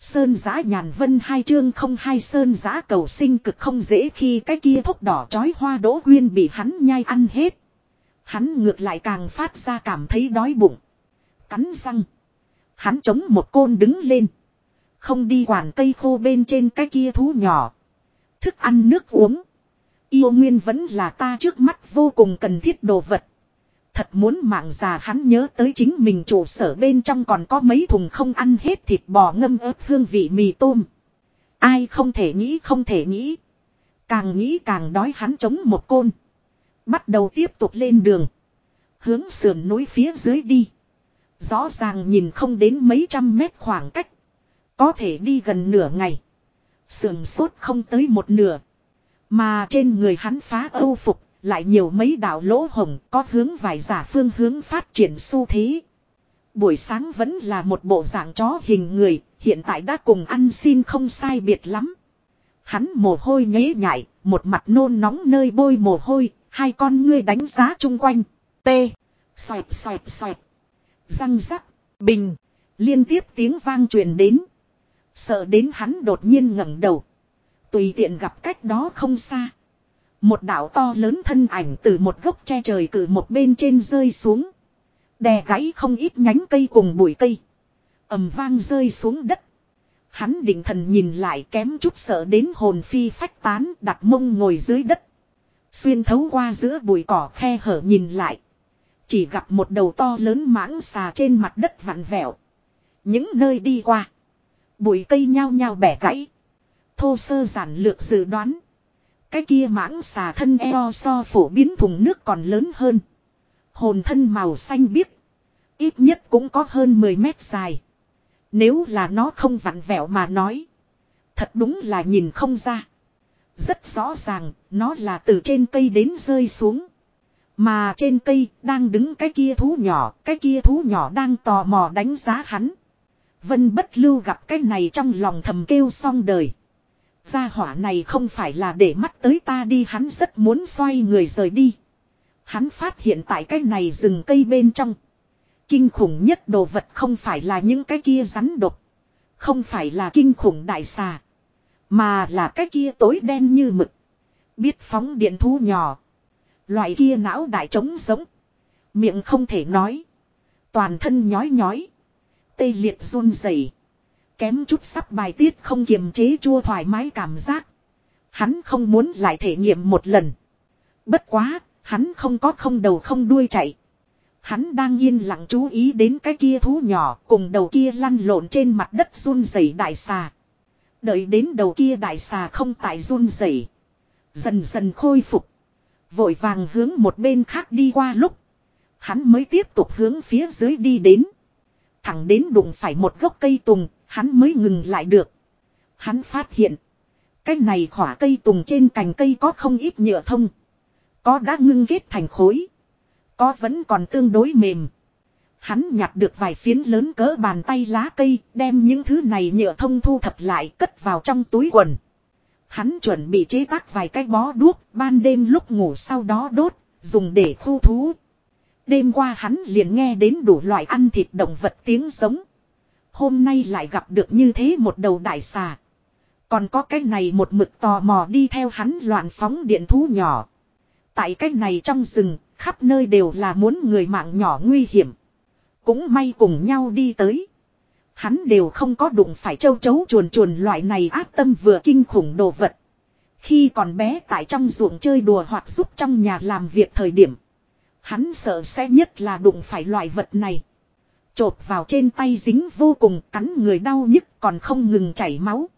Sơn giã nhàn vân hai chương không hai sơn giã cầu sinh cực không dễ khi cái kia thúc đỏ chói hoa đỗ quyên bị hắn nhai ăn hết. Hắn ngược lại càng phát ra cảm thấy đói bụng. Cắn răng. Hắn chống một côn đứng lên. Không đi quản cây khô bên trên cái kia thú nhỏ. Thức ăn nước uống. Yêu nguyên vẫn là ta trước mắt vô cùng cần thiết đồ vật. Thật muốn mạng già hắn nhớ tới chính mình trụ sở bên trong còn có mấy thùng không ăn hết thịt bò ngâm ớt hương vị mì tôm. Ai không thể nghĩ, không thể nghĩ. Càng nghĩ càng đói hắn chống một côn. Bắt đầu tiếp tục lên đường. Hướng sườn núi phía dưới đi. Rõ ràng nhìn không đến mấy trăm mét khoảng cách. Có thể đi gần nửa ngày. Sườn sốt không tới một nửa. Mà trên người hắn phá âu phục lại nhiều mấy đạo lỗ hồng có hướng vài giả phương hướng phát triển xu thế. Buổi sáng vẫn là một bộ dạng chó hình người, hiện tại đã cùng ăn xin không sai biệt lắm. Hắn mồ hôi nhễ nhại, một mặt nôn nóng nơi bôi mồ hôi, hai con ngươi đánh giá chung quanh. T. Xoẹt xoẹt xoẹt. Răng rắc, bình, liên tiếp tiếng vang truyền đến. Sợ đến hắn đột nhiên ngẩng đầu. Tùy tiện gặp cách đó không xa. Một đảo to lớn thân ảnh từ một gốc tre trời cử một bên trên rơi xuống. Đè gãy không ít nhánh cây cùng bụi cây. ầm vang rơi xuống đất. Hắn định thần nhìn lại kém chút sợ đến hồn phi phách tán, đặt mông ngồi dưới đất. Xuyên thấu qua giữa bụi cỏ khe hở nhìn lại. Chỉ gặp một đầu to lớn mãng xà trên mặt đất vặn vẹo. Những nơi đi qua. Bụi cây nhao nhao bẻ gãy. Thô sơ giản lược dự đoán. Cái kia mãng xà thân eo so phổ biến thùng nước còn lớn hơn. Hồn thân màu xanh biếc. Ít nhất cũng có hơn 10 mét dài. Nếu là nó không vặn vẹo mà nói. Thật đúng là nhìn không ra. Rất rõ ràng, nó là từ trên cây đến rơi xuống. Mà trên cây đang đứng cái kia thú nhỏ, cái kia thú nhỏ đang tò mò đánh giá hắn. Vân bất lưu gặp cái này trong lòng thầm kêu xong đời. Gia hỏa này không phải là để mắt tới ta đi, hắn rất muốn xoay người rời đi. Hắn phát hiện tại cái này rừng cây bên trong. Kinh khủng nhất đồ vật không phải là những cái kia rắn độc. Không phải là kinh khủng đại xà. Mà là cái kia tối đen như mực. Biết phóng điện thú nhỏ. Loại kia não đại trống giống. Miệng không thể nói. Toàn thân nhói nhói. Tê liệt run rẩy Kém chút sắp bài tiết không kiềm chế chua thoải mái cảm giác. Hắn không muốn lại thể nghiệm một lần. Bất quá, hắn không có không đầu không đuôi chạy. Hắn đang yên lặng chú ý đến cái kia thú nhỏ cùng đầu kia lăn lộn trên mặt đất run rẩy đại xà. Đợi đến đầu kia đại xà không tại run rẩy, Dần dần khôi phục. Vội vàng hướng một bên khác đi qua lúc. Hắn mới tiếp tục hướng phía dưới đi đến. Thẳng đến đụng phải một gốc cây tùng, hắn mới ngừng lại được. Hắn phát hiện. Cái này khỏa cây tùng trên cành cây có không ít nhựa thông. Có đã ngưng kết thành khối. Có vẫn còn tương đối mềm. Hắn nhặt được vài phiến lớn cỡ bàn tay lá cây, đem những thứ này nhựa thông thu thập lại cất vào trong túi quần. Hắn chuẩn bị chế tác vài cái bó đuốc, ban đêm lúc ngủ sau đó đốt, dùng để khu thú. Đêm qua hắn liền nghe đến đủ loại ăn thịt động vật tiếng sống. Hôm nay lại gặp được như thế một đầu đại xà. Còn có cái này một mực tò mò đi theo hắn loạn phóng điện thú nhỏ. Tại cái này trong rừng, khắp nơi đều là muốn người mạng nhỏ nguy hiểm. Cũng may cùng nhau đi tới. Hắn đều không có đụng phải châu chấu chuồn chuồn loại này ác tâm vừa kinh khủng đồ vật. Khi còn bé tại trong ruộng chơi đùa hoặc giúp trong nhà làm việc thời điểm. Hắn sợ sẽ nhất là đụng phải loại vật này. Chộp vào trên tay dính vô cùng cắn người đau nhức còn không ngừng chảy máu.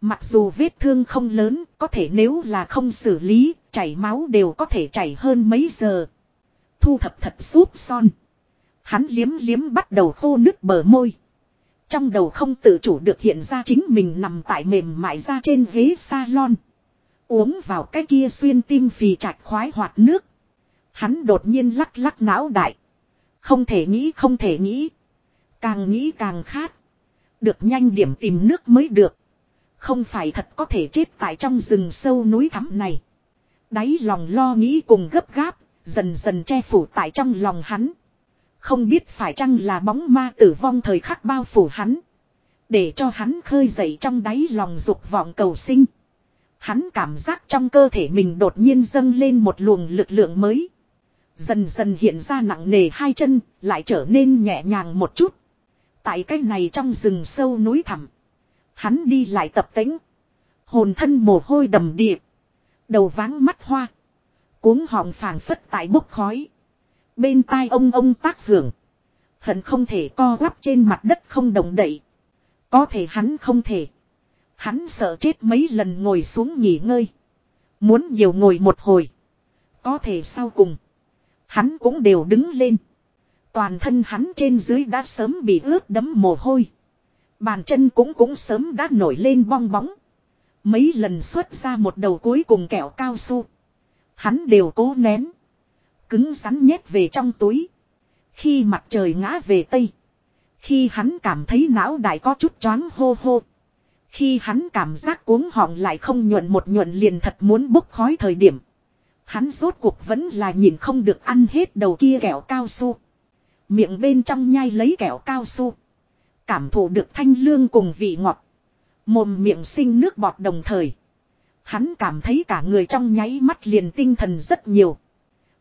Mặc dù vết thương không lớn, có thể nếu là không xử lý, chảy máu đều có thể chảy hơn mấy giờ. Thu thập thật súp son. Hắn liếm liếm bắt đầu khô nước bờ môi. Trong đầu không tự chủ được hiện ra chính mình nằm tại mềm mại ra trên ghế salon. Uống vào cái kia xuyên tim phì chạch khoái hoạt nước. Hắn đột nhiên lắc lắc não đại. Không thể nghĩ không thể nghĩ. Càng nghĩ càng khát. Được nhanh điểm tìm nước mới được. Không phải thật có thể chết tại trong rừng sâu núi thẳm này. Đáy lòng lo nghĩ cùng gấp gáp, dần dần che phủ tại trong lòng hắn. Không biết phải chăng là bóng ma tử vong thời khắc bao phủ hắn. Để cho hắn khơi dậy trong đáy lòng dục vọng cầu sinh. Hắn cảm giác trong cơ thể mình đột nhiên dâng lên một luồng lực lượng mới. Dần dần hiện ra nặng nề hai chân, lại trở nên nhẹ nhàng một chút. Tại cái này trong rừng sâu núi thẳm. Hắn đi lại tập tính. Hồn thân mồ hôi đầm điệp. Đầu váng mắt hoa. Cuống họng phảng phất tại bốc khói. Bên tai ông ông tác hưởng. Hận không thể co quắp trên mặt đất không động đậy. Có thể hắn không thể. Hắn sợ chết mấy lần ngồi xuống nghỉ ngơi. Muốn nhiều ngồi một hồi. Có thể sau cùng. Hắn cũng đều đứng lên. Toàn thân hắn trên dưới đã sớm bị ướt đẫm mồ hôi. Bàn chân cũng cũng sớm đã nổi lên bong bóng. Mấy lần xuất ra một đầu cuối cùng kẹo cao su. Hắn đều cố nén. Cứng rắn nhét về trong túi. Khi mặt trời ngã về tây. Khi hắn cảm thấy não đại có chút choáng hô hô. Khi hắn cảm giác cuống họng lại không nhuận một nhuận liền thật muốn bốc khói thời điểm. Hắn rốt cuộc vẫn là nhìn không được ăn hết đầu kia kẹo cao su. Miệng bên trong nhai lấy kẹo cao su. Cảm thụ được thanh lương cùng vị ngọt. Mồm miệng sinh nước bọt đồng thời. Hắn cảm thấy cả người trong nháy mắt liền tinh thần rất nhiều.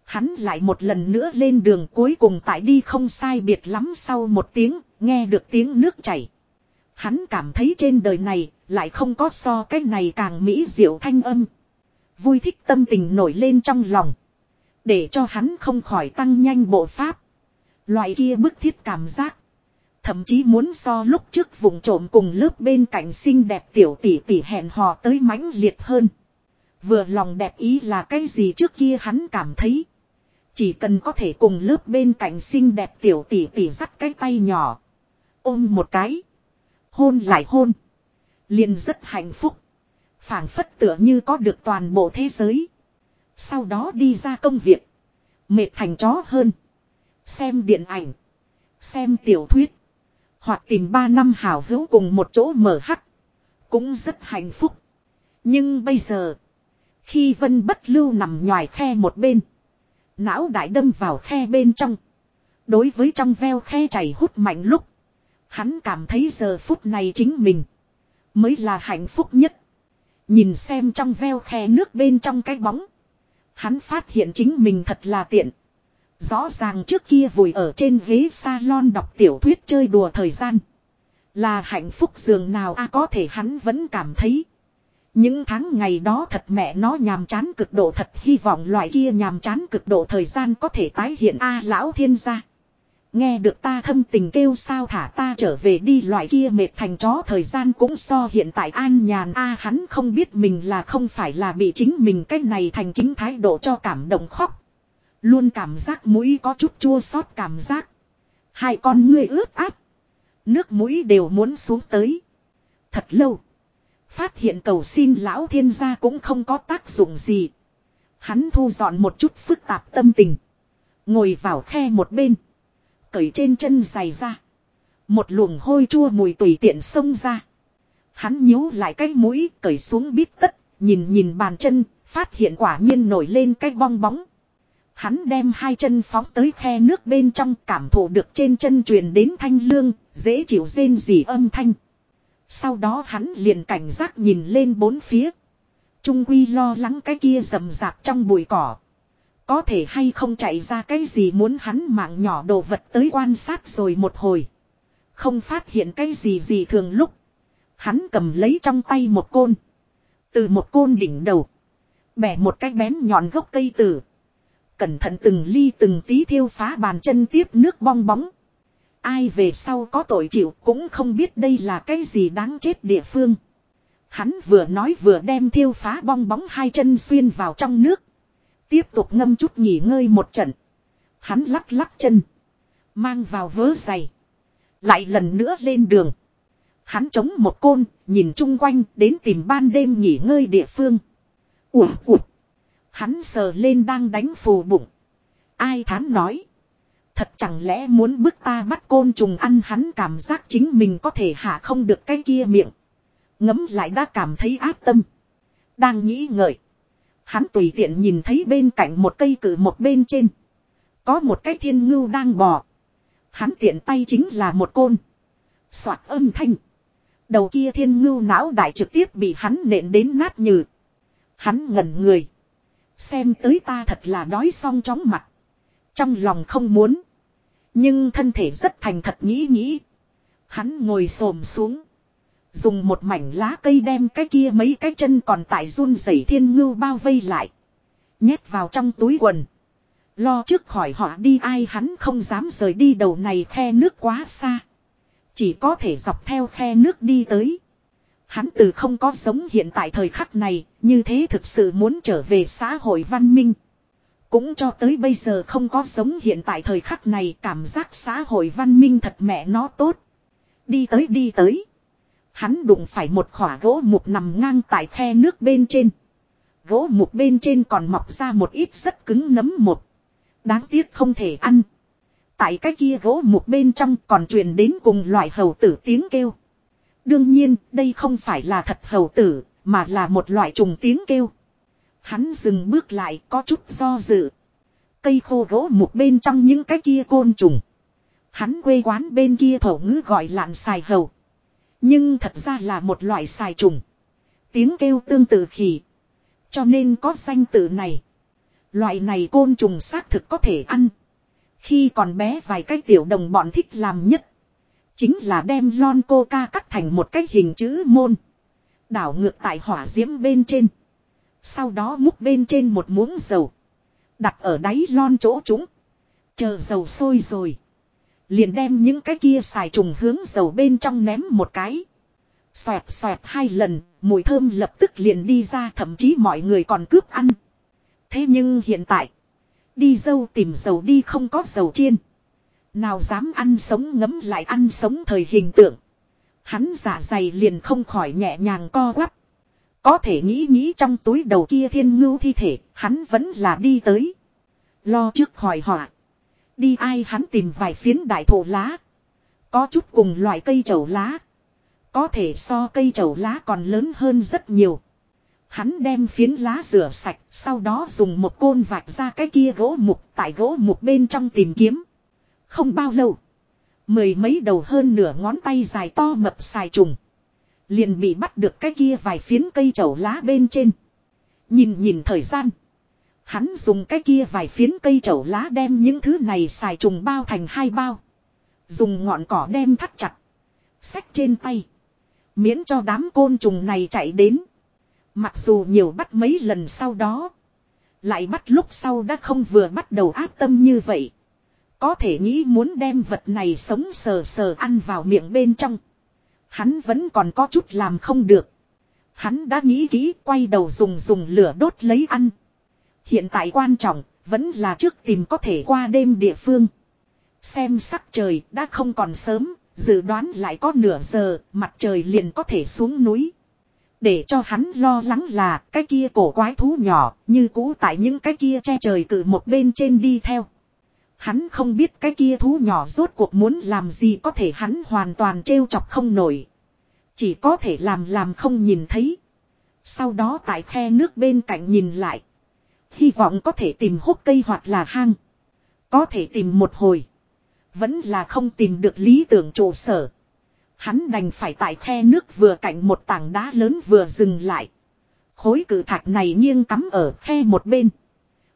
Hắn lại một lần nữa lên đường cuối cùng tại đi không sai biệt lắm sau một tiếng, nghe được tiếng nước chảy. Hắn cảm thấy trên đời này, lại không có so cái này càng mỹ diệu thanh âm. Vui thích tâm tình nổi lên trong lòng. Để cho hắn không khỏi tăng nhanh bộ pháp. Loại kia bức thiết cảm giác. Thậm chí muốn so lúc trước vùng trộm cùng lớp bên cạnh xinh đẹp tiểu tỷ tỷ hẹn hò tới mãnh liệt hơn. Vừa lòng đẹp ý là cái gì trước kia hắn cảm thấy. Chỉ cần có thể cùng lớp bên cạnh xinh đẹp tiểu tỷ tỷ dắt cái tay nhỏ. Ôm một cái. Hôn lại hôn. liền rất hạnh phúc phảng phất tựa như có được toàn bộ thế giới. Sau đó đi ra công việc. Mệt thành chó hơn. Xem điện ảnh. Xem tiểu thuyết. Hoặc tìm ba năm hào hữu cùng một chỗ mở hắc. Cũng rất hạnh phúc. Nhưng bây giờ. Khi vân bất lưu nằm nhòi khe một bên. Não đại đâm vào khe bên trong. Đối với trong veo khe chảy hút mạnh lúc. Hắn cảm thấy giờ phút này chính mình. Mới là hạnh phúc nhất. Nhìn xem trong veo khe nước bên trong cái bóng. Hắn phát hiện chính mình thật là tiện. Rõ ràng trước kia vùi ở trên ghế salon đọc tiểu thuyết chơi đùa thời gian. Là hạnh phúc giường nào a à, có thể hắn vẫn cảm thấy. Những tháng ngày đó thật mẹ nó nhàm chán cực độ thật hy vọng loại kia nhàm chán cực độ thời gian có thể tái hiện a à, lão thiên gia. Nghe được ta thâm tình kêu sao thả ta trở về đi, loại kia mệt thành chó, thời gian cũng so hiện tại an nhàn a, hắn không biết mình là không phải là bị chính mình cái này thành kính thái độ cho cảm động khóc. Luôn cảm giác mũi có chút chua xót cảm giác. Hai con ngươi ướt át. Nước mũi đều muốn xuống tới. Thật lâu. Phát hiện cầu xin lão thiên gia cũng không có tác dụng gì. Hắn thu dọn một chút phức tạp tâm tình. Ngồi vào khe một bên. Cởi trên chân giày ra. Một luồng hôi chua mùi tùy tiện xông ra. Hắn nhíu lại cái mũi cởi xuống bít tất. Nhìn nhìn bàn chân. Phát hiện quả nhiên nổi lên cái bong bóng. Hắn đem hai chân phóng tới khe nước bên trong cảm thụ được trên chân truyền đến thanh lương, dễ chịu rên rỉ âm thanh. Sau đó hắn liền cảnh giác nhìn lên bốn phía. Trung Quy lo lắng cái kia rầm rạp trong bụi cỏ. Có thể hay không chạy ra cái gì muốn hắn mạng nhỏ đồ vật tới quan sát rồi một hồi. Không phát hiện cái gì gì thường lúc. Hắn cầm lấy trong tay một côn. Từ một côn đỉnh đầu. Bẻ một cái bén nhọn gốc cây tử. Cẩn thận từng ly từng tí thiêu phá bàn chân tiếp nước bong bóng. Ai về sau có tội chịu cũng không biết đây là cái gì đáng chết địa phương. Hắn vừa nói vừa đem thiêu phá bong bóng hai chân xuyên vào trong nước. Tiếp tục ngâm chút nghỉ ngơi một trận. Hắn lắc lắc chân. Mang vào vớ giày. Lại lần nữa lên đường. Hắn chống một côn, nhìn chung quanh, đến tìm ban đêm nghỉ ngơi địa phương. Ủa, ủa. Hắn sờ lên đang đánh phù bụng. Ai thán nói. Thật chẳng lẽ muốn bức ta bắt côn trùng ăn hắn cảm giác chính mình có thể hạ không được cái kia miệng. Ngấm lại đã cảm thấy áp tâm. Đang nghĩ ngợi. Hắn tùy tiện nhìn thấy bên cạnh một cây cử một bên trên. Có một cái thiên ngưu đang bò. Hắn tiện tay chính là một côn. Xoạt âm thanh. Đầu kia thiên ngưu não đại trực tiếp bị hắn nện đến nát nhừ. Hắn ngẩn người. Xem tới ta thật là đói xong chóng mặt. Trong lòng không muốn. Nhưng thân thể rất thành thật nghĩ nghĩ. Hắn ngồi xồm xuống. Dùng một mảnh lá cây đem cái kia mấy cái chân còn tại run rẩy thiên ngưu bao vây lại. Nhét vào trong túi quần. Lo trước khỏi họ đi ai hắn không dám rời đi đầu này khe nước quá xa. Chỉ có thể dọc theo khe nước đi tới. Hắn từ không có sống hiện tại thời khắc này, như thế thực sự muốn trở về xã hội văn minh. Cũng cho tới bây giờ không có sống hiện tại thời khắc này cảm giác xã hội văn minh thật mẹ nó tốt. Đi tới đi tới. Hắn đụng phải một khỏa gỗ mục nằm ngang tại khe nước bên trên. Gỗ mục bên trên còn mọc ra một ít rất cứng nấm một. Đáng tiếc không thể ăn. Tại cái kia gỗ mục bên trong còn truyền đến cùng loại hầu tử tiếng kêu. Đương nhiên, đây không phải là thật hầu tử, mà là một loại trùng tiếng kêu. Hắn dừng bước lại có chút do dự. Cây khô gỗ mục bên trong những cái kia côn trùng. Hắn quê quán bên kia thổ ngữ gọi lạn xài hầu. Nhưng thật ra là một loại xài trùng. Tiếng kêu tương tự khỉ. Cho nên có danh tự này. Loại này côn trùng xác thực có thể ăn. Khi còn bé vài cái tiểu đồng bọn thích làm nhất. Chính là đem lon coca cắt thành một cái hình chữ môn. Đảo ngược tại hỏa diễm bên trên. Sau đó múc bên trên một muỗng dầu. Đặt ở đáy lon chỗ chúng. Chờ dầu sôi rồi. Liền đem những cái kia xài trùng hướng dầu bên trong ném một cái. Xoẹt xoẹt hai lần, mùi thơm lập tức liền đi ra thậm chí mọi người còn cướp ăn. Thế nhưng hiện tại, đi dâu tìm dầu đi không có dầu chiên. Nào dám ăn sống ngấm lại ăn sống thời hình tượng. Hắn giả dày liền không khỏi nhẹ nhàng co quắp. Có thể nghĩ nghĩ trong túi đầu kia thiên ngưu thi thể, hắn vẫn là đi tới. Lo trước hỏi họa. Đi ai hắn tìm vài phiến đại thổ lá. Có chút cùng loại cây trầu lá. Có thể so cây trầu lá còn lớn hơn rất nhiều. Hắn đem phiến lá rửa sạch, sau đó dùng một côn vạch ra cái kia gỗ mục tại gỗ mục bên trong tìm kiếm. Không bao lâu. Mười mấy đầu hơn nửa ngón tay dài to mập xài trùng. Liền bị bắt được cái kia vài phiến cây trầu lá bên trên. Nhìn nhìn thời gian. Hắn dùng cái kia vài phiến cây trầu lá đem những thứ này xài trùng bao thành hai bao. Dùng ngọn cỏ đem thắt chặt. Xách trên tay. Miễn cho đám côn trùng này chạy đến. Mặc dù nhiều bắt mấy lần sau đó. Lại bắt lúc sau đã không vừa bắt đầu áp tâm như vậy. Có thể nghĩ muốn đem vật này sống sờ sờ ăn vào miệng bên trong. Hắn vẫn còn có chút làm không được. Hắn đã nghĩ kỹ quay đầu dùng dùng lửa đốt lấy ăn. Hiện tại quan trọng vẫn là trước tìm có thể qua đêm địa phương. Xem sắc trời đã không còn sớm, dự đoán lại có nửa giờ, mặt trời liền có thể xuống núi. Để cho hắn lo lắng là cái kia cổ quái thú nhỏ, như cũ tại những cái kia che trời cử một bên trên đi theo. Hắn không biết cái kia thú nhỏ rốt cuộc muốn làm gì có thể hắn hoàn toàn trêu chọc không nổi. Chỉ có thể làm làm không nhìn thấy. Sau đó tại khe nước bên cạnh nhìn lại. Hy vọng có thể tìm hốc cây hoặc là hang. Có thể tìm một hồi. Vẫn là không tìm được lý tưởng trụ sở. Hắn đành phải tại khe nước vừa cạnh một tảng đá lớn vừa dừng lại. Khối cử thạch này nghiêng cắm ở khe một bên.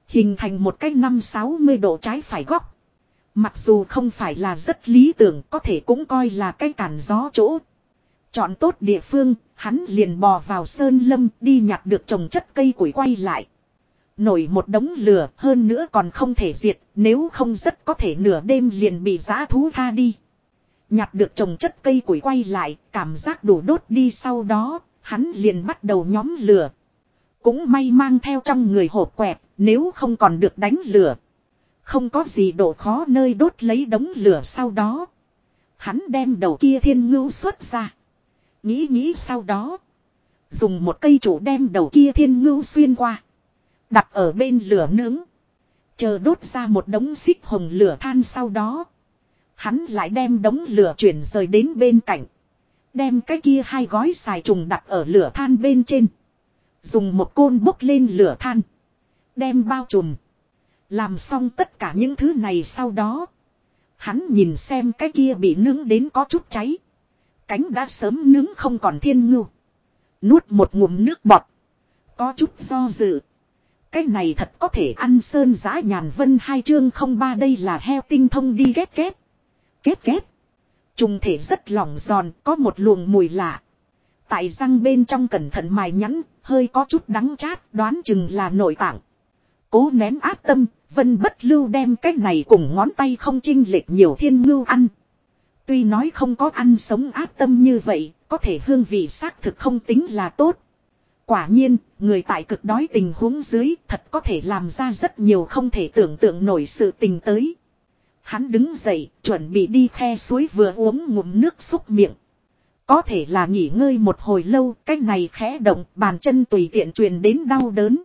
Hình thành một cái năm sáu mươi độ trái phải góc. Mặc dù không phải là rất lý tưởng có thể cũng coi là cái cản gió chỗ. Chọn tốt địa phương, hắn liền bò vào sơn lâm đi nhặt được trồng chất cây củi quay lại. Nổi một đống lửa hơn nữa còn không thể diệt, nếu không rất có thể nửa đêm liền bị giã thú tha đi. Nhặt được trồng chất cây củi quay lại, cảm giác đủ đốt đi sau đó, hắn liền bắt đầu nhóm lửa. Cũng may mang theo trong người hộp quẹt, nếu không còn được đánh lửa. Không có gì độ khó nơi đốt lấy đống lửa sau đó. Hắn đem đầu kia thiên ngưu xuất ra. Nghĩ nghĩ sau đó. Dùng một cây trụ đem đầu kia thiên ngưu xuyên qua. Đặt ở bên lửa nướng. Chờ đốt ra một đống xích hồng lửa than sau đó. Hắn lại đem đống lửa chuyển rời đến bên cạnh. Đem cái kia hai gói xài trùng đặt ở lửa than bên trên. Dùng một côn bốc lên lửa than. Đem bao trùm. Làm xong tất cả những thứ này sau đó. Hắn nhìn xem cái kia bị nướng đến có chút cháy. Cánh đã sớm nướng không còn thiên ngưu. Nuốt một ngụm nước bọt. Có chút do dự. Cái này thật có thể ăn sơn giã nhàn vân hai chương không ba đây là heo tinh thông đi ghép ghép ghép ghép Trùng thể rất lỏng giòn, có một luồng mùi lạ. Tại răng bên trong cẩn thận mài nhẵn, hơi có chút đắng chát, đoán chừng là nội tạng. Cố nén áp tâm, vân bất lưu đem cái này cùng ngón tay không chinh lệch nhiều thiên ngưu ăn. Tuy nói không có ăn sống áp tâm như vậy, có thể hương vị xác thực không tính là tốt. Quả nhiên, người tại cực đói tình huống dưới thật có thể làm ra rất nhiều không thể tưởng tượng nổi sự tình tới. Hắn đứng dậy, chuẩn bị đi khe suối vừa uống ngụm nước xúc miệng. Có thể là nghỉ ngơi một hồi lâu, cái này khẽ động, bàn chân tùy tiện truyền đến đau đớn.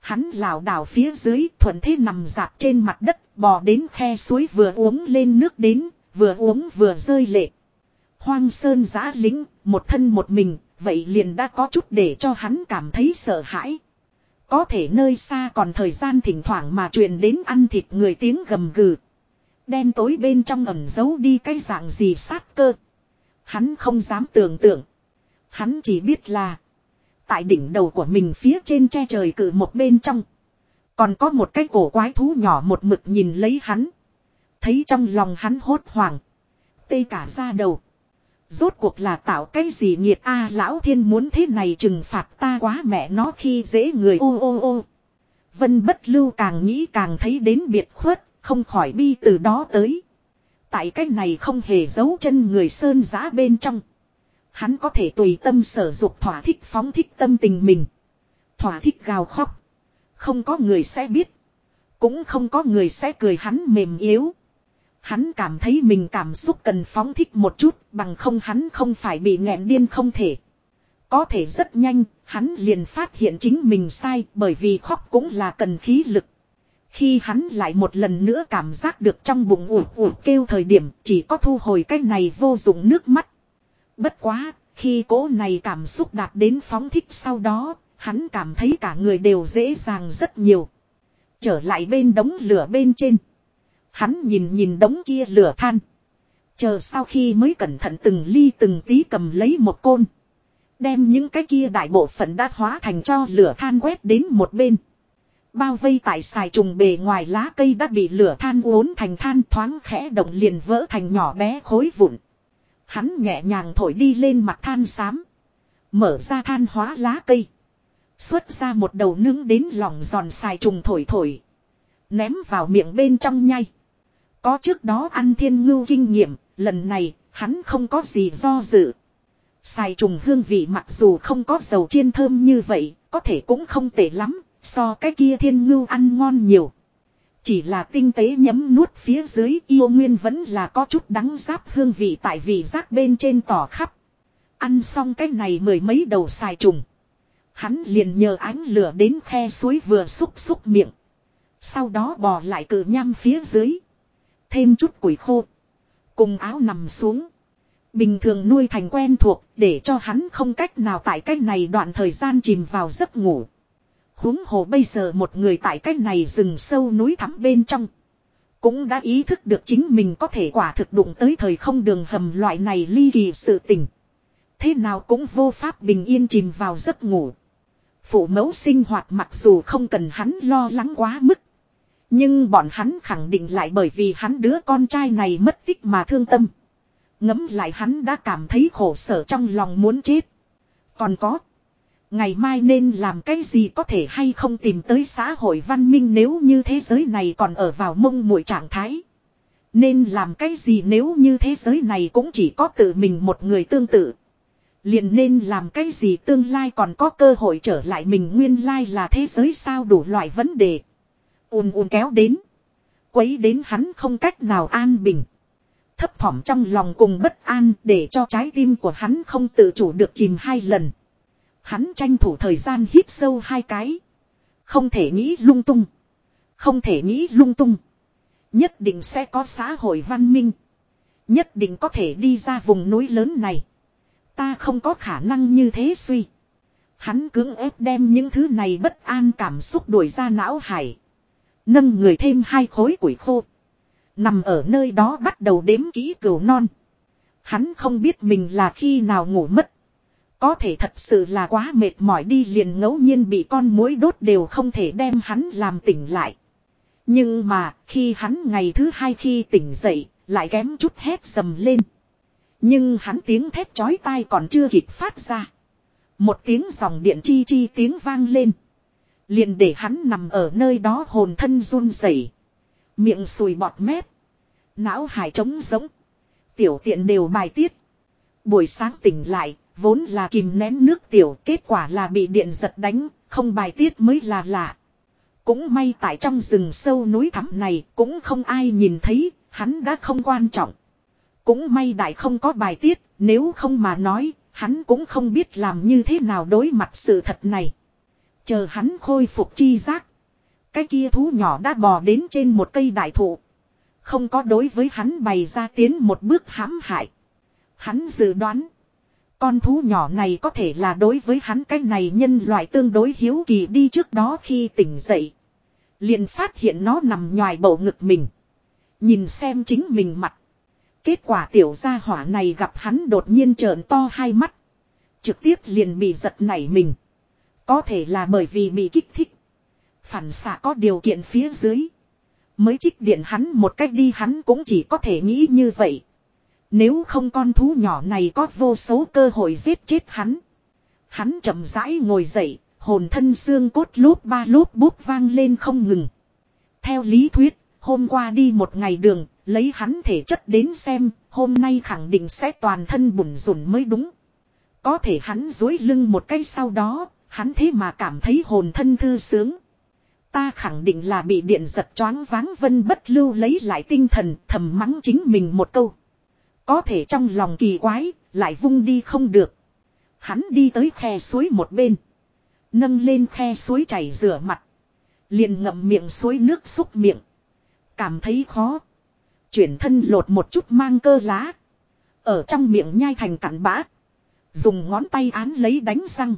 Hắn lảo đảo phía dưới, thuận thế nằm dạp trên mặt đất, bò đến khe suối vừa uống lên nước đến, vừa uống vừa rơi lệ. Hoang sơn giã lính, một thân một mình, vậy liền đã có chút để cho hắn cảm thấy sợ hãi. Có thể nơi xa còn thời gian thỉnh thoảng mà truyền đến ăn thịt người tiếng gầm gừ. Đen tối bên trong ẩm giấu đi cái dạng gì sát cơ. Hắn không dám tưởng tượng. Hắn chỉ biết là. Tại đỉnh đầu của mình phía trên che trời cử một bên trong. Còn có một cái cổ quái thú nhỏ một mực nhìn lấy hắn. Thấy trong lòng hắn hốt hoảng. Tê cả ra đầu. Rốt cuộc là tạo cái gì nghiệt a lão thiên muốn thế này trừng phạt ta quá mẹ nó khi dễ người ô ô ô. Vân bất lưu càng nghĩ càng thấy đến biệt khuất, không khỏi bi từ đó tới. Tại cái này không hề giấu chân người sơn giã bên trong. Hắn có thể tùy tâm sở dục thỏa thích phóng thích tâm tình mình. Thỏa thích gào khóc. Không có người sẽ biết. Cũng không có người sẽ cười hắn mềm yếu. Hắn cảm thấy mình cảm xúc cần phóng thích một chút bằng không hắn không phải bị nghẹn điên không thể. Có thể rất nhanh, hắn liền phát hiện chính mình sai bởi vì khóc cũng là cần khí lực. Khi hắn lại một lần nữa cảm giác được trong bụng ủ ủ kêu thời điểm chỉ có thu hồi cái này vô dụng nước mắt. Bất quá, khi cố này cảm xúc đạt đến phóng thích sau đó, hắn cảm thấy cả người đều dễ dàng rất nhiều. Trở lại bên đống lửa bên trên. Hắn nhìn nhìn đống kia lửa than. Chờ sau khi mới cẩn thận từng ly từng tí cầm lấy một côn. Đem những cái kia đại bộ phận đã hóa thành cho lửa than quét đến một bên. Bao vây tại xài trùng bề ngoài lá cây đã bị lửa than uốn thành than thoáng khẽ động liền vỡ thành nhỏ bé khối vụn. Hắn nhẹ nhàng thổi đi lên mặt than xám. Mở ra than hóa lá cây. Xuất ra một đầu nướng đến lòng giòn xài trùng thổi thổi. Ném vào miệng bên trong nhai. Có trước đó ăn thiên ngưu kinh nghiệm, lần này, hắn không có gì do dự. Xài trùng hương vị mặc dù không có dầu chiên thơm như vậy, có thể cũng không tệ lắm, so cái kia thiên ngưu ăn ngon nhiều. Chỉ là tinh tế nhấm nuốt phía dưới yêu nguyên vẫn là có chút đắng giáp hương vị tại vị giác bên trên tỏ khắp. Ăn xong cái này mười mấy đầu xài trùng. Hắn liền nhờ ánh lửa đến khe suối vừa xúc xúc miệng. Sau đó bò lại cử nham phía dưới. Thêm chút củi khô. Cùng áo nằm xuống. Bình thường nuôi thành quen thuộc, để cho hắn không cách nào tại cách này đoạn thời gian chìm vào giấc ngủ. huống hồ bây giờ một người tại cách này rừng sâu núi thẳm bên trong. Cũng đã ý thức được chính mình có thể quả thực đụng tới thời không đường hầm loại này ly kỳ sự tình. Thế nào cũng vô pháp bình yên chìm vào giấc ngủ. Phụ mẫu sinh hoạt mặc dù không cần hắn lo lắng quá mức. Nhưng bọn hắn khẳng định lại bởi vì hắn đứa con trai này mất tích mà thương tâm. Ngấm lại hắn đã cảm thấy khổ sở trong lòng muốn chết. Còn có. Ngày mai nên làm cái gì có thể hay không tìm tới xã hội văn minh nếu như thế giới này còn ở vào mông muội trạng thái. Nên làm cái gì nếu như thế giới này cũng chỉ có tự mình một người tương tự. Liền nên làm cái gì tương lai còn có cơ hội trở lại mình nguyên lai là thế giới sao đủ loại vấn đề ùn ùn kéo đến. Quấy đến hắn không cách nào an bình. Thấp thỏm trong lòng cùng bất an để cho trái tim của hắn không tự chủ được chìm hai lần. Hắn tranh thủ thời gian hít sâu hai cái. Không thể nghĩ lung tung. Không thể nghĩ lung tung. Nhất định sẽ có xã hội văn minh. Nhất định có thể đi ra vùng núi lớn này. Ta không có khả năng như thế suy. Hắn cưỡng ép đem những thứ này bất an cảm xúc đuổi ra não hải. Nâng người thêm hai khối củi khô. Nằm ở nơi đó bắt đầu đếm kỹ cừu non. Hắn không biết mình là khi nào ngủ mất. Có thể thật sự là quá mệt mỏi đi liền ngẫu nhiên bị con mối đốt đều không thể đem hắn làm tỉnh lại. Nhưng mà, khi hắn ngày thứ hai khi tỉnh dậy, lại kém chút hét sầm lên. Nhưng hắn tiếng thét chói tai còn chưa kịp phát ra. Một tiếng dòng điện chi chi tiếng vang lên. Liền để hắn nằm ở nơi đó hồn thân run rẩy, Miệng sùi bọt mép. Não hải trống giống. Tiểu tiện đều bài tiết. Buổi sáng tỉnh lại, vốn là kìm nén nước tiểu, kết quả là bị điện giật đánh, không bài tiết mới là lạ. Cũng may tại trong rừng sâu núi thẳm này, cũng không ai nhìn thấy, hắn đã không quan trọng. Cũng may đại không có bài tiết, nếu không mà nói, hắn cũng không biết làm như thế nào đối mặt sự thật này. Chờ hắn khôi phục chi giác. Cái kia thú nhỏ đã bò đến trên một cây đại thụ. Không có đối với hắn bày ra tiến một bước hãm hại. Hắn dự đoán. Con thú nhỏ này có thể là đối với hắn cái này nhân loại tương đối hiếu kỳ đi trước đó khi tỉnh dậy. liền phát hiện nó nằm ngoài bầu ngực mình. Nhìn xem chính mình mặt. Kết quả tiểu gia hỏa này gặp hắn đột nhiên trợn to hai mắt. Trực tiếp liền bị giật nảy mình. Có thể là bởi vì bị kích thích. Phản xạ có điều kiện phía dưới. Mới trích điện hắn một cách đi hắn cũng chỉ có thể nghĩ như vậy. Nếu không con thú nhỏ này có vô số cơ hội giết chết hắn. Hắn chậm rãi ngồi dậy, hồn thân xương cốt lốp ba lốp bút vang lên không ngừng. Theo lý thuyết, hôm qua đi một ngày đường, lấy hắn thể chất đến xem, hôm nay khẳng định sẽ toàn thân bùn rùn mới đúng. Có thể hắn dối lưng một cái sau đó, hắn thế mà cảm thấy hồn thân thư sướng. Ta khẳng định là bị điện giật choáng váng vân bất lưu lấy lại tinh thần thầm mắng chính mình một câu. Có thể trong lòng kỳ quái, lại vung đi không được. Hắn đi tới khe suối một bên. Nâng lên khe suối chảy rửa mặt. Liền ngậm miệng suối nước xúc miệng. Cảm thấy khó. Chuyển thân lột một chút mang cơ lá. Ở trong miệng nhai thành cặn bã. Dùng ngón tay án lấy đánh răng.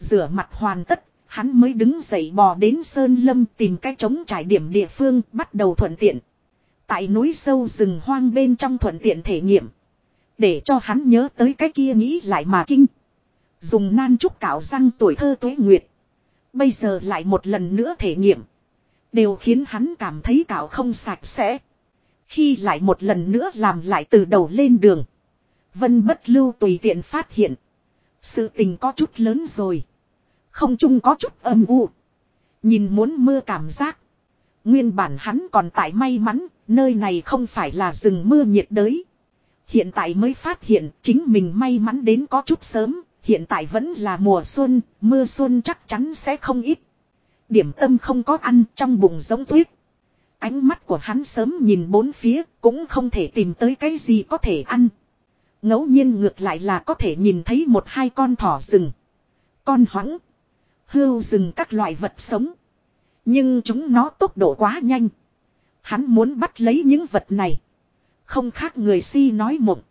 Rửa mặt hoàn tất, hắn mới đứng dậy bò đến Sơn Lâm tìm cách chống trải điểm địa phương bắt đầu thuận tiện. Tại núi sâu rừng hoang bên trong thuận tiện thể nghiệm. Để cho hắn nhớ tới cái kia nghĩ lại mà kinh. Dùng nan trúc cạo răng tuổi thơ tuế nguyệt. Bây giờ lại một lần nữa thể nghiệm. Đều khiến hắn cảm thấy cạo không sạch sẽ. Khi lại một lần nữa làm lại từ đầu lên đường. Vân bất lưu tùy tiện phát hiện. Sự tình có chút lớn rồi. Không chung có chút âm u. Nhìn muốn mưa cảm giác. Nguyên bản hắn còn tại may mắn, nơi này không phải là rừng mưa nhiệt đới. Hiện tại mới phát hiện chính mình may mắn đến có chút sớm, hiện tại vẫn là mùa xuân, mưa xuân chắc chắn sẽ không ít. Điểm tâm không có ăn trong bụng giống tuyết. Ánh mắt của hắn sớm nhìn bốn phía, cũng không thể tìm tới cái gì có thể ăn. ngẫu nhiên ngược lại là có thể nhìn thấy một hai con thỏ rừng. Con hoãng. Hưu rừng các loại vật sống. Nhưng chúng nó tốc độ quá nhanh. Hắn muốn bắt lấy những vật này. Không khác người si nói mộng.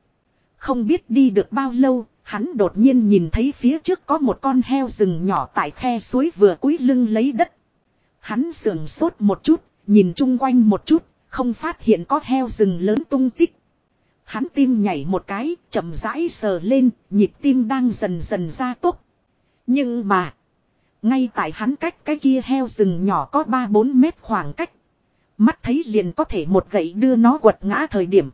Không biết đi được bao lâu, hắn đột nhiên nhìn thấy phía trước có một con heo rừng nhỏ tại khe suối vừa cúi lưng lấy đất. Hắn sườn sốt một chút, nhìn chung quanh một chút, không phát hiện có heo rừng lớn tung tích. Hắn tim nhảy một cái, chậm rãi sờ lên, nhịp tim đang dần dần ra tốc. Nhưng mà, ngay tại hắn cách cái kia heo rừng nhỏ có 3-4 mét khoảng cách. Mắt thấy liền có thể một gậy đưa nó quật ngã thời điểm.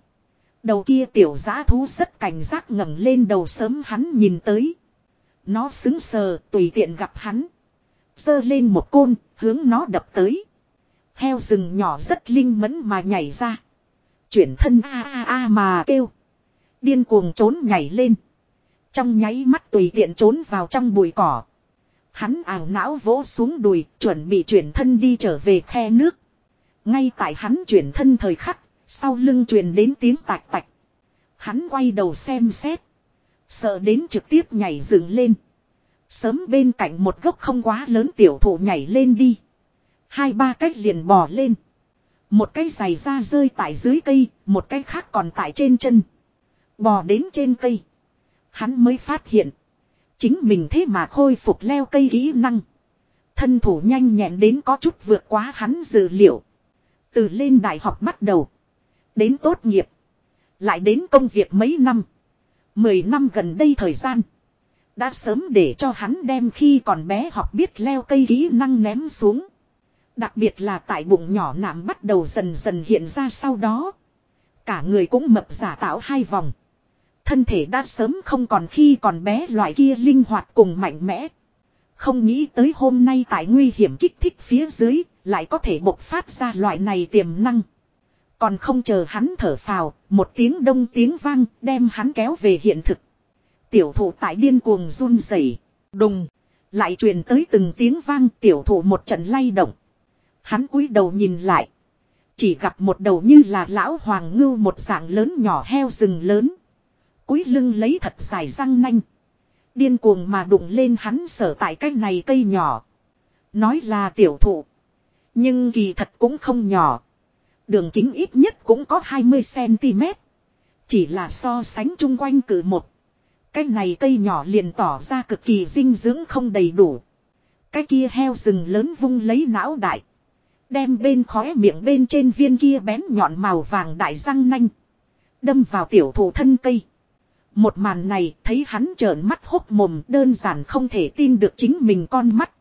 Đầu kia tiểu giã thú rất cảnh giác ngẩng lên đầu sớm hắn nhìn tới. Nó xứng sờ, tùy tiện gặp hắn. Dơ lên một côn, hướng nó đập tới. Heo rừng nhỏ rất linh mẫn mà nhảy ra. Chuyển thân a a a mà kêu. Điên cuồng trốn nhảy lên. Trong nháy mắt tùy tiện trốn vào trong bụi cỏ. Hắn ảo não vỗ xuống đùi, chuẩn bị chuyển thân đi trở về khe nước. Ngay tại hắn chuyển thân thời khắc, sau lưng truyền đến tiếng tạch tạch. Hắn quay đầu xem xét. Sợ đến trực tiếp nhảy dựng lên. Sớm bên cạnh một gốc không quá lớn tiểu thụ nhảy lên đi. Hai ba cách liền bò lên. Một cái giày ra rơi tại dưới cây, một cái khác còn tại trên chân. Bò đến trên cây. Hắn mới phát hiện. Chính mình thế mà khôi phục leo cây kỹ năng. Thân thủ nhanh nhẹn đến có chút vượt quá hắn dự liệu. Từ lên đại học bắt đầu. Đến tốt nghiệp. Lại đến công việc mấy năm. Mười năm gần đây thời gian. Đã sớm để cho hắn đem khi còn bé học biết leo cây kỹ năng ném xuống. Đặc biệt là tại bụng nhỏ nạm bắt đầu dần dần hiện ra sau đó. Cả người cũng mập giả tạo hai vòng. Thân thể đã sớm không còn khi còn bé loại kia linh hoạt cùng mạnh mẽ. Không nghĩ tới hôm nay tại nguy hiểm kích thích phía dưới, lại có thể bộc phát ra loại này tiềm năng. Còn không chờ hắn thở phào, một tiếng đông tiếng vang đem hắn kéo về hiện thực. Tiểu thủ tại điên cuồng run rẩy, đùng, lại truyền tới từng tiếng vang tiểu thủ một trận lay động. Hắn cúi đầu nhìn lại. Chỉ gặp một đầu như là lão hoàng ngưu một dạng lớn nhỏ heo rừng lớn cúi lưng lấy thật dài răng nanh. Điên cuồng mà đụng lên hắn sở tại cái này cây nhỏ. Nói là tiểu thụ. Nhưng kỳ thật cũng không nhỏ. Đường kính ít nhất cũng có 20cm. Chỉ là so sánh chung quanh cử một. Cái này cây nhỏ liền tỏ ra cực kỳ dinh dưỡng không đầy đủ. Cái kia heo rừng lớn vung lấy não đại. Đem bên khóe miệng bên trên viên kia bén nhọn màu vàng đại răng nanh. Đâm vào tiểu thụ thân cây. Một màn này thấy hắn trợn mắt hốc mồm đơn giản không thể tin được chính mình con mắt.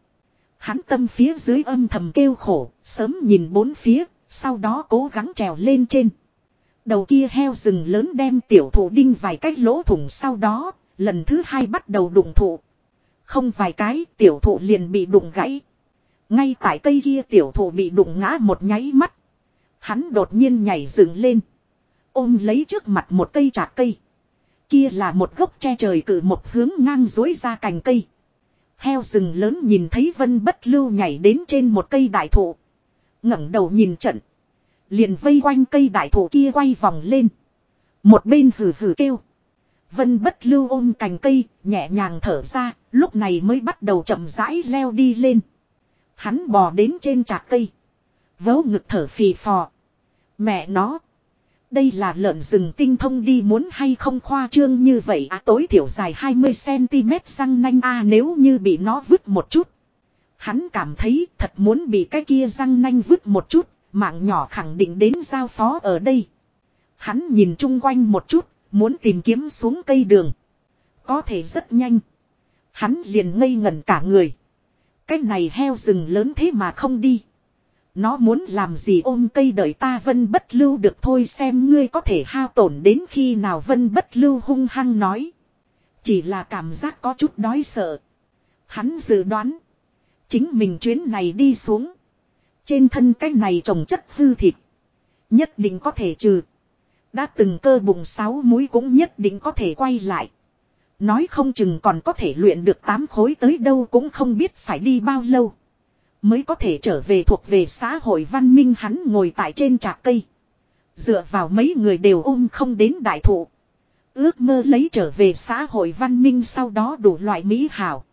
Hắn tâm phía dưới âm thầm kêu khổ, sớm nhìn bốn phía, sau đó cố gắng trèo lên trên. Đầu kia heo rừng lớn đem tiểu thụ đinh vài cái lỗ thủng sau đó, lần thứ hai bắt đầu đụng thụ. Không vài cái, tiểu thụ liền bị đụng gãy. Ngay tại cây kia tiểu thụ bị đụng ngã một nháy mắt. Hắn đột nhiên nhảy dựng lên. Ôm lấy trước mặt một cây trà cây. Kia là một gốc che trời cử một hướng ngang dối ra cành cây. Heo rừng lớn nhìn thấy vân bất lưu nhảy đến trên một cây đại thụ. ngẩng đầu nhìn trận. Liền vây quanh cây đại thụ kia quay vòng lên. Một bên hừ hừ kêu. Vân bất lưu ôm cành cây, nhẹ nhàng thở ra, lúc này mới bắt đầu chậm rãi leo đi lên. Hắn bò đến trên trạc cây. Vớ ngực thở phì phò. Mẹ nó. Đây là lợn rừng tinh thông đi muốn hay không khoa trương như vậy à tối thiểu dài 20cm răng nanh a à, nếu như bị nó vứt một chút. Hắn cảm thấy thật muốn bị cái kia răng nanh vứt một chút, mạng nhỏ khẳng định đến giao phó ở đây. Hắn nhìn chung quanh một chút, muốn tìm kiếm xuống cây đường. Có thể rất nhanh. Hắn liền ngây ngẩn cả người. Cái này heo rừng lớn thế mà không đi. Nó muốn làm gì ôm cây đợi ta vân bất lưu được thôi xem ngươi có thể hao tổn đến khi nào vân bất lưu hung hăng nói. Chỉ là cảm giác có chút đói sợ. Hắn dự đoán. Chính mình chuyến này đi xuống. Trên thân cái này trồng chất hư thịt. Nhất định có thể trừ. Đã từng cơ bụng sáu múi cũng nhất định có thể quay lại. Nói không chừng còn có thể luyện được tám khối tới đâu cũng không biết phải đi bao lâu. Mới có thể trở về thuộc về xã hội văn minh hắn ngồi tại trên trạc cây. Dựa vào mấy người đều ôm không đến đại thụ. Ước mơ lấy trở về xã hội văn minh sau đó đủ loại mỹ hảo.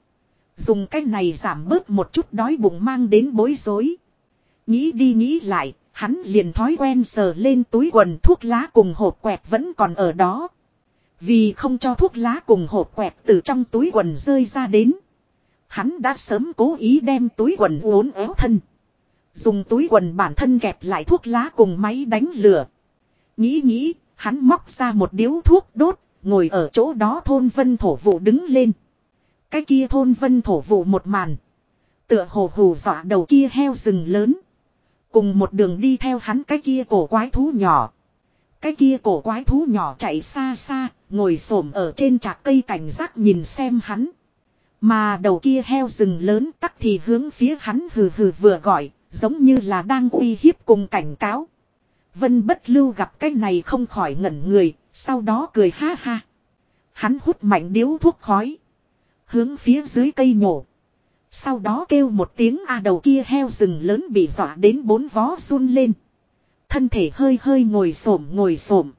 Dùng cách này giảm bớt một chút đói bụng mang đến bối rối. Nghĩ đi nghĩ lại, hắn liền thói quen sờ lên túi quần thuốc lá cùng hộp quẹt vẫn còn ở đó. Vì không cho thuốc lá cùng hộp quẹt từ trong túi quần rơi ra đến. Hắn đã sớm cố ý đem túi quần uốn éo thân. Dùng túi quần bản thân kẹp lại thuốc lá cùng máy đánh lửa. Nghĩ nghĩ, hắn móc ra một điếu thuốc đốt, ngồi ở chỗ đó thôn vân thổ vụ đứng lên. Cái kia thôn vân thổ vụ một màn. Tựa hồ hù dọa đầu kia heo rừng lớn. Cùng một đường đi theo hắn cái kia cổ quái thú nhỏ. Cái kia cổ quái thú nhỏ chạy xa xa, ngồi xổm ở trên trạc cây cảnh giác nhìn xem hắn. Mà đầu kia heo rừng lớn tắc thì hướng phía hắn hừ hừ vừa gọi, giống như là đang uy hiếp cùng cảnh cáo. Vân bất lưu gặp cái này không khỏi ngẩn người, sau đó cười ha ha. Hắn hút mạnh điếu thuốc khói. Hướng phía dưới cây nhổ. Sau đó kêu một tiếng a đầu kia heo rừng lớn bị dọa đến bốn vó run lên. Thân thể hơi hơi ngồi xổm ngồi xổm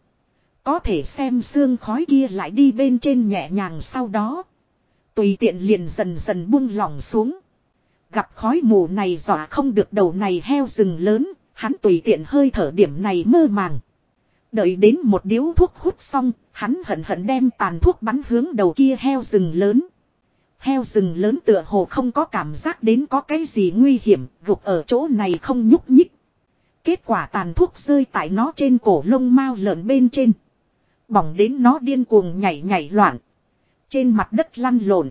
Có thể xem xương khói kia lại đi bên trên nhẹ nhàng sau đó. Tùy tiện liền dần dần buông lỏng xuống. Gặp khói mù này dọa không được đầu này heo rừng lớn, hắn tùy tiện hơi thở điểm này mơ màng. Đợi đến một điếu thuốc hút xong, hắn hận hận đem tàn thuốc bắn hướng đầu kia heo rừng lớn. Heo rừng lớn tựa hồ không có cảm giác đến có cái gì nguy hiểm, gục ở chỗ này không nhúc nhích. Kết quả tàn thuốc rơi tại nó trên cổ lông mao lợn bên trên. Bỏng đến nó điên cuồng nhảy nhảy loạn. Trên mặt đất lăn lộn.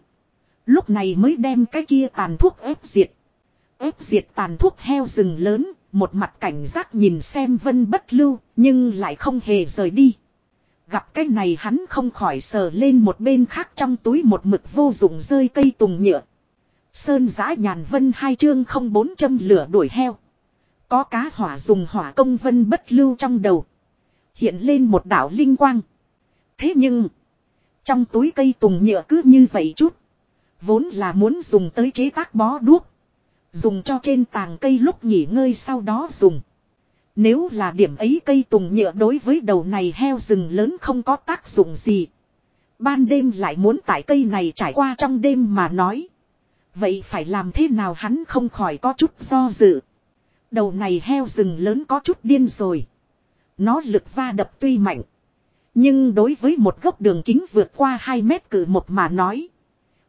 Lúc này mới đem cái kia tàn thuốc ép diệt. Ép diệt tàn thuốc heo rừng lớn, một mặt cảnh giác nhìn xem vân bất lưu, nhưng lại không hề rời đi. Gặp cái này hắn không khỏi sờ lên một bên khác trong túi một mực vô dụng rơi cây tùng nhựa. Sơn giã nhàn vân hai chương không bốn châm lửa đuổi heo. Có cá hỏa dùng hỏa công vân bất lưu trong đầu. Hiện lên một đảo linh quang. Thế nhưng. Trong túi cây tùng nhựa cứ như vậy chút. Vốn là muốn dùng tới chế tác bó đuốc. Dùng cho trên tàng cây lúc nghỉ ngơi sau đó dùng. Nếu là điểm ấy cây tùng nhựa đối với đầu này heo rừng lớn không có tác dụng gì. Ban đêm lại muốn tại cây này trải qua trong đêm mà nói. Vậy phải làm thế nào hắn không khỏi có chút do dự. Đầu này heo rừng lớn có chút điên rồi. Nó lực va đập tuy mạnh. Nhưng đối với một gốc đường kính vượt qua 2 mét cử một mà nói.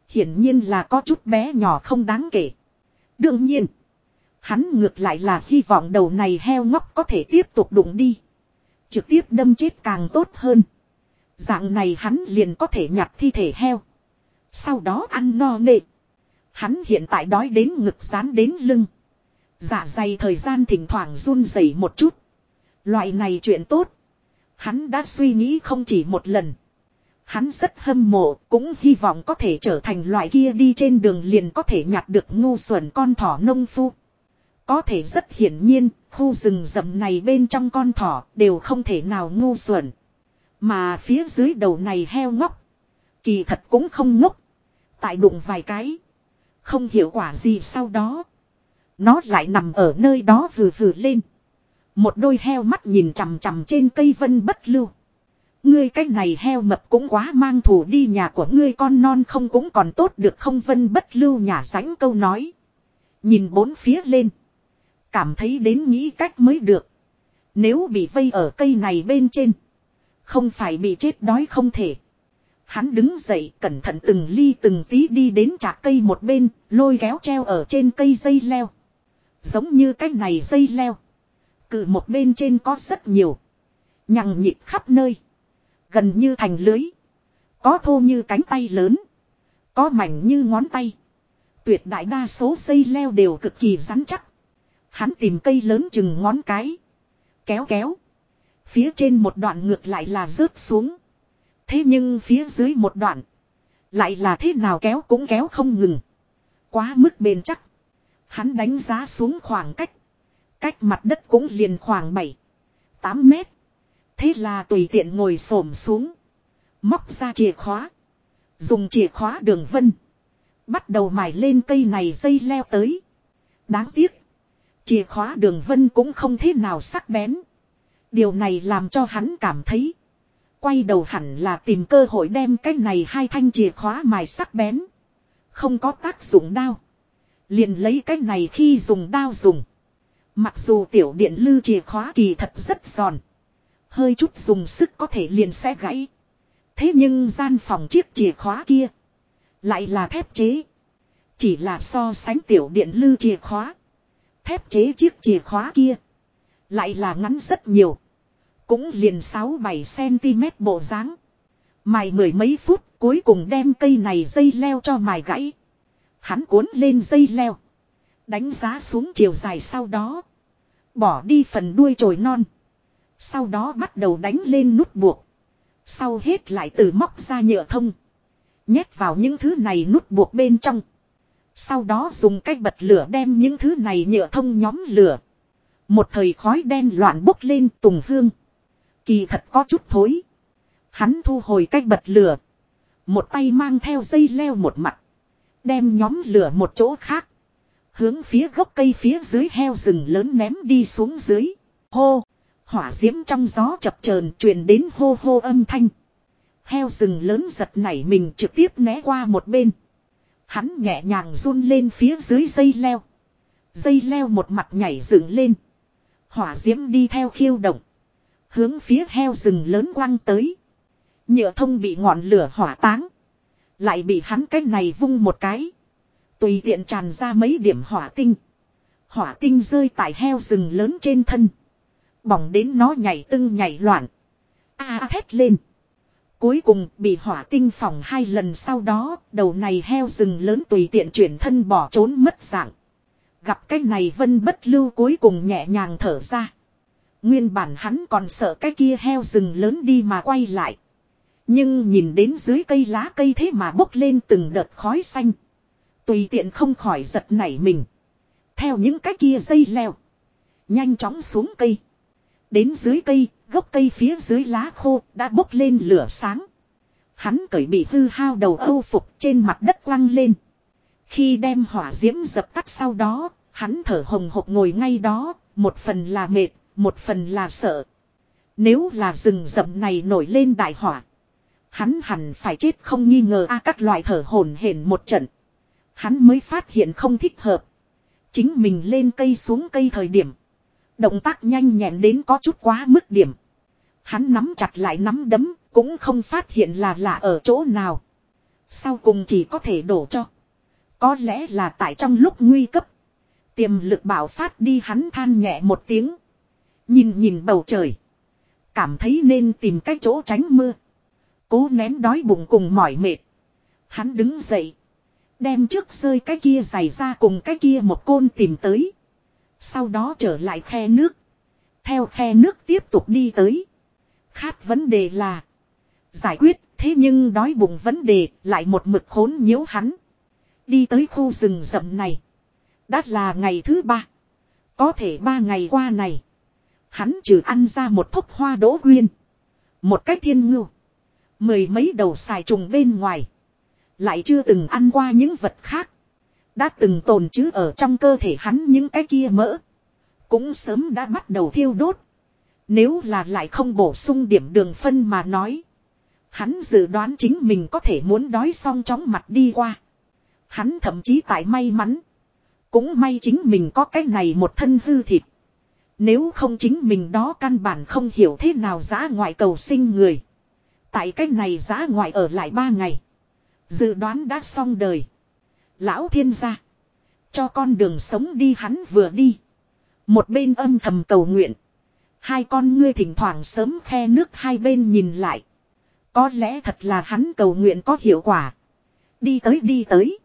Hiển nhiên là có chút bé nhỏ không đáng kể. Đương nhiên. Hắn ngược lại là hy vọng đầu này heo ngốc có thể tiếp tục đụng đi. Trực tiếp đâm chết càng tốt hơn. Dạng này hắn liền có thể nhặt thi thể heo. Sau đó ăn no nệ. Hắn hiện tại đói đến ngực rán đến lưng. Dạ dày thời gian thỉnh thoảng run rẩy một chút. Loại này chuyện tốt. Hắn đã suy nghĩ không chỉ một lần. Hắn rất hâm mộ, cũng hy vọng có thể trở thành loại kia đi trên đường liền có thể nhặt được ngu xuẩn con thỏ nông phu. Có thể rất hiển nhiên, khu rừng rậm này bên trong con thỏ đều không thể nào ngu xuẩn. Mà phía dưới đầu này heo ngốc. Kỳ thật cũng không ngốc. Tại đụng vài cái. Không hiểu quả gì sau đó. Nó lại nằm ở nơi đó hừ hừ lên. Một đôi heo mắt nhìn chằm chằm trên cây vân bất lưu. Ngươi cái này heo mập cũng quá mang thủ đi nhà của ngươi con non không cũng còn tốt được không vân bất lưu nhà sánh câu nói. Nhìn bốn phía lên. Cảm thấy đến nghĩ cách mới được. Nếu bị vây ở cây này bên trên. Không phải bị chết đói không thể. Hắn đứng dậy cẩn thận từng ly từng tí đi đến trạc cây một bên, lôi kéo treo ở trên cây dây leo. Giống như cái này dây leo. Cự một bên trên có rất nhiều. Nhằng nhịp khắp nơi. Gần như thành lưới. Có thô như cánh tay lớn. Có mảnh như ngón tay. Tuyệt đại đa số dây leo đều cực kỳ rắn chắc. Hắn tìm cây lớn chừng ngón cái. Kéo kéo. Phía trên một đoạn ngược lại là rớt xuống. Thế nhưng phía dưới một đoạn. Lại là thế nào kéo cũng kéo không ngừng. Quá mức bền chắc. Hắn đánh giá xuống khoảng cách. Cách mặt đất cũng liền khoảng 7. 8 mét. Thế là tùy tiện ngồi xổm xuống. Móc ra chìa khóa. Dùng chìa khóa đường vân. Bắt đầu mài lên cây này dây leo tới. Đáng tiếc. Chìa khóa đường vân cũng không thế nào sắc bén. Điều này làm cho hắn cảm thấy. Quay đầu hẳn là tìm cơ hội đem cái này hai thanh chìa khóa mài sắc bén. Không có tác dụng đao. Liền lấy cái này khi dùng đao dùng. Mặc dù tiểu điện lư chìa khóa kỳ thật rất giòn. Hơi chút dùng sức có thể liền sẽ gãy. Thế nhưng gian phòng chiếc chìa khóa kia. Lại là thép chế. Chỉ là so sánh tiểu điện lư chìa khóa. Thép chế chiếc chìa khóa kia. Lại là ngắn rất nhiều. Cũng liền 6-7cm bộ dáng Mài mười mấy phút cuối cùng đem cây này dây leo cho mài gãy. Hắn cuốn lên dây leo. Đánh giá xuống chiều dài sau đó. Bỏ đi phần đuôi trồi non. Sau đó bắt đầu đánh lên nút buộc. Sau hết lại từ móc ra nhựa thông. Nhét vào những thứ này nút buộc bên trong. Sau đó dùng cách bật lửa đem những thứ này nhựa thông nhóm lửa. Một thời khói đen loạn bốc lên tùng hương. Kỳ thật có chút thối. Hắn thu hồi cách bật lửa. Một tay mang theo dây leo một mặt. Đem nhóm lửa một chỗ khác. Hướng phía gốc cây phía dưới heo rừng lớn ném đi xuống dưới. Hô. Hỏa diễm trong gió chập chờn truyền đến hô hô âm thanh. Heo rừng lớn giật nảy mình trực tiếp né qua một bên. Hắn nhẹ nhàng run lên phía dưới dây leo. Dây leo một mặt nhảy dựng lên. Hỏa diễm đi theo khiêu động. Hướng phía heo rừng lớn quăng tới. Nhựa thông bị ngọn lửa hỏa táng. Lại bị hắn cái này vung một cái. Tùy tiện tràn ra mấy điểm hỏa tinh. Hỏa tinh rơi tại heo rừng lớn trên thân. Bỏng đến nó nhảy tưng nhảy loạn. A à, thét lên. Cuối cùng bị hỏa tinh phỏng hai lần sau đó, đầu này heo rừng lớn tùy tiện chuyển thân bỏ trốn mất dạng. Gặp cái này vân bất lưu cuối cùng nhẹ nhàng thở ra. Nguyên bản hắn còn sợ cái kia heo rừng lớn đi mà quay lại. Nhưng nhìn đến dưới cây lá cây thế mà bốc lên từng đợt khói xanh. Tùy tiện không khỏi giật nảy mình. Theo những cái kia dây leo. Nhanh chóng xuống cây. Đến dưới cây, gốc cây phía dưới lá khô đã bốc lên lửa sáng. Hắn cởi bị hư hao đầu âu phục trên mặt đất quăng lên. Khi đem hỏa diễm dập tắt sau đó, hắn thở hồng hộc ngồi ngay đó, một phần là mệt, một phần là sợ. Nếu là rừng rậm này nổi lên đại hỏa, hắn hẳn phải chết không nghi ngờ a các loại thở hổn hển một trận. Hắn mới phát hiện không thích hợp. Chính mình lên cây xuống cây thời điểm. Động tác nhanh nhẹn đến có chút quá mức điểm. Hắn nắm chặt lại nắm đấm, cũng không phát hiện là lạ ở chỗ nào. Sau cùng chỉ có thể đổ cho. Có lẽ là tại trong lúc nguy cấp. Tiềm lực bảo phát đi hắn than nhẹ một tiếng. Nhìn nhìn bầu trời. Cảm thấy nên tìm cách chỗ tránh mưa. Cố nén đói bụng cùng mỏi mệt. Hắn đứng dậy. Đem trước rơi cái kia giày ra cùng cái kia một côn tìm tới. Sau đó trở lại khe nước. Theo khe nước tiếp tục đi tới. Khát vấn đề là. Giải quyết, thế nhưng đói bụng vấn đề, lại một mực khốn nhiễu hắn. Đi tới khu rừng rậm này. Đã là ngày thứ ba. Có thể ba ngày qua này. Hắn trừ ăn ra một thốc hoa đỗ quyên. Một cách thiên ngưu. Mười mấy đầu xài trùng bên ngoài. Lại chưa từng ăn qua những vật khác. Đã từng tồn chứ ở trong cơ thể hắn những cái kia mỡ. Cũng sớm đã bắt đầu thiêu đốt. Nếu là lại không bổ sung điểm đường phân mà nói. Hắn dự đoán chính mình có thể muốn đói xong chóng mặt đi qua. Hắn thậm chí tại may mắn. Cũng may chính mình có cái này một thân hư thịt. Nếu không chính mình đó căn bản không hiểu thế nào giá ngoại cầu sinh người. Tại cái này giá ngoại ở lại ba ngày. Dự đoán đã xong đời. Lão thiên gia. Cho con đường sống đi hắn vừa đi. Một bên âm thầm cầu nguyện. Hai con ngươi thỉnh thoảng sớm khe nước hai bên nhìn lại. Có lẽ thật là hắn cầu nguyện có hiệu quả. Đi tới đi tới.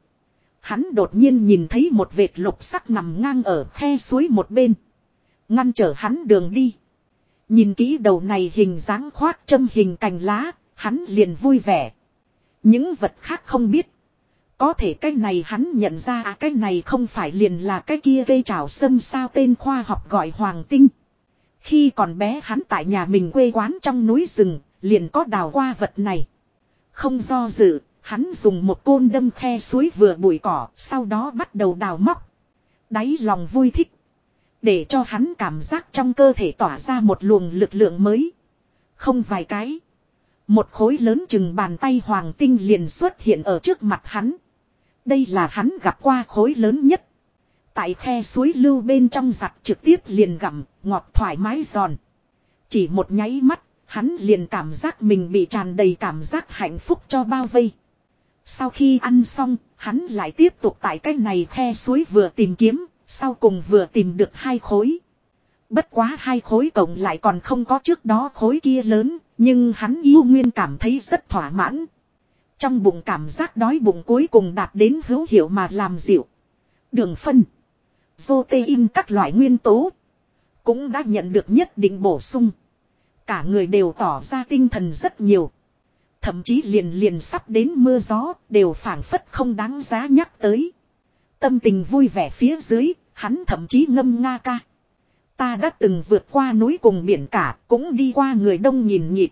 Hắn đột nhiên nhìn thấy một vệt lục sắc nằm ngang ở khe suối một bên. Ngăn trở hắn đường đi. Nhìn kỹ đầu này hình dáng khoác châm hình cành lá, hắn liền vui vẻ. Những vật khác không biết. Có thể cái này hắn nhận ra à cái này không phải liền là cái kia cây trào sâm sao tên khoa học gọi hoàng tinh. Khi còn bé hắn tại nhà mình quê quán trong núi rừng, liền có đào qua vật này. Không do dự, hắn dùng một côn đâm khe suối vừa bụi cỏ, sau đó bắt đầu đào móc. Đáy lòng vui thích. Để cho hắn cảm giác trong cơ thể tỏa ra một luồng lực lượng mới. Không vài cái. Một khối lớn chừng bàn tay hoàng tinh liền xuất hiện ở trước mặt hắn. Đây là hắn gặp qua khối lớn nhất. Tại khe suối lưu bên trong giặt trực tiếp liền gặm, ngọt thoải mái giòn. Chỉ một nháy mắt, hắn liền cảm giác mình bị tràn đầy cảm giác hạnh phúc cho bao vây. Sau khi ăn xong, hắn lại tiếp tục tại cái này khe suối vừa tìm kiếm, sau cùng vừa tìm được hai khối. Bất quá hai khối cộng lại còn không có trước đó khối kia lớn, nhưng hắn yêu nguyên cảm thấy rất thỏa mãn. Trong bụng cảm giác đói bụng cuối cùng đạt đến hữu hiệu mà làm dịu. Đường phân. Protein các loại nguyên tố. Cũng đã nhận được nhất định bổ sung. Cả người đều tỏ ra tinh thần rất nhiều. Thậm chí liền liền sắp đến mưa gió đều phảng phất không đáng giá nhắc tới. Tâm tình vui vẻ phía dưới, hắn thậm chí ngâm nga ca. Ta đã từng vượt qua núi cùng biển cả, cũng đi qua người đông nhìn nhịp.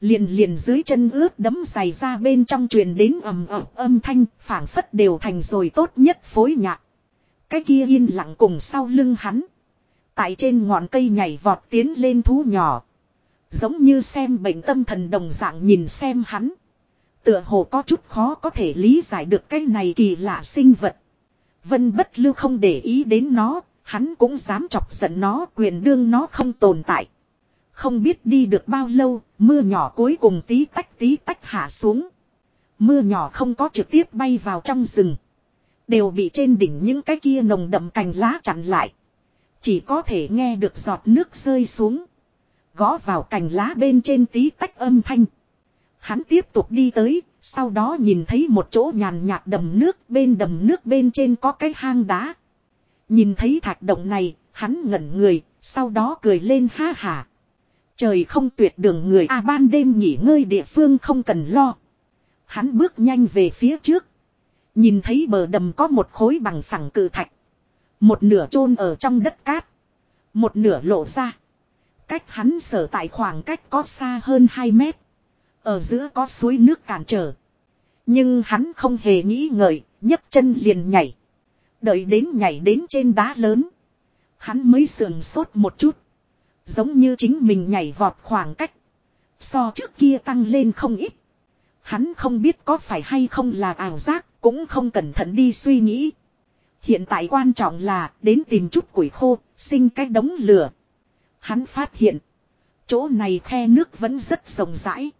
Liền liền dưới chân ướt đấm dày ra bên trong truyền đến ầm ầm âm thanh, phảng phất đều thành rồi tốt nhất phối nhạc. Cái kia yên lặng cùng sau lưng hắn. Tại trên ngọn cây nhảy vọt tiến lên thú nhỏ. Giống như xem bệnh tâm thần đồng dạng nhìn xem hắn. Tựa hồ có chút khó có thể lý giải được cái này kỳ lạ sinh vật. Vân bất lưu không để ý đến nó, hắn cũng dám chọc giận nó quyền đương nó không tồn tại. Không biết đi được bao lâu, mưa nhỏ cuối cùng tí tách tí tách hạ xuống. Mưa nhỏ không có trực tiếp bay vào trong rừng. Đều bị trên đỉnh những cái kia nồng đậm cành lá chặn lại. Chỉ có thể nghe được giọt nước rơi xuống. Gõ vào cành lá bên trên tí tách âm thanh. Hắn tiếp tục đi tới, sau đó nhìn thấy một chỗ nhàn nhạt đầm nước, bên đầm nước bên trên có cái hang đá. Nhìn thấy thạch động này, hắn ngẩn người, sau đó cười lên ha hả. Trời không tuyệt đường người à ban đêm nghỉ ngơi địa phương không cần lo. Hắn bước nhanh về phía trước. Nhìn thấy bờ đầm có một khối bằng phẳng cự thạch. Một nửa chôn ở trong đất cát. Một nửa lộ ra. Cách hắn sở tại khoảng cách có xa hơn 2 mét. Ở giữa có suối nước cản trở. Nhưng hắn không hề nghĩ ngợi, nhấc chân liền nhảy. Đợi đến nhảy đến trên đá lớn. Hắn mới sườn sốt một chút. Giống như chính mình nhảy vọt khoảng cách. So trước kia tăng lên không ít. Hắn không biết có phải hay không là ảo giác, cũng không cẩn thận đi suy nghĩ. Hiện tại quan trọng là đến tìm chút củi khô, sinh cái đống lửa. Hắn phát hiện, chỗ này khe nước vẫn rất rộng rãi.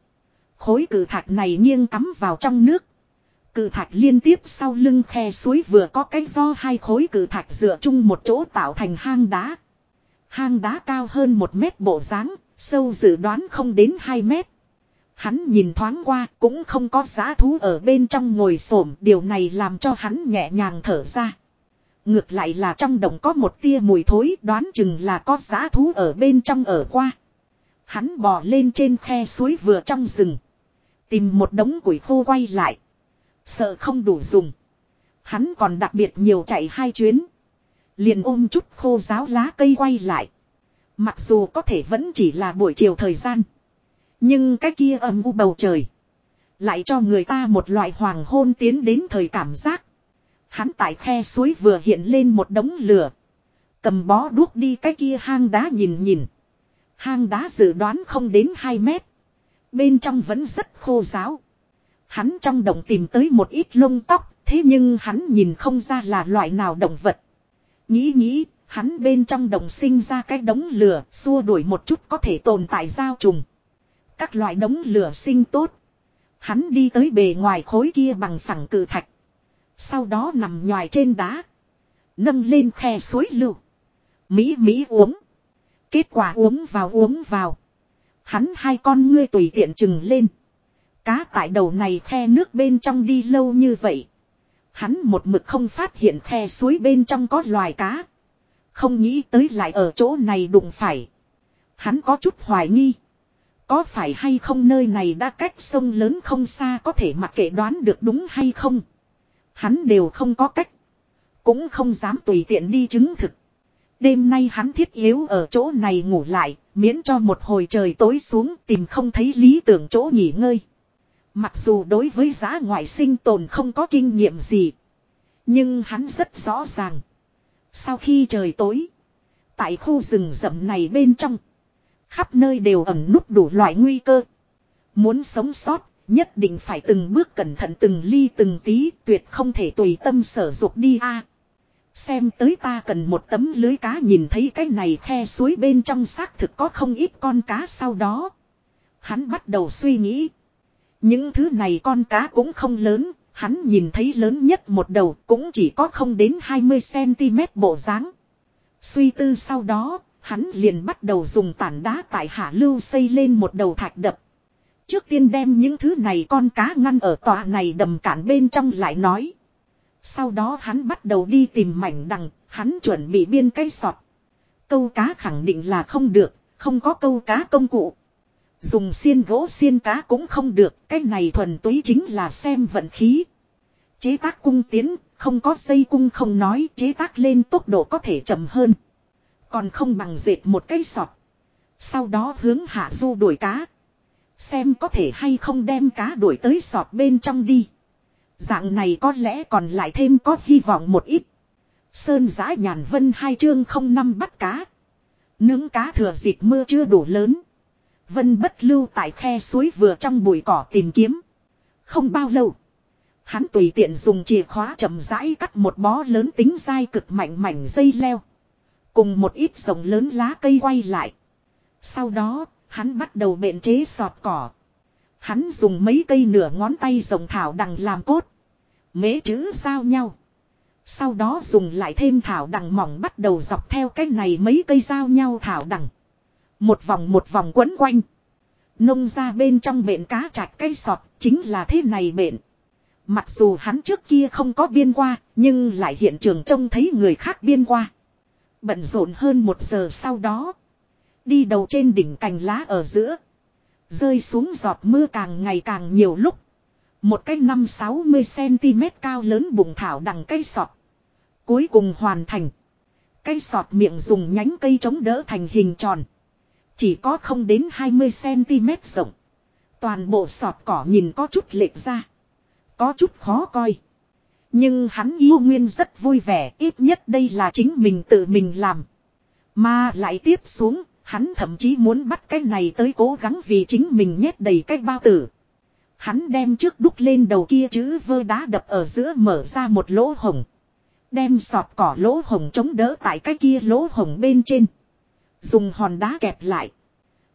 Khối cử thạch này nghiêng cắm vào trong nước. Cử thạch liên tiếp sau lưng khe suối vừa có cái do hai khối cử thạch dựa chung một chỗ tạo thành hang đá. Hang đá cao hơn một mét bộ dáng, sâu dự đoán không đến 2 mét. Hắn nhìn thoáng qua cũng không có giá thú ở bên trong ngồi xổm điều này làm cho hắn nhẹ nhàng thở ra. Ngược lại là trong đồng có một tia mùi thối đoán chừng là có giá thú ở bên trong ở qua. Hắn bò lên trên khe suối vừa trong rừng. Tìm một đống củi khô quay lại. Sợ không đủ dùng. Hắn còn đặc biệt nhiều chạy hai chuyến. Liền ôm chút khô giáo lá cây quay lại. Mặc dù có thể vẫn chỉ là buổi chiều thời gian. Nhưng cái kia âm u bầu trời. Lại cho người ta một loại hoàng hôn tiến đến thời cảm giác. Hắn tại khe suối vừa hiện lên một đống lửa. Cầm bó đuốc đi cái kia hang đá nhìn nhìn. Hang đá dự đoán không đến 2 mét. Bên trong vẫn rất khô giáo. Hắn trong động tìm tới một ít lông tóc. Thế nhưng hắn nhìn không ra là loại nào động vật. Nghĩ nghĩ, hắn bên trong đồng sinh ra cái đống lửa, xua đuổi một chút có thể tồn tại giao trùng. Các loại đống lửa sinh tốt. Hắn đi tới bề ngoài khối kia bằng phẳng cử thạch. Sau đó nằm nhòi trên đá. Nâng lên khe suối lưu. Mỹ Mỹ uống. Kết quả uống vào uống vào. Hắn hai con ngươi tùy tiện chừng lên. Cá tại đầu này khe nước bên trong đi lâu như vậy. Hắn một mực không phát hiện khe suối bên trong có loài cá. Không nghĩ tới lại ở chỗ này đụng phải. Hắn có chút hoài nghi. Có phải hay không nơi này đã cách sông lớn không xa có thể mặc kệ đoán được đúng hay không. Hắn đều không có cách. Cũng không dám tùy tiện đi chứng thực. Đêm nay hắn thiết yếu ở chỗ này ngủ lại, miễn cho một hồi trời tối xuống tìm không thấy lý tưởng chỗ nghỉ ngơi. Mặc dù đối với giá ngoại sinh tồn không có kinh nghiệm gì. Nhưng hắn rất rõ ràng. Sau khi trời tối. Tại khu rừng rậm này bên trong. Khắp nơi đều ẩn nút đủ loại nguy cơ. Muốn sống sót, nhất định phải từng bước cẩn thận từng ly từng tí, tuyệt không thể tùy tâm sở dục đi a. xem tới ta cần một tấm lưới cá nhìn thấy cái này khe suối bên trong xác thực có không ít con cá sau đó. Hắn bắt đầu suy nghĩ. Những thứ này con cá cũng không lớn, hắn nhìn thấy lớn nhất một đầu cũng chỉ có không đến 20cm bộ dáng. Suy tư sau đó, hắn liền bắt đầu dùng tản đá tại hạ lưu xây lên một đầu thạch đập. Trước tiên đem những thứ này con cá ngăn ở tòa này đầm cản bên trong lại nói. Sau đó hắn bắt đầu đi tìm mảnh đằng, hắn chuẩn bị biên cây sọt. Câu cá khẳng định là không được, không có câu cá công cụ. Dùng xiên gỗ xiên cá cũng không được, cái này thuần túy chính là xem vận khí. Chế tác cung tiến, không có dây cung không nói, chế tác lên tốc độ có thể chậm hơn. Còn không bằng dệt một cây sọt. Sau đó hướng hạ du đuổi cá. Xem có thể hay không đem cá đuổi tới sọt bên trong đi. Dạng này có lẽ còn lại thêm có hy vọng một ít. Sơn giã nhàn vân hai chương không năm bắt cá. Nướng cá thừa dịp mưa chưa đủ lớn. Vân bất lưu tại khe suối vừa trong bụi cỏ tìm kiếm. Không bao lâu. Hắn tùy tiện dùng chìa khóa chậm rãi cắt một bó lớn tính dai cực mạnh mảnh dây leo. Cùng một ít rồng lớn lá cây quay lại. Sau đó, hắn bắt đầu bện chế sọt cỏ. Hắn dùng mấy cây nửa ngón tay rồng thảo đằng làm cốt. Mế chữ giao nhau. Sau đó dùng lại thêm thảo đằng mỏng bắt đầu dọc theo cái này mấy cây giao nhau thảo đằng. Một vòng một vòng quấn quanh. Nông ra bên trong bện cá chạch cây sọt chính là thế này bện. Mặc dù hắn trước kia không có biên qua, nhưng lại hiện trường trông thấy người khác biên qua. Bận rộn hơn một giờ sau đó. Đi đầu trên đỉnh cành lá ở giữa. Rơi xuống giọt mưa càng ngày càng nhiều lúc. Một cái năm sáu mươi cm cao lớn bụng thảo đằng cây sọt. Cuối cùng hoàn thành. Cây sọt miệng dùng nhánh cây chống đỡ thành hình tròn. Chỉ có không đến 20cm rộng. Toàn bộ sọt cỏ nhìn có chút lệch ra. Có chút khó coi. Nhưng hắn yêu nguyên rất vui vẻ, ít nhất đây là chính mình tự mình làm. Mà lại tiếp xuống, hắn thậm chí muốn bắt cái này tới cố gắng vì chính mình nhét đầy cái bao tử. Hắn đem trước đúc lên đầu kia chữ vơ đá đập ở giữa mở ra một lỗ hồng. Đem sọt cỏ lỗ hồng chống đỡ tại cái kia lỗ hồng bên trên. Dùng hòn đá kẹp lại.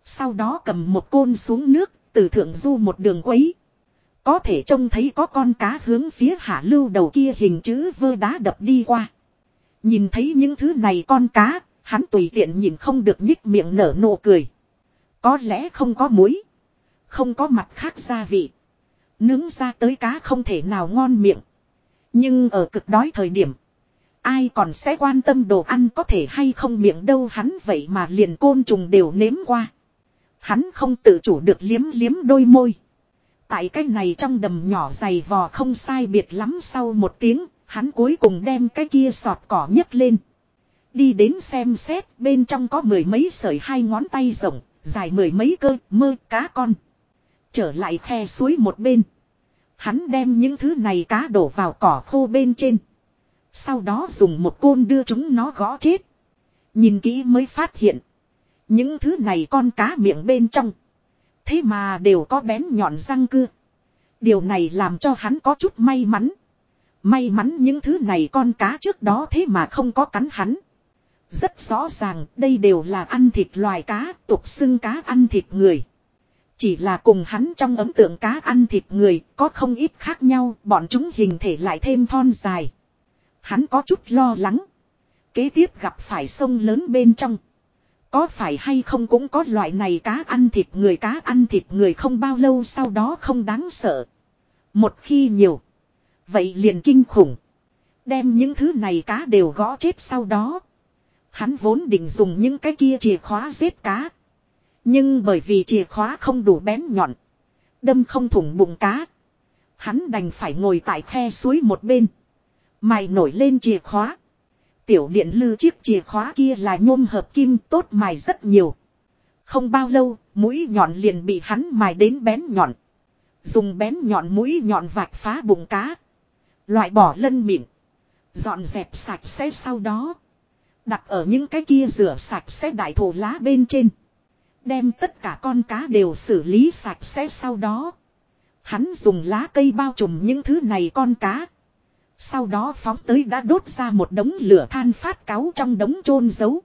Sau đó cầm một côn xuống nước, từ thượng du một đường quấy. Có thể trông thấy có con cá hướng phía hạ lưu đầu kia hình chữ vơ đá đập đi qua. Nhìn thấy những thứ này con cá, hắn tùy tiện nhìn không được nhích miệng nở nụ cười. Có lẽ không có muối. Không có mặt khác gia vị. Nướng ra tới cá không thể nào ngon miệng. Nhưng ở cực đói thời điểm. Ai còn sẽ quan tâm đồ ăn có thể hay không miệng đâu hắn vậy mà liền côn trùng đều nếm qua. Hắn không tự chủ được liếm liếm đôi môi. Tại cái này trong đầm nhỏ dày vò không sai biệt lắm sau một tiếng, hắn cuối cùng đem cái kia sọt cỏ nhấc lên. Đi đến xem xét, bên trong có mười mấy sợi hai ngón tay rộng, dài mười mấy cơ, mơ, cá con. Trở lại khe suối một bên. Hắn đem những thứ này cá đổ vào cỏ khô bên trên. Sau đó dùng một côn đưa chúng nó gõ chết. Nhìn kỹ mới phát hiện. Những thứ này con cá miệng bên trong. Thế mà đều có bén nhọn răng cưa. Điều này làm cho hắn có chút may mắn. May mắn những thứ này con cá trước đó thế mà không có cắn hắn. Rất rõ ràng đây đều là ăn thịt loài cá, tục xưng cá ăn thịt người. Chỉ là cùng hắn trong ấm tượng cá ăn thịt người có không ít khác nhau, bọn chúng hình thể lại thêm thon dài. Hắn có chút lo lắng. Kế tiếp gặp phải sông lớn bên trong. Có phải hay không cũng có loại này cá ăn thịt người cá ăn thịt người không bao lâu sau đó không đáng sợ. Một khi nhiều. Vậy liền kinh khủng. Đem những thứ này cá đều gõ chết sau đó. Hắn vốn định dùng những cái kia chìa khóa giết cá. Nhưng bởi vì chìa khóa không đủ bén nhọn. Đâm không thủng bụng cá. Hắn đành phải ngồi tại khe suối một bên. Mày nổi lên chìa khóa. Tiểu điện lư chiếc chìa khóa kia là nhôm hợp kim tốt mài rất nhiều. Không bao lâu, mũi nhọn liền bị hắn mài đến bén nhọn. Dùng bén nhọn mũi nhọn vạch phá bụng cá. Loại bỏ lân miệng. Dọn dẹp sạch sẽ sau đó. Đặt ở những cái kia rửa sạch sẽ đại thổ lá bên trên. Đem tất cả con cá đều xử lý sạch sẽ sau đó. Hắn dùng lá cây bao trùm những thứ này con cá. Sau đó phóng tới đã đốt ra một đống lửa than phát cáo trong đống chôn giấu.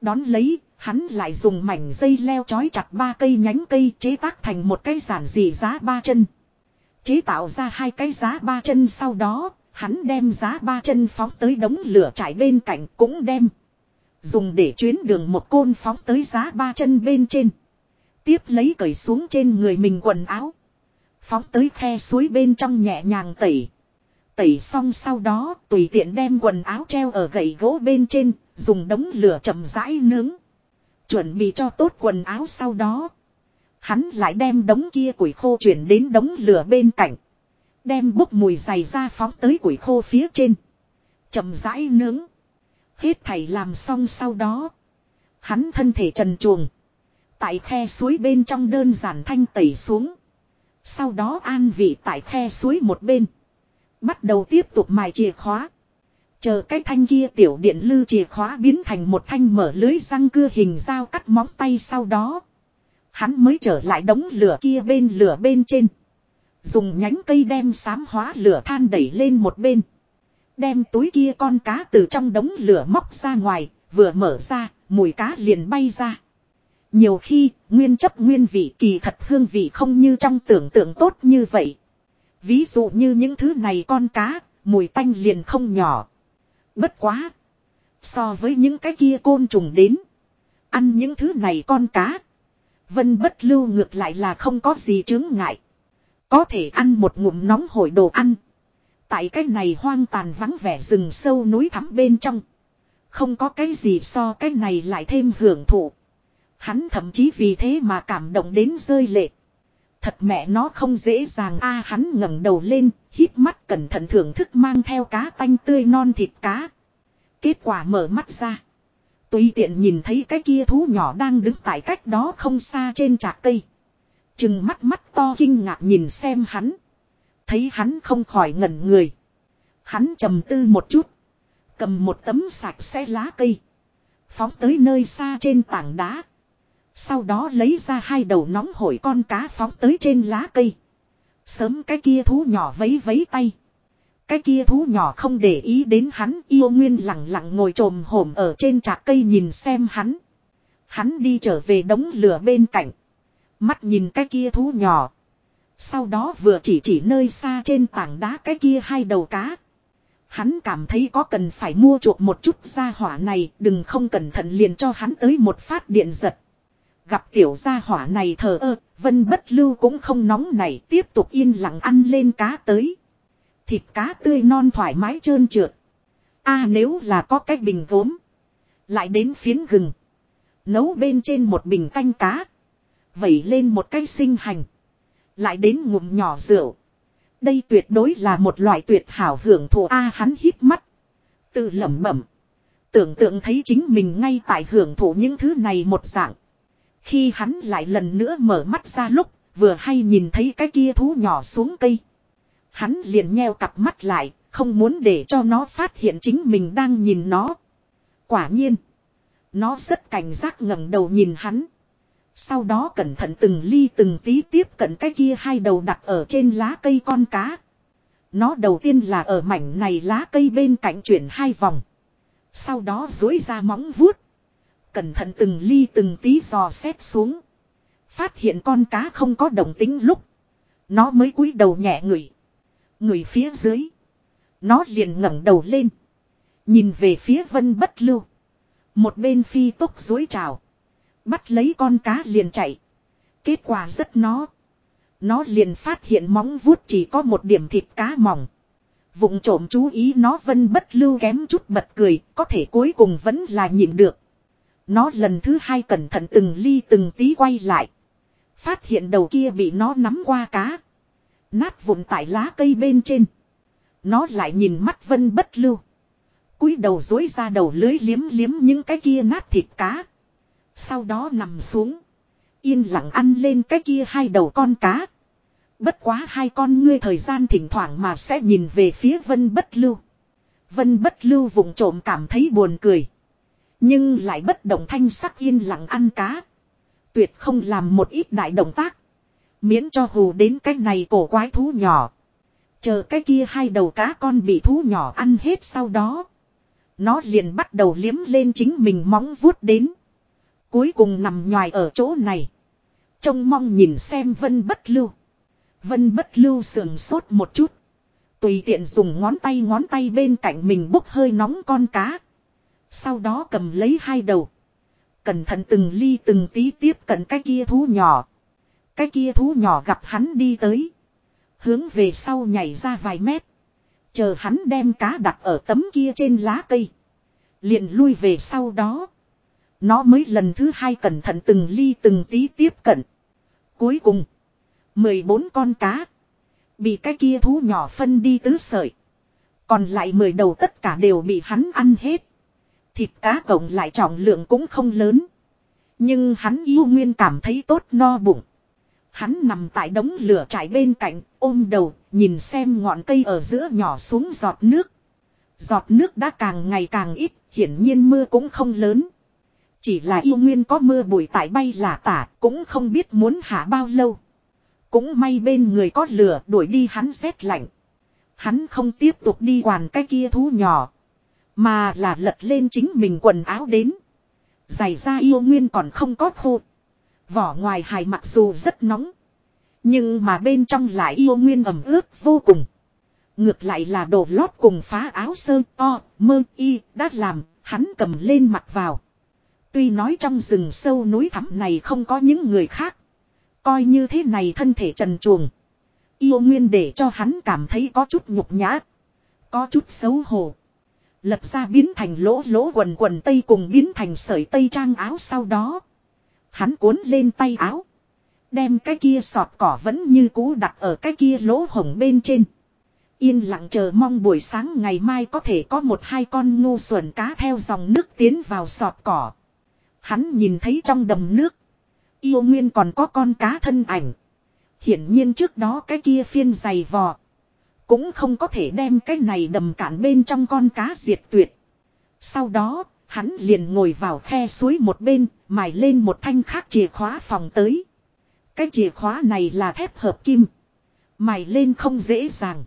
Đón lấy, hắn lại dùng mảnh dây leo chói chặt ba cây nhánh cây chế tác thành một cây giản dị giá ba chân. Chế tạo ra hai cái giá ba chân sau đó, hắn đem giá ba chân phóng tới đống lửa trải bên cạnh cũng đem. Dùng để chuyến đường một côn phóng tới giá ba chân bên trên. Tiếp lấy cởi xuống trên người mình quần áo. Phóng tới khe suối bên trong nhẹ nhàng tẩy. Tẩy xong sau đó tùy tiện đem quần áo treo ở gậy gỗ bên trên, dùng đống lửa chậm rãi nướng. Chuẩn bị cho tốt quần áo sau đó. Hắn lại đem đống kia củi khô chuyển đến đống lửa bên cạnh. Đem bốc mùi dày ra phóng tới củi khô phía trên. Chậm rãi nướng. Hết thảy làm xong sau đó. Hắn thân thể trần chuồng. Tại khe suối bên trong đơn giản thanh tẩy xuống. Sau đó an vị tại khe suối một bên. Bắt đầu tiếp tục mài chìa khóa. Chờ cái thanh kia tiểu điện lư chìa khóa biến thành một thanh mở lưới răng cưa hình dao cắt móng tay sau đó. Hắn mới trở lại đống lửa kia bên lửa bên trên. Dùng nhánh cây đem sám hóa lửa than đẩy lên một bên. Đem túi kia con cá từ trong đống lửa móc ra ngoài, vừa mở ra, mùi cá liền bay ra. Nhiều khi, nguyên chấp nguyên vị kỳ thật hương vị không như trong tưởng tượng tốt như vậy. Ví dụ như những thứ này con cá, mùi tanh liền không nhỏ. Bất quá. So với những cái kia côn trùng đến. Ăn những thứ này con cá. Vân bất lưu ngược lại là không có gì chướng ngại. Có thể ăn một ngụm nóng hổi đồ ăn. Tại cái này hoang tàn vắng vẻ rừng sâu núi thắm bên trong. Không có cái gì so cái này lại thêm hưởng thụ. Hắn thậm chí vì thế mà cảm động đến rơi lệ. Thật mẹ nó không dễ dàng a hắn ngẩng đầu lên, hít mắt cẩn thận thưởng thức mang theo cá tanh tươi non thịt cá. Kết quả mở mắt ra. Tùy tiện nhìn thấy cái kia thú nhỏ đang đứng tại cách đó không xa trên trạc cây. Chừng mắt mắt to kinh ngạc nhìn xem hắn. Thấy hắn không khỏi ngẩn người. Hắn trầm tư một chút. Cầm một tấm sạch xe lá cây. Phóng tới nơi xa trên tảng đá. Sau đó lấy ra hai đầu nóng hổi con cá phóng tới trên lá cây. Sớm cái kia thú nhỏ vấy vấy tay. Cái kia thú nhỏ không để ý đến hắn, yêu nguyên lặng lặng ngồi trồm hổm ở trên trạc cây nhìn xem hắn. Hắn đi trở về đống lửa bên cạnh. Mắt nhìn cái kia thú nhỏ. Sau đó vừa chỉ chỉ nơi xa trên tảng đá cái kia hai đầu cá. Hắn cảm thấy có cần phải mua chuộc một chút gia hỏa này, đừng không cẩn thận liền cho hắn tới một phát điện giật. Gặp tiểu gia hỏa này thờ ơ, vân bất lưu cũng không nóng này tiếp tục yên lặng ăn lên cá tới. Thịt cá tươi non thoải mái trơn trượt. a nếu là có cái bình gốm. Lại đến phiến gừng. Nấu bên trên một bình canh cá. Vẩy lên một cái sinh hành. Lại đến ngụm nhỏ rượu. Đây tuyệt đối là một loại tuyệt hảo hưởng thụ A hắn hít mắt. Tự lẩm bẩm. Tưởng tượng thấy chính mình ngay tại hưởng thụ những thứ này một dạng. Khi hắn lại lần nữa mở mắt ra lúc, vừa hay nhìn thấy cái kia thú nhỏ xuống cây. Hắn liền nheo cặp mắt lại, không muốn để cho nó phát hiện chính mình đang nhìn nó. Quả nhiên, nó rất cảnh giác ngẩng đầu nhìn hắn. Sau đó cẩn thận từng ly từng tí tiếp cận cái kia hai đầu đặt ở trên lá cây con cá. Nó đầu tiên là ở mảnh này lá cây bên cạnh chuyển hai vòng. Sau đó dối ra móng vuốt. Cẩn thận từng ly từng tí dò xét xuống. Phát hiện con cá không có đồng tính lúc. Nó mới cúi đầu nhẹ ngửi. Người phía dưới. Nó liền ngẩng đầu lên. Nhìn về phía vân bất lưu. Một bên phi tốc dối trào. Bắt lấy con cá liền chạy. Kết quả rất nó. Nó liền phát hiện móng vuốt chỉ có một điểm thịt cá mỏng. Vụng trộm chú ý nó vân bất lưu kém chút bật cười, có thể cuối cùng vẫn là nhịn được. Nó lần thứ hai cẩn thận từng ly từng tí quay lại. Phát hiện đầu kia bị nó nắm qua cá. Nát vụn tại lá cây bên trên. Nó lại nhìn mắt vân bất lưu. cúi đầu dối ra đầu lưới liếm liếm những cái kia nát thịt cá. Sau đó nằm xuống. Yên lặng ăn lên cái kia hai đầu con cá. Bất quá hai con ngươi thời gian thỉnh thoảng mà sẽ nhìn về phía vân bất lưu. Vân bất lưu vùng trộm cảm thấy buồn cười. Nhưng lại bất động thanh sắc yên lặng ăn cá. Tuyệt không làm một ít đại động tác. Miễn cho hù đến cái này cổ quái thú nhỏ. Chờ cái kia hai đầu cá con bị thú nhỏ ăn hết sau đó. Nó liền bắt đầu liếm lên chính mình móng vuốt đến. Cuối cùng nằm nhòi ở chỗ này. Trông mong nhìn xem vân bất lưu. Vân bất lưu sườn sốt một chút. Tùy tiện dùng ngón tay ngón tay bên cạnh mình bốc hơi nóng con cá. Sau đó cầm lấy hai đầu. Cẩn thận từng ly từng tí tiếp cận cái kia thú nhỏ. Cái kia thú nhỏ gặp hắn đi tới. Hướng về sau nhảy ra vài mét. Chờ hắn đem cá đặt ở tấm kia trên lá cây. liền lui về sau đó. Nó mới lần thứ hai cẩn thận từng ly từng tí tiếp cận. Cuối cùng. 14 con cá. Bị cái kia thú nhỏ phân đi tứ sợi. Còn lại 10 đầu tất cả đều bị hắn ăn hết. Thịt cá cộng lại trọng lượng cũng không lớn. Nhưng hắn yêu nguyên cảm thấy tốt no bụng. Hắn nằm tại đống lửa trải bên cạnh, ôm đầu, nhìn xem ngọn cây ở giữa nhỏ xuống giọt nước. Giọt nước đã càng ngày càng ít, hiển nhiên mưa cũng không lớn. Chỉ là yêu nguyên có mưa bụi tại bay là tả, cũng không biết muốn hạ bao lâu. Cũng may bên người có lửa đuổi đi hắn rét lạnh. Hắn không tiếp tục đi quản cái kia thú nhỏ. Mà là lật lên chính mình quần áo đến. Giày da yêu nguyên còn không có khô. Vỏ ngoài hài mặc dù rất nóng. Nhưng mà bên trong lại yêu nguyên ẩm ướt vô cùng. Ngược lại là đồ lót cùng phá áo sơ to, mơ y, đã làm, hắn cầm lên mặt vào. Tuy nói trong rừng sâu núi thẳm này không có những người khác. Coi như thế này thân thể trần truồng. Yêu nguyên để cho hắn cảm thấy có chút nhục nhã. Có chút xấu hổ. Lật ra biến thành lỗ lỗ quần quần tây cùng biến thành sợi tây trang áo sau đó. Hắn cuốn lên tay áo. Đem cái kia sọt cỏ vẫn như cũ đặt ở cái kia lỗ hổng bên trên. Yên lặng chờ mong buổi sáng ngày mai có thể có một hai con ngu xuẩn cá theo dòng nước tiến vào sọt cỏ. Hắn nhìn thấy trong đầm nước. Yêu nguyên còn có con cá thân ảnh. Hiển nhiên trước đó cái kia phiên dày vò. Cũng không có thể đem cái này đầm cạn bên trong con cá diệt tuyệt. Sau đó, hắn liền ngồi vào khe suối một bên, mài lên một thanh khác chìa khóa phòng tới. Cái chìa khóa này là thép hợp kim. Mài lên không dễ dàng.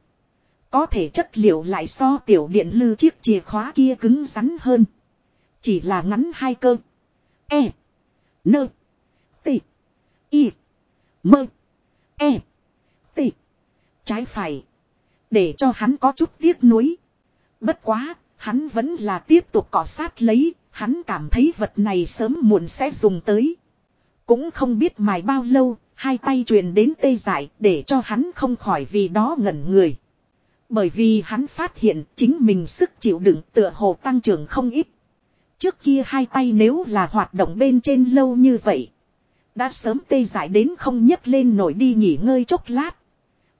Có thể chất liệu lại so tiểu điện lư chiếc chìa khóa kia cứng rắn hơn. Chỉ là ngắn hai cơ. E. Nơ. T. Y. Mơ. E. T. Trái phải. Để cho hắn có chút tiếc nuối. Bất quá, hắn vẫn là tiếp tục cọ sát lấy, hắn cảm thấy vật này sớm muộn sẽ dùng tới. Cũng không biết mài bao lâu, hai tay truyền đến tê dại để cho hắn không khỏi vì đó ngẩn người. Bởi vì hắn phát hiện chính mình sức chịu đựng tựa hồ tăng trưởng không ít. Trước kia hai tay nếu là hoạt động bên trên lâu như vậy. Đã sớm tê dại đến không nhấc lên nổi đi nghỉ ngơi chốc lát.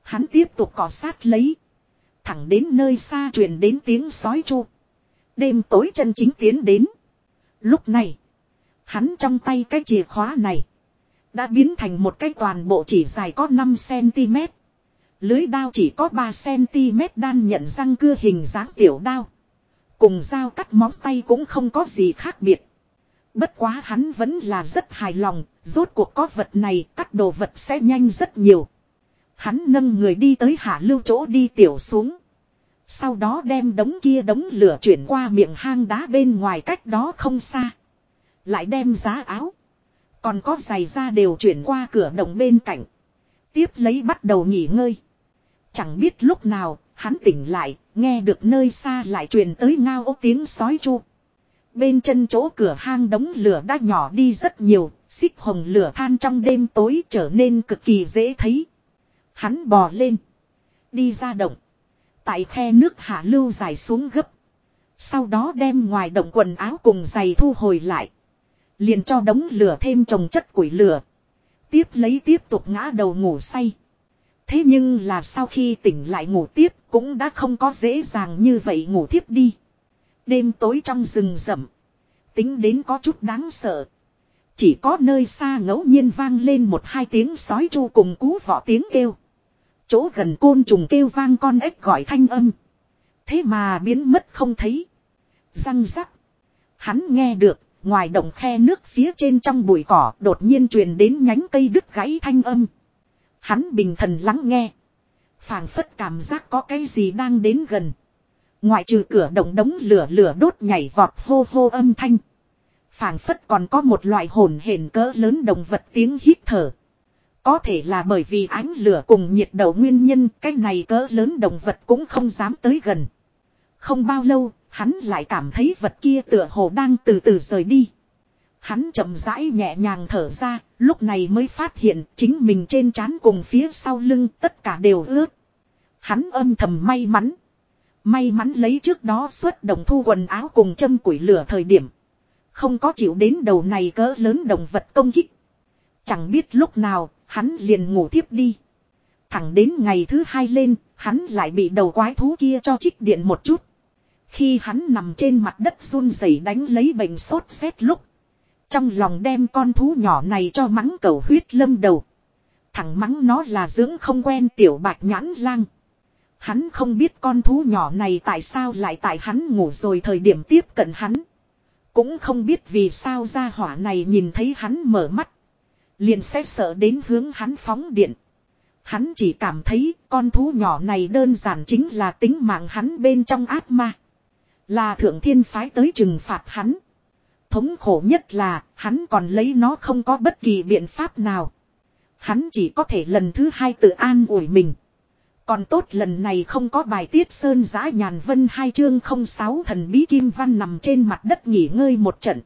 Hắn tiếp tục cọ sát lấy. Thẳng đến nơi xa truyền đến tiếng sói chu. Đêm tối chân chính tiến đến. Lúc này. Hắn trong tay cái chìa khóa này. Đã biến thành một cái toàn bộ chỉ dài có 5cm. Lưới đao chỉ có 3cm đan nhận răng cưa hình dáng tiểu đao. Cùng dao cắt móng tay cũng không có gì khác biệt. Bất quá hắn vẫn là rất hài lòng, rốt cuộc có vật này cắt đồ vật sẽ nhanh rất nhiều. Hắn nâng người đi tới hạ lưu chỗ đi tiểu xuống. Sau đó đem đống kia đống lửa chuyển qua miệng hang đá bên ngoài cách đó không xa. Lại đem giá áo. Còn có giày da đều chuyển qua cửa động bên cạnh. Tiếp lấy bắt đầu nghỉ ngơi. Chẳng biết lúc nào, hắn tỉnh lại, nghe được nơi xa lại truyền tới ngao ốc tiếng sói chu. Bên chân chỗ cửa hang đống lửa đã nhỏ đi rất nhiều, xích hồng lửa than trong đêm tối trở nên cực kỳ dễ thấy. Hắn bò lên. Đi ra động. Tại khe nước hạ lưu dài xuống gấp. Sau đó đem ngoài động quần áo cùng giày thu hồi lại. Liền cho đống lửa thêm trồng chất củi lửa. Tiếp lấy tiếp tục ngã đầu ngủ say. Thế nhưng là sau khi tỉnh lại ngủ tiếp cũng đã không có dễ dàng như vậy ngủ tiếp đi. Đêm tối trong rừng rậm. Tính đến có chút đáng sợ. Chỉ có nơi xa ngẫu nhiên vang lên một hai tiếng sói chu cùng cú vỏ tiếng kêu. Chỗ gần côn trùng kêu vang con ếch gọi thanh âm. Thế mà biến mất không thấy. Răng rắc. Hắn nghe được, ngoài động khe nước phía trên trong bụi cỏ đột nhiên truyền đến nhánh cây đứt gãy thanh âm. Hắn bình thần lắng nghe. phảng phất cảm giác có cái gì đang đến gần. Ngoại trừ cửa động đống lửa lửa đốt nhảy vọt hô hô âm thanh. phảng phất còn có một loại hồn hển cỡ lớn động vật tiếng hít thở. Có thể là bởi vì ánh lửa cùng nhiệt độ nguyên nhân cái này cỡ lớn động vật cũng không dám tới gần. Không bao lâu, hắn lại cảm thấy vật kia tựa hồ đang từ từ rời đi. Hắn chậm rãi nhẹ nhàng thở ra, lúc này mới phát hiện chính mình trên trán cùng phía sau lưng tất cả đều ướt. Hắn âm thầm may mắn. May mắn lấy trước đó xuất đồng thu quần áo cùng châm củi lửa thời điểm. Không có chịu đến đầu này cỡ lớn động vật công kích. Chẳng biết lúc nào, hắn liền ngủ tiếp đi. Thẳng đến ngày thứ hai lên, hắn lại bị đầu quái thú kia cho trích điện một chút. Khi hắn nằm trên mặt đất run rẩy đánh lấy bệnh sốt rét lúc. Trong lòng đem con thú nhỏ này cho mắng cầu huyết lâm đầu. Thẳng mắng nó là dưỡng không quen tiểu bạch nhãn lang. Hắn không biết con thú nhỏ này tại sao lại tại hắn ngủ rồi thời điểm tiếp cận hắn. Cũng không biết vì sao ra hỏa này nhìn thấy hắn mở mắt. Liền sẽ sợ đến hướng hắn phóng điện. Hắn chỉ cảm thấy con thú nhỏ này đơn giản chính là tính mạng hắn bên trong ác ma. Là thượng thiên phái tới trừng phạt hắn. Thống khổ nhất là, hắn còn lấy nó không có bất kỳ biện pháp nào. Hắn chỉ có thể lần thứ hai tự an ủi mình. Còn tốt lần này không có bài tiết sơn giã nhàn vân hai chương không sáu thần bí kim văn nằm trên mặt đất nghỉ ngơi một trận.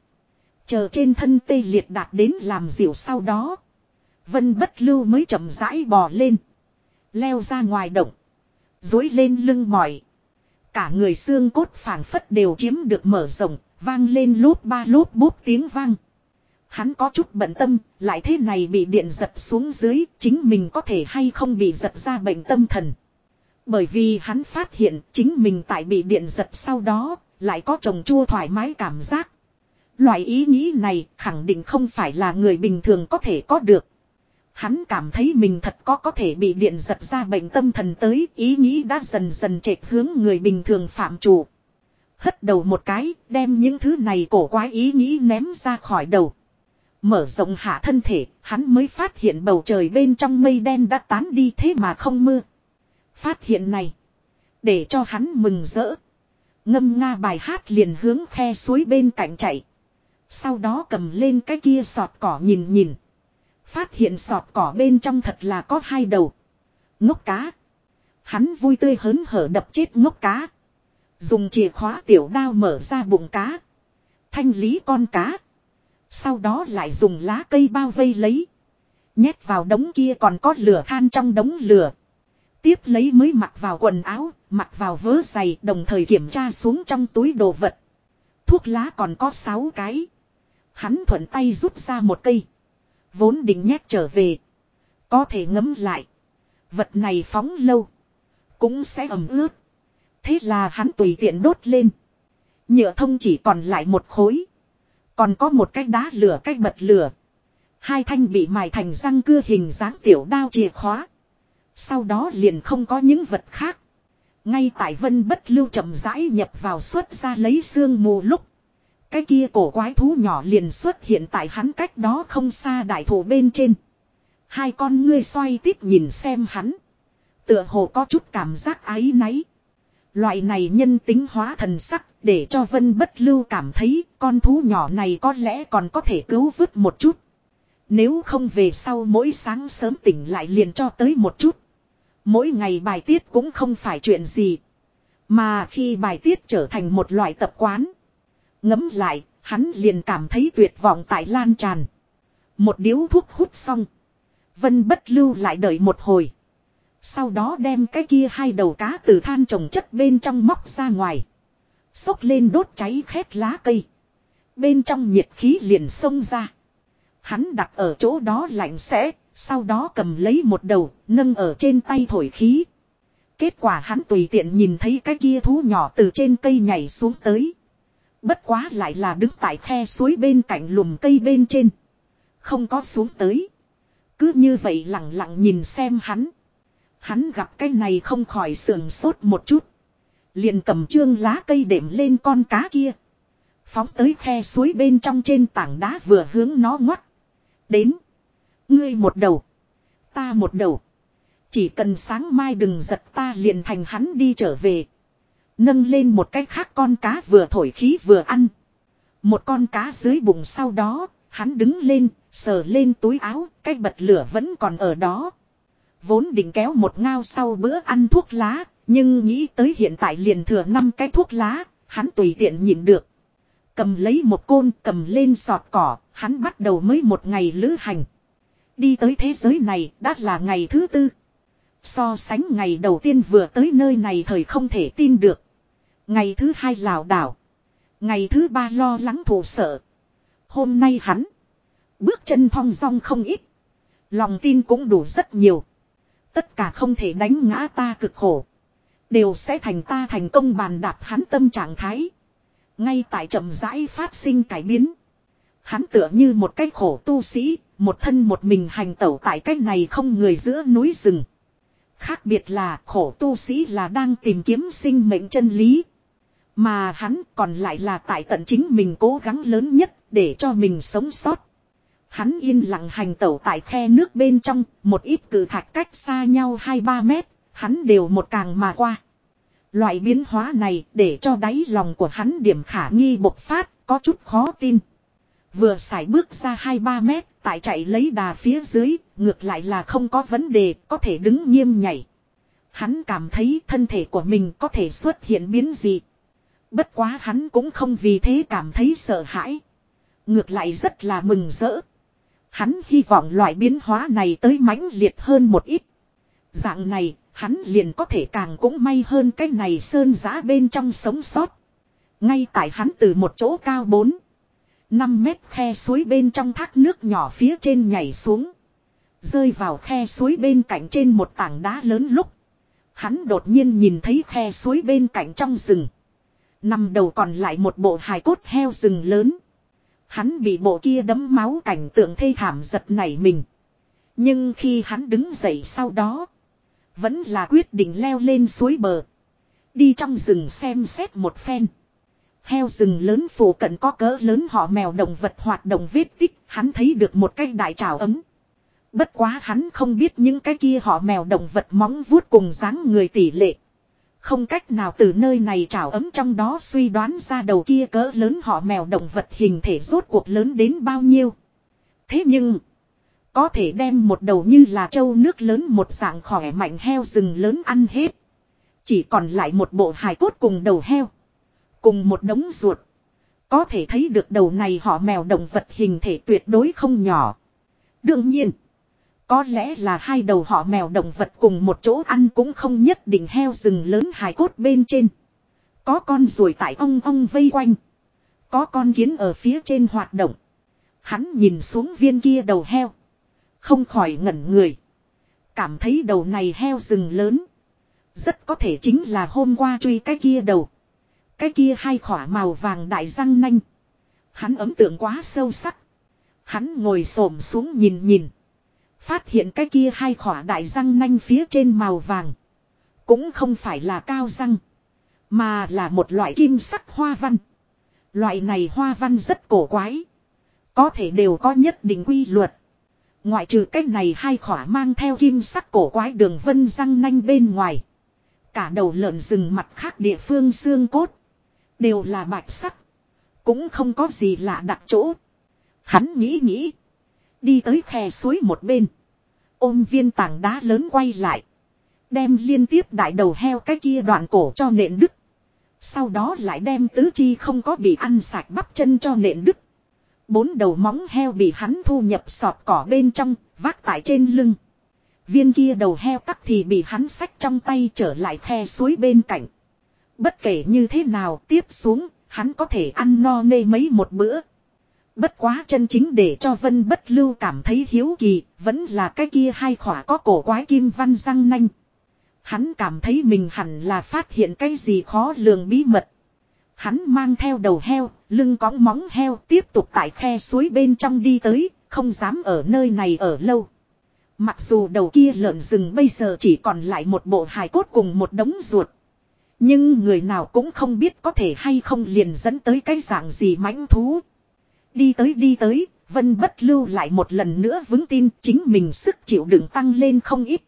Chờ trên thân tê liệt đạt đến làm dịu sau đó. Vân bất lưu mới chậm rãi bò lên. Leo ra ngoài động. Dối lên lưng mỏi. Cả người xương cốt phảng phất đều chiếm được mở rộng, vang lên lốp ba lốp bút tiếng vang. Hắn có chút bận tâm, lại thế này bị điện giật xuống dưới, chính mình có thể hay không bị giật ra bệnh tâm thần. Bởi vì hắn phát hiện chính mình tại bị điện giật sau đó, lại có trồng chua thoải mái cảm giác. Loại ý nghĩ này khẳng định không phải là người bình thường có thể có được. Hắn cảm thấy mình thật có có thể bị điện giật ra bệnh tâm thần tới, ý nghĩ đã dần dần chệch hướng người bình thường phạm chủ. Hất đầu một cái, đem những thứ này cổ quái ý nghĩ ném ra khỏi đầu. Mở rộng hạ thân thể, hắn mới phát hiện bầu trời bên trong mây đen đã tán đi thế mà không mưa. Phát hiện này, để cho hắn mừng rỡ. Ngâm nga bài hát liền hướng khe suối bên cạnh chạy. Sau đó cầm lên cái kia sọt cỏ nhìn nhìn. Phát hiện sọt cỏ bên trong thật là có hai đầu. Ngốc cá. Hắn vui tươi hớn hở đập chết ngốc cá. Dùng chìa khóa tiểu đao mở ra bụng cá. Thanh lý con cá. Sau đó lại dùng lá cây bao vây lấy. Nhét vào đống kia còn có lửa than trong đống lửa. Tiếp lấy mới mặc vào quần áo, mặc vào vớ giày đồng thời kiểm tra xuống trong túi đồ vật. Thuốc lá còn có 6 cái. Hắn thuận tay rút ra một cây. Vốn định nhét trở về. Có thể ngấm lại. Vật này phóng lâu. Cũng sẽ ẩm ướt. Thế là hắn tùy tiện đốt lên. Nhựa thông chỉ còn lại một khối. Còn có một cái đá lửa cách bật lửa. Hai thanh bị mài thành răng cưa hình dáng tiểu đao chìa khóa. Sau đó liền không có những vật khác. Ngay tại vân bất lưu chậm rãi nhập vào xuất ra lấy xương mù lúc. Cái kia cổ quái thú nhỏ liền xuất hiện tại hắn cách đó không xa đại thổ bên trên. Hai con ngươi xoay tít nhìn xem hắn. Tựa hồ có chút cảm giác áy náy. Loại này nhân tính hóa thần sắc để cho Vân Bất Lưu cảm thấy con thú nhỏ này có lẽ còn có thể cứu vớt một chút. Nếu không về sau mỗi sáng sớm tỉnh lại liền cho tới một chút. Mỗi ngày bài tiết cũng không phải chuyện gì. Mà khi bài tiết trở thành một loại tập quán. Ngấm lại, hắn liền cảm thấy tuyệt vọng tại lan tràn. Một điếu thuốc hút xong. Vân bất lưu lại đợi một hồi. Sau đó đem cái kia hai đầu cá từ than trồng chất bên trong móc ra ngoài. Xốc lên đốt cháy khét lá cây. Bên trong nhiệt khí liền xông ra. Hắn đặt ở chỗ đó lạnh sẽ, sau đó cầm lấy một đầu, nâng ở trên tay thổi khí. Kết quả hắn tùy tiện nhìn thấy cái kia thú nhỏ từ trên cây nhảy xuống tới. Bất quá lại là đứng tại khe suối bên cạnh lùm cây bên trên. Không có xuống tới. Cứ như vậy lặng lặng nhìn xem hắn. Hắn gặp cái này không khỏi sườn sốt một chút. Liền cầm trương lá cây đệm lên con cá kia. Phóng tới khe suối bên trong trên tảng đá vừa hướng nó ngoắt. Đến. Ngươi một đầu. Ta một đầu. Chỉ cần sáng mai đừng giật ta liền thành hắn đi trở về. Nâng lên một cái khác con cá vừa thổi khí vừa ăn. Một con cá dưới bụng sau đó, hắn đứng lên, sờ lên túi áo, cái bật lửa vẫn còn ở đó. Vốn định kéo một ngao sau bữa ăn thuốc lá, nhưng nghĩ tới hiện tại liền thừa năm cái thuốc lá, hắn tùy tiện nhịn được. Cầm lấy một côn, cầm lên sọt cỏ, hắn bắt đầu mới một ngày lữ hành. Đi tới thế giới này đã là ngày thứ tư. So sánh ngày đầu tiên vừa tới nơi này thời không thể tin được. Ngày thứ hai lảo đảo. Ngày thứ ba lo lắng thủ sợ. Hôm nay hắn. Bước chân thong dong không ít. Lòng tin cũng đủ rất nhiều. Tất cả không thể đánh ngã ta cực khổ. Đều sẽ thành ta thành công bàn đạp hắn tâm trạng thái. Ngay tại chậm rãi phát sinh cải biến. Hắn tựa như một cái khổ tu sĩ, một thân một mình hành tẩu tại cái này không người giữa núi rừng. Khác biệt là khổ tu sĩ là đang tìm kiếm sinh mệnh chân lý. Mà hắn còn lại là tại tận chính mình cố gắng lớn nhất để cho mình sống sót. Hắn yên lặng hành tẩu tại khe nước bên trong, một ít cử thạch cách xa nhau 2-3 mét, hắn đều một càng mà qua. Loại biến hóa này để cho đáy lòng của hắn điểm khả nghi bộc phát, có chút khó tin. Vừa xài bước ra 2-3 mét, tại chạy lấy đà phía dưới, ngược lại là không có vấn đề, có thể đứng nghiêm nhảy. Hắn cảm thấy thân thể của mình có thể xuất hiện biến gì. Bất quá hắn cũng không vì thế cảm thấy sợ hãi. Ngược lại rất là mừng rỡ. Hắn hy vọng loại biến hóa này tới mãnh liệt hơn một ít. Dạng này, hắn liền có thể càng cũng may hơn cái này sơn giá bên trong sống sót. Ngay tại hắn từ một chỗ cao 4, 5 mét khe suối bên trong thác nước nhỏ phía trên nhảy xuống. Rơi vào khe suối bên cạnh trên một tảng đá lớn lúc. Hắn đột nhiên nhìn thấy khe suối bên cạnh trong rừng. Nằm đầu còn lại một bộ hài cốt heo rừng lớn. Hắn bị bộ kia đấm máu cảnh tượng thê thảm giật nảy mình. Nhưng khi hắn đứng dậy sau đó. Vẫn là quyết định leo lên suối bờ. Đi trong rừng xem xét một phen. Heo rừng lớn phủ cận có cỡ lớn họ mèo động vật hoạt động vết tích. Hắn thấy được một cái đại trào ấm. Bất quá hắn không biết những cái kia họ mèo động vật móng vuốt cùng dáng người tỷ lệ. Không cách nào từ nơi này trào ấm trong đó suy đoán ra đầu kia cỡ lớn họ mèo động vật hình thể rốt cuộc lớn đến bao nhiêu. Thế nhưng, có thể đem một đầu như là trâu nước lớn một dạng khỏe mạnh heo rừng lớn ăn hết. Chỉ còn lại một bộ hài cốt cùng đầu heo. Cùng một đống ruột. Có thể thấy được đầu này họ mèo động vật hình thể tuyệt đối không nhỏ. Đương nhiên. Có lẽ là hai đầu họ mèo động vật cùng một chỗ ăn cũng không nhất định heo rừng lớn hài cốt bên trên. Có con ruồi tại ông ông vây quanh. Có con kiến ở phía trên hoạt động. Hắn nhìn xuống viên kia đầu heo. Không khỏi ngẩn người. Cảm thấy đầu này heo rừng lớn. Rất có thể chính là hôm qua truy cái kia đầu. Cái kia hai khỏa màu vàng đại răng nanh. Hắn ấm tượng quá sâu sắc. Hắn ngồi xổm xuống nhìn nhìn. Phát hiện cái kia hai khỏa đại răng nanh phía trên màu vàng. Cũng không phải là cao răng. Mà là một loại kim sắc hoa văn. Loại này hoa văn rất cổ quái. Có thể đều có nhất định quy luật. Ngoại trừ cái này hai khỏa mang theo kim sắc cổ quái đường vân răng nanh bên ngoài. Cả đầu lợn rừng mặt khác địa phương xương cốt. Đều là bạch sắc. Cũng không có gì lạ đặc chỗ. Hắn nghĩ nghĩ. Đi tới khe suối một bên. Ôm viên tảng đá lớn quay lại. Đem liên tiếp đại đầu heo cái kia đoạn cổ cho nện đứt. Sau đó lại đem tứ chi không có bị ăn sạch bắp chân cho nện đứt. Bốn đầu móng heo bị hắn thu nhập sọt cỏ bên trong, vác tại trên lưng. Viên kia đầu heo tắc thì bị hắn xách trong tay trở lại khe suối bên cạnh. Bất kể như thế nào tiếp xuống, hắn có thể ăn no nê mấy một bữa. Bất quá chân chính để cho Vân Bất Lưu cảm thấy hiếu kỳ, vẫn là cái kia hai khỏa có cổ quái kim văn răng nanh. Hắn cảm thấy mình hẳn là phát hiện cái gì khó lường bí mật. Hắn mang theo đầu heo, lưng cõng móng heo tiếp tục tại khe suối bên trong đi tới, không dám ở nơi này ở lâu. Mặc dù đầu kia lợn rừng bây giờ chỉ còn lại một bộ hài cốt cùng một đống ruột. Nhưng người nào cũng không biết có thể hay không liền dẫn tới cái dạng gì mãnh thú. Đi tới đi tới, Vân bất lưu lại một lần nữa vững tin chính mình sức chịu đựng tăng lên không ít.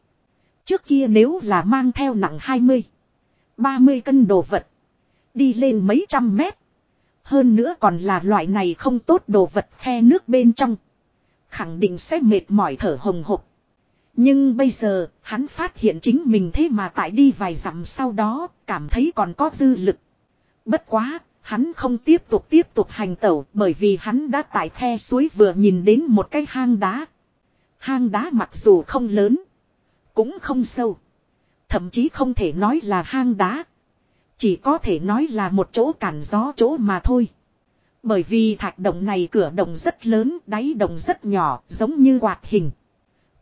Trước kia nếu là mang theo nặng 20, 30 cân đồ vật. Đi lên mấy trăm mét. Hơn nữa còn là loại này không tốt đồ vật khe nước bên trong. Khẳng định sẽ mệt mỏi thở hồng hộc. Nhưng bây giờ, hắn phát hiện chính mình thế mà tại đi vài dặm sau đó, cảm thấy còn có dư lực. Bất quá, Hắn không tiếp tục tiếp tục hành tẩu bởi vì hắn đã tại the suối vừa nhìn đến một cái hang đá. Hang đá mặc dù không lớn, cũng không sâu. Thậm chí không thể nói là hang đá. Chỉ có thể nói là một chỗ cản gió chỗ mà thôi. Bởi vì thạch động này cửa động rất lớn, đáy động rất nhỏ, giống như quạt hình.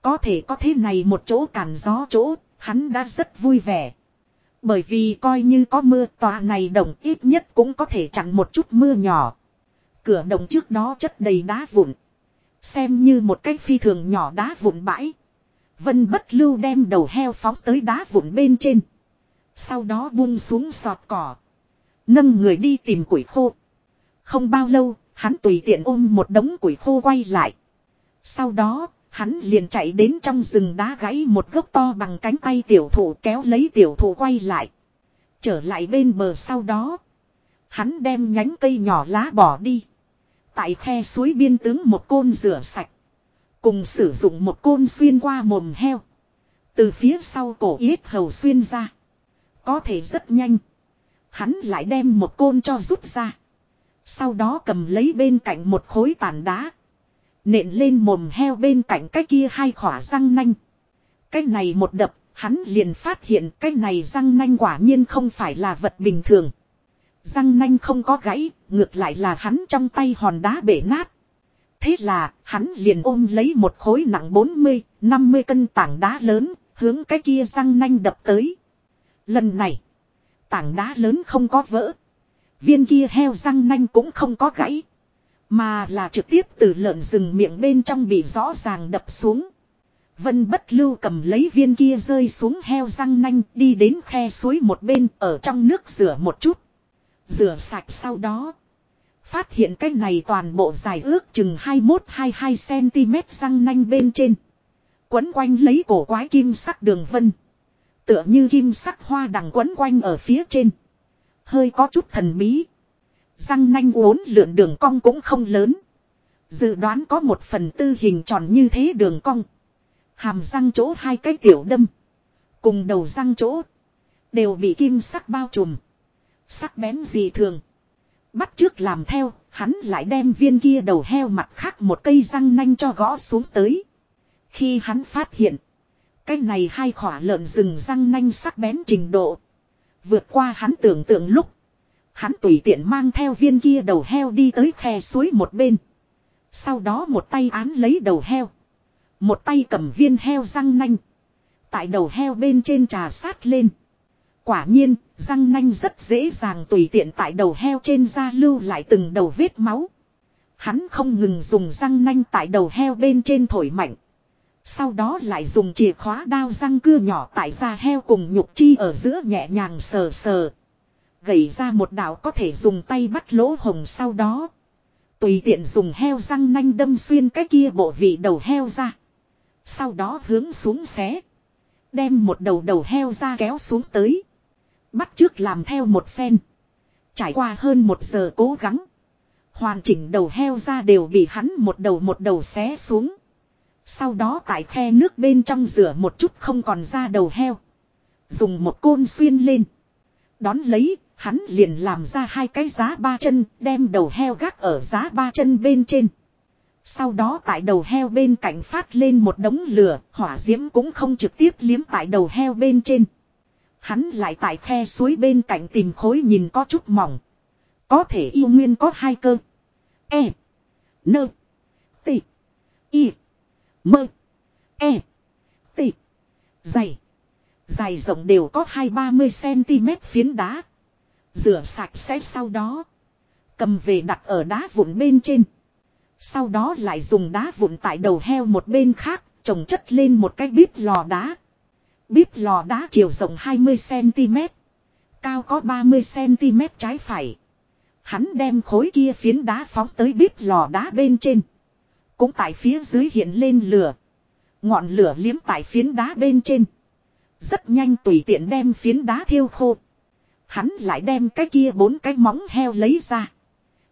Có thể có thế này một chỗ cản gió chỗ, hắn đã rất vui vẻ. Bởi vì coi như có mưa tòa này đồng ít nhất cũng có thể chặn một chút mưa nhỏ. Cửa đồng trước đó chất đầy đá vụn. Xem như một cái phi thường nhỏ đá vụn bãi. Vân bất lưu đem đầu heo phóng tới đá vụn bên trên. Sau đó buông xuống sọt cỏ. Nâng người đi tìm củi khô. Không bao lâu, hắn tùy tiện ôm một đống củi khô quay lại. Sau đó, Hắn liền chạy đến trong rừng đá gãy một gốc to bằng cánh tay tiểu thủ kéo lấy tiểu thủ quay lại. Trở lại bên bờ sau đó. Hắn đem nhánh cây nhỏ lá bỏ đi. Tại khe suối biên tướng một côn rửa sạch. Cùng sử dụng một côn xuyên qua mồm heo. Từ phía sau cổ yết hầu xuyên ra. Có thể rất nhanh. Hắn lại đem một côn cho rút ra. Sau đó cầm lấy bên cạnh một khối tàn đá. Nện lên mồm heo bên cạnh cái kia hai khỏa răng nanh. Cái này một đập, hắn liền phát hiện cái này răng nanh quả nhiên không phải là vật bình thường. Răng nanh không có gãy, ngược lại là hắn trong tay hòn đá bể nát. Thế là, hắn liền ôm lấy một khối nặng 40, 50 cân tảng đá lớn, hướng cái kia răng nanh đập tới. Lần này, tảng đá lớn không có vỡ. Viên kia heo răng nanh cũng không có gãy. Mà là trực tiếp từ lợn rừng miệng bên trong bị rõ ràng đập xuống. Vân bất lưu cầm lấy viên kia rơi xuống heo răng nanh, đi đến khe suối một bên, ở trong nước rửa một chút. Rửa sạch sau đó. Phát hiện cái này toàn bộ dài ước chừng 21-22cm răng nanh bên trên. Quấn quanh lấy cổ quái kim sắc đường vân. Tựa như kim sắc hoa đằng quấn quanh ở phía trên. Hơi có chút thần bí. Răng nanh uốn lượn đường cong cũng không lớn. Dự đoán có một phần tư hình tròn như thế đường cong. Hàm răng chỗ hai cái tiểu đâm. Cùng đầu răng chỗ. Đều bị kim sắc bao trùm. Sắc bén dị thường. Bắt trước làm theo, hắn lại đem viên kia đầu heo mặt khác một cây răng nanh cho gõ xuống tới. Khi hắn phát hiện. Cái này hai khỏa lợn rừng răng nanh sắc bén trình độ. Vượt qua hắn tưởng tượng lúc. Hắn tùy tiện mang theo viên kia đầu heo đi tới khe suối một bên. Sau đó một tay án lấy đầu heo. Một tay cầm viên heo răng nanh. Tại đầu heo bên trên trà sát lên. Quả nhiên, răng nanh rất dễ dàng tùy tiện tại đầu heo trên da lưu lại từng đầu vết máu. Hắn không ngừng dùng răng nanh tại đầu heo bên trên thổi mạnh. Sau đó lại dùng chìa khóa đao răng cưa nhỏ tại da heo cùng nhục chi ở giữa nhẹ nhàng sờ sờ. Gầy ra một đạo có thể dùng tay bắt lỗ hồng sau đó. Tùy tiện dùng heo răng nanh đâm xuyên cái kia bộ vị đầu heo ra. Sau đó hướng xuống xé. Đem một đầu đầu heo ra kéo xuống tới. Bắt trước làm theo một phen. Trải qua hơn một giờ cố gắng. Hoàn chỉnh đầu heo ra đều bị hắn một đầu một đầu xé xuống. Sau đó tại khe nước bên trong rửa một chút không còn ra đầu heo. Dùng một côn xuyên lên. Đón lấy, hắn liền làm ra hai cái giá ba chân, đem đầu heo gác ở giá ba chân bên trên. Sau đó tại đầu heo bên cạnh phát lên một đống lửa, hỏa diễm cũng không trực tiếp liếm tại đầu heo bên trên. Hắn lại tại khe suối bên cạnh tìm khối nhìn có chút mỏng. Có thể yêu nguyên có hai cơ. E. Nơ. T. Y. Mơ. E. T. Dày. Dài rộng đều có hai ba mươi cm phiến đá. Rửa sạch sẽ sau đó. Cầm về đặt ở đá vụn bên trên. Sau đó lại dùng đá vụn tại đầu heo một bên khác, trồng chất lên một cái bếp lò đá. Bếp lò đá chiều rộng 20cm. Cao có 30cm trái phải. Hắn đem khối kia phiến đá phóng tới bếp lò đá bên trên. Cũng tại phía dưới hiện lên lửa. Ngọn lửa liếm tại phiến đá bên trên. Rất nhanh tùy tiện đem phiến đá thiêu khô. Hắn lại đem cái kia bốn cái móng heo lấy ra.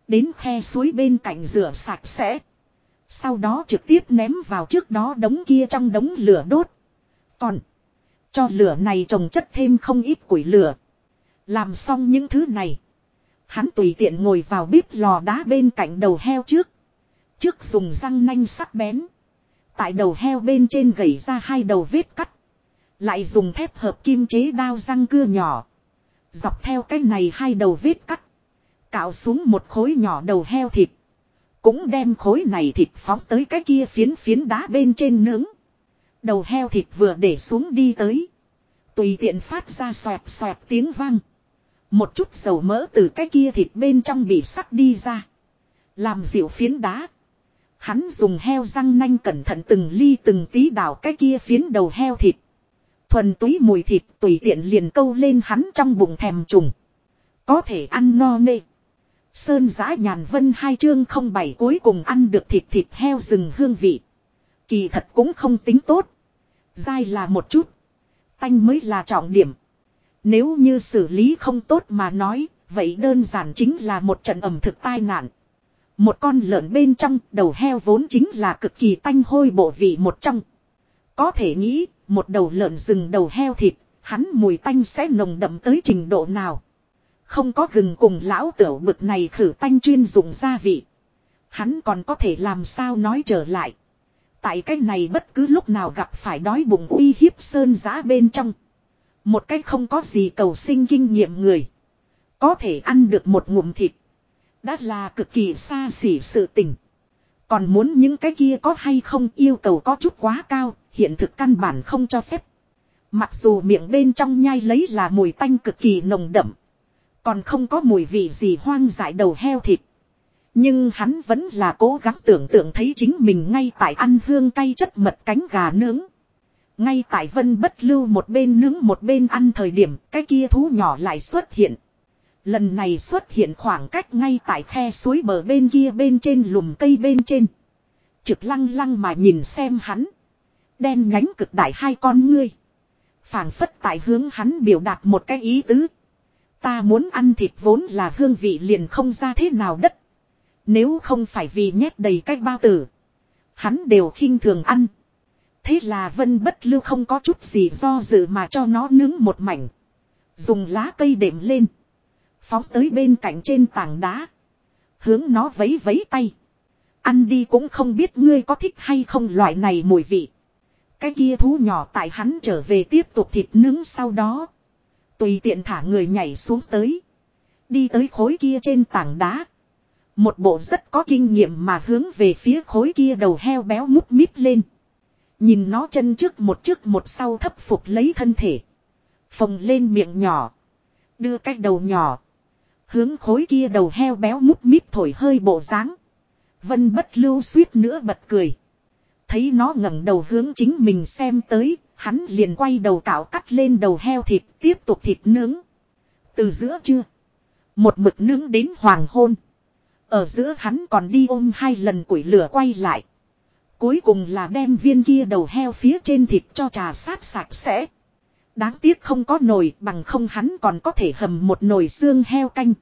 Đến khe suối bên cạnh rửa sạch sẽ. Sau đó trực tiếp ném vào trước đó đống kia trong đống lửa đốt. Còn. Cho lửa này trồng chất thêm không ít củi lửa. Làm xong những thứ này. Hắn tùy tiện ngồi vào bếp lò đá bên cạnh đầu heo trước. Trước dùng răng nanh sắc bén. Tại đầu heo bên trên gầy ra hai đầu vết cắt. Lại dùng thép hợp kim chế đao răng cưa nhỏ. Dọc theo cái này hai đầu vết cắt. Cạo xuống một khối nhỏ đầu heo thịt. Cũng đem khối này thịt phóng tới cái kia phiến phiến đá bên trên nướng. Đầu heo thịt vừa để xuống đi tới. Tùy tiện phát ra xoẹt xoẹt tiếng vang. Một chút dầu mỡ từ cái kia thịt bên trong bị sắc đi ra. Làm dịu phiến đá. Hắn dùng heo răng nanh cẩn thận từng ly từng tí đảo cái kia phiến đầu heo thịt. Thuần túy mùi thịt tùy tiện liền câu lên hắn trong bụng thèm trùng. Có thể ăn no nê. Sơn giã nhàn vân hai chương không bảy cuối cùng ăn được thịt thịt heo rừng hương vị. Kỳ thật cũng không tính tốt. Dai là một chút. Tanh mới là trọng điểm. Nếu như xử lý không tốt mà nói, vậy đơn giản chính là một trận ẩm thực tai nạn. Một con lợn bên trong đầu heo vốn chính là cực kỳ tanh hôi bộ vị một trong. Có thể nghĩ, một đầu lợn rừng đầu heo thịt, hắn mùi tanh sẽ nồng đậm tới trình độ nào. Không có gừng cùng lão tiểu bực này khử tanh chuyên dùng gia vị. Hắn còn có thể làm sao nói trở lại. Tại cái này bất cứ lúc nào gặp phải đói bụng uy hiếp sơn giã bên trong. Một cách không có gì cầu sinh kinh nghiệm người. Có thể ăn được một ngụm thịt. Đã là cực kỳ xa xỉ sự tình. Còn muốn những cái kia có hay không yêu cầu có chút quá cao, hiện thực căn bản không cho phép. Mặc dù miệng bên trong nhai lấy là mùi tanh cực kỳ nồng đậm. Còn không có mùi vị gì hoang dại đầu heo thịt. Nhưng hắn vẫn là cố gắng tưởng tượng thấy chính mình ngay tại ăn hương cay chất mật cánh gà nướng. Ngay tại vân bất lưu một bên nướng một bên ăn thời điểm, cái kia thú nhỏ lại xuất hiện. Lần này xuất hiện khoảng cách ngay tại khe suối bờ bên kia bên trên lùm cây bên trên. Trực lăng lăng mà nhìn xem hắn. Đen nhánh cực đại hai con ngươi. phảng phất tại hướng hắn biểu đạt một cái ý tứ. Ta muốn ăn thịt vốn là hương vị liền không ra thế nào đất. Nếu không phải vì nhét đầy cái bao tử. Hắn đều khinh thường ăn. Thế là vân bất lưu không có chút gì do dự mà cho nó nướng một mảnh. Dùng lá cây đệm lên. Phóng tới bên cạnh trên tảng đá. Hướng nó vấy vấy tay. Ăn đi cũng không biết ngươi có thích hay không loại này mùi vị. Cái kia thú nhỏ tại hắn trở về tiếp tục thịt nướng sau đó. Tùy tiện thả người nhảy xuống tới. Đi tới khối kia trên tảng đá. Một bộ rất có kinh nghiệm mà hướng về phía khối kia đầu heo béo mút mít lên. Nhìn nó chân trước một trước một sau thấp phục lấy thân thể. Phồng lên miệng nhỏ. Đưa cái đầu nhỏ. Hướng khối kia đầu heo béo mút mít thổi hơi bộ dáng Vân bất lưu suýt nữa bật cười. Thấy nó ngẩng đầu hướng chính mình xem tới, hắn liền quay đầu cạo cắt lên đầu heo thịt tiếp tục thịt nướng. Từ giữa trưa, một mực nướng đến hoàng hôn. Ở giữa hắn còn đi ôm hai lần củi lửa quay lại. Cuối cùng là đem viên kia đầu heo phía trên thịt cho trà sát sạch sẽ. Đáng tiếc không có nồi bằng không hắn còn có thể hầm một nồi xương heo canh.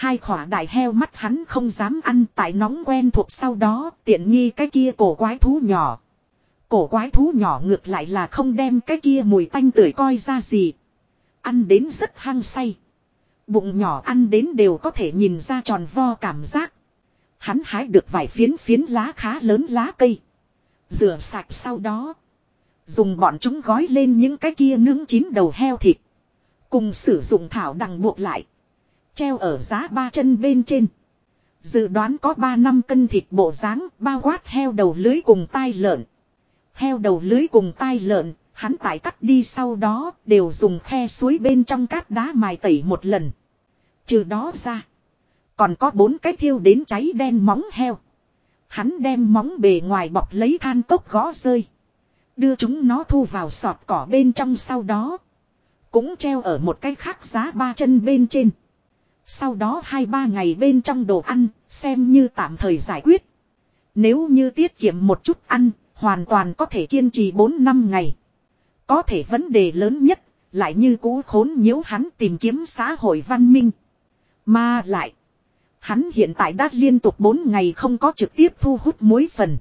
Hai khỏa đại heo mắt hắn không dám ăn tại nóng quen thuộc sau đó, tiện nghi cái kia cổ quái thú nhỏ. Cổ quái thú nhỏ ngược lại là không đem cái kia mùi tanh tưởi coi ra gì. Ăn đến rất hăng say. Bụng nhỏ ăn đến đều có thể nhìn ra tròn vo cảm giác. Hắn hái được vài phiến phiến lá khá lớn lá cây. Rửa sạch sau đó. Dùng bọn chúng gói lên những cái kia nướng chín đầu heo thịt. Cùng sử dụng thảo đằng buộc lại. Treo ở giá ba chân bên trên. Dự đoán có 3 năm cân thịt bộ dáng bao quát heo đầu lưới cùng tai lợn. Heo đầu lưới cùng tai lợn, hắn tải cắt đi sau đó đều dùng khe suối bên trong cát đá mài tẩy một lần. Trừ đó ra. Còn có bốn cái thiêu đến cháy đen móng heo. Hắn đem móng bề ngoài bọc lấy than cốc gõ rơi. Đưa chúng nó thu vào sọt cỏ bên trong sau đó. Cũng treo ở một cái khác giá ba chân bên trên. Sau đó hai ba ngày bên trong đồ ăn, xem như tạm thời giải quyết. Nếu như tiết kiệm một chút ăn, hoàn toàn có thể kiên trì 4 năm ngày. Có thể vấn đề lớn nhất, lại như cũ khốn nhiễu hắn tìm kiếm xã hội văn minh. Mà lại, hắn hiện tại đã liên tục 4 ngày không có trực tiếp thu hút muối phần.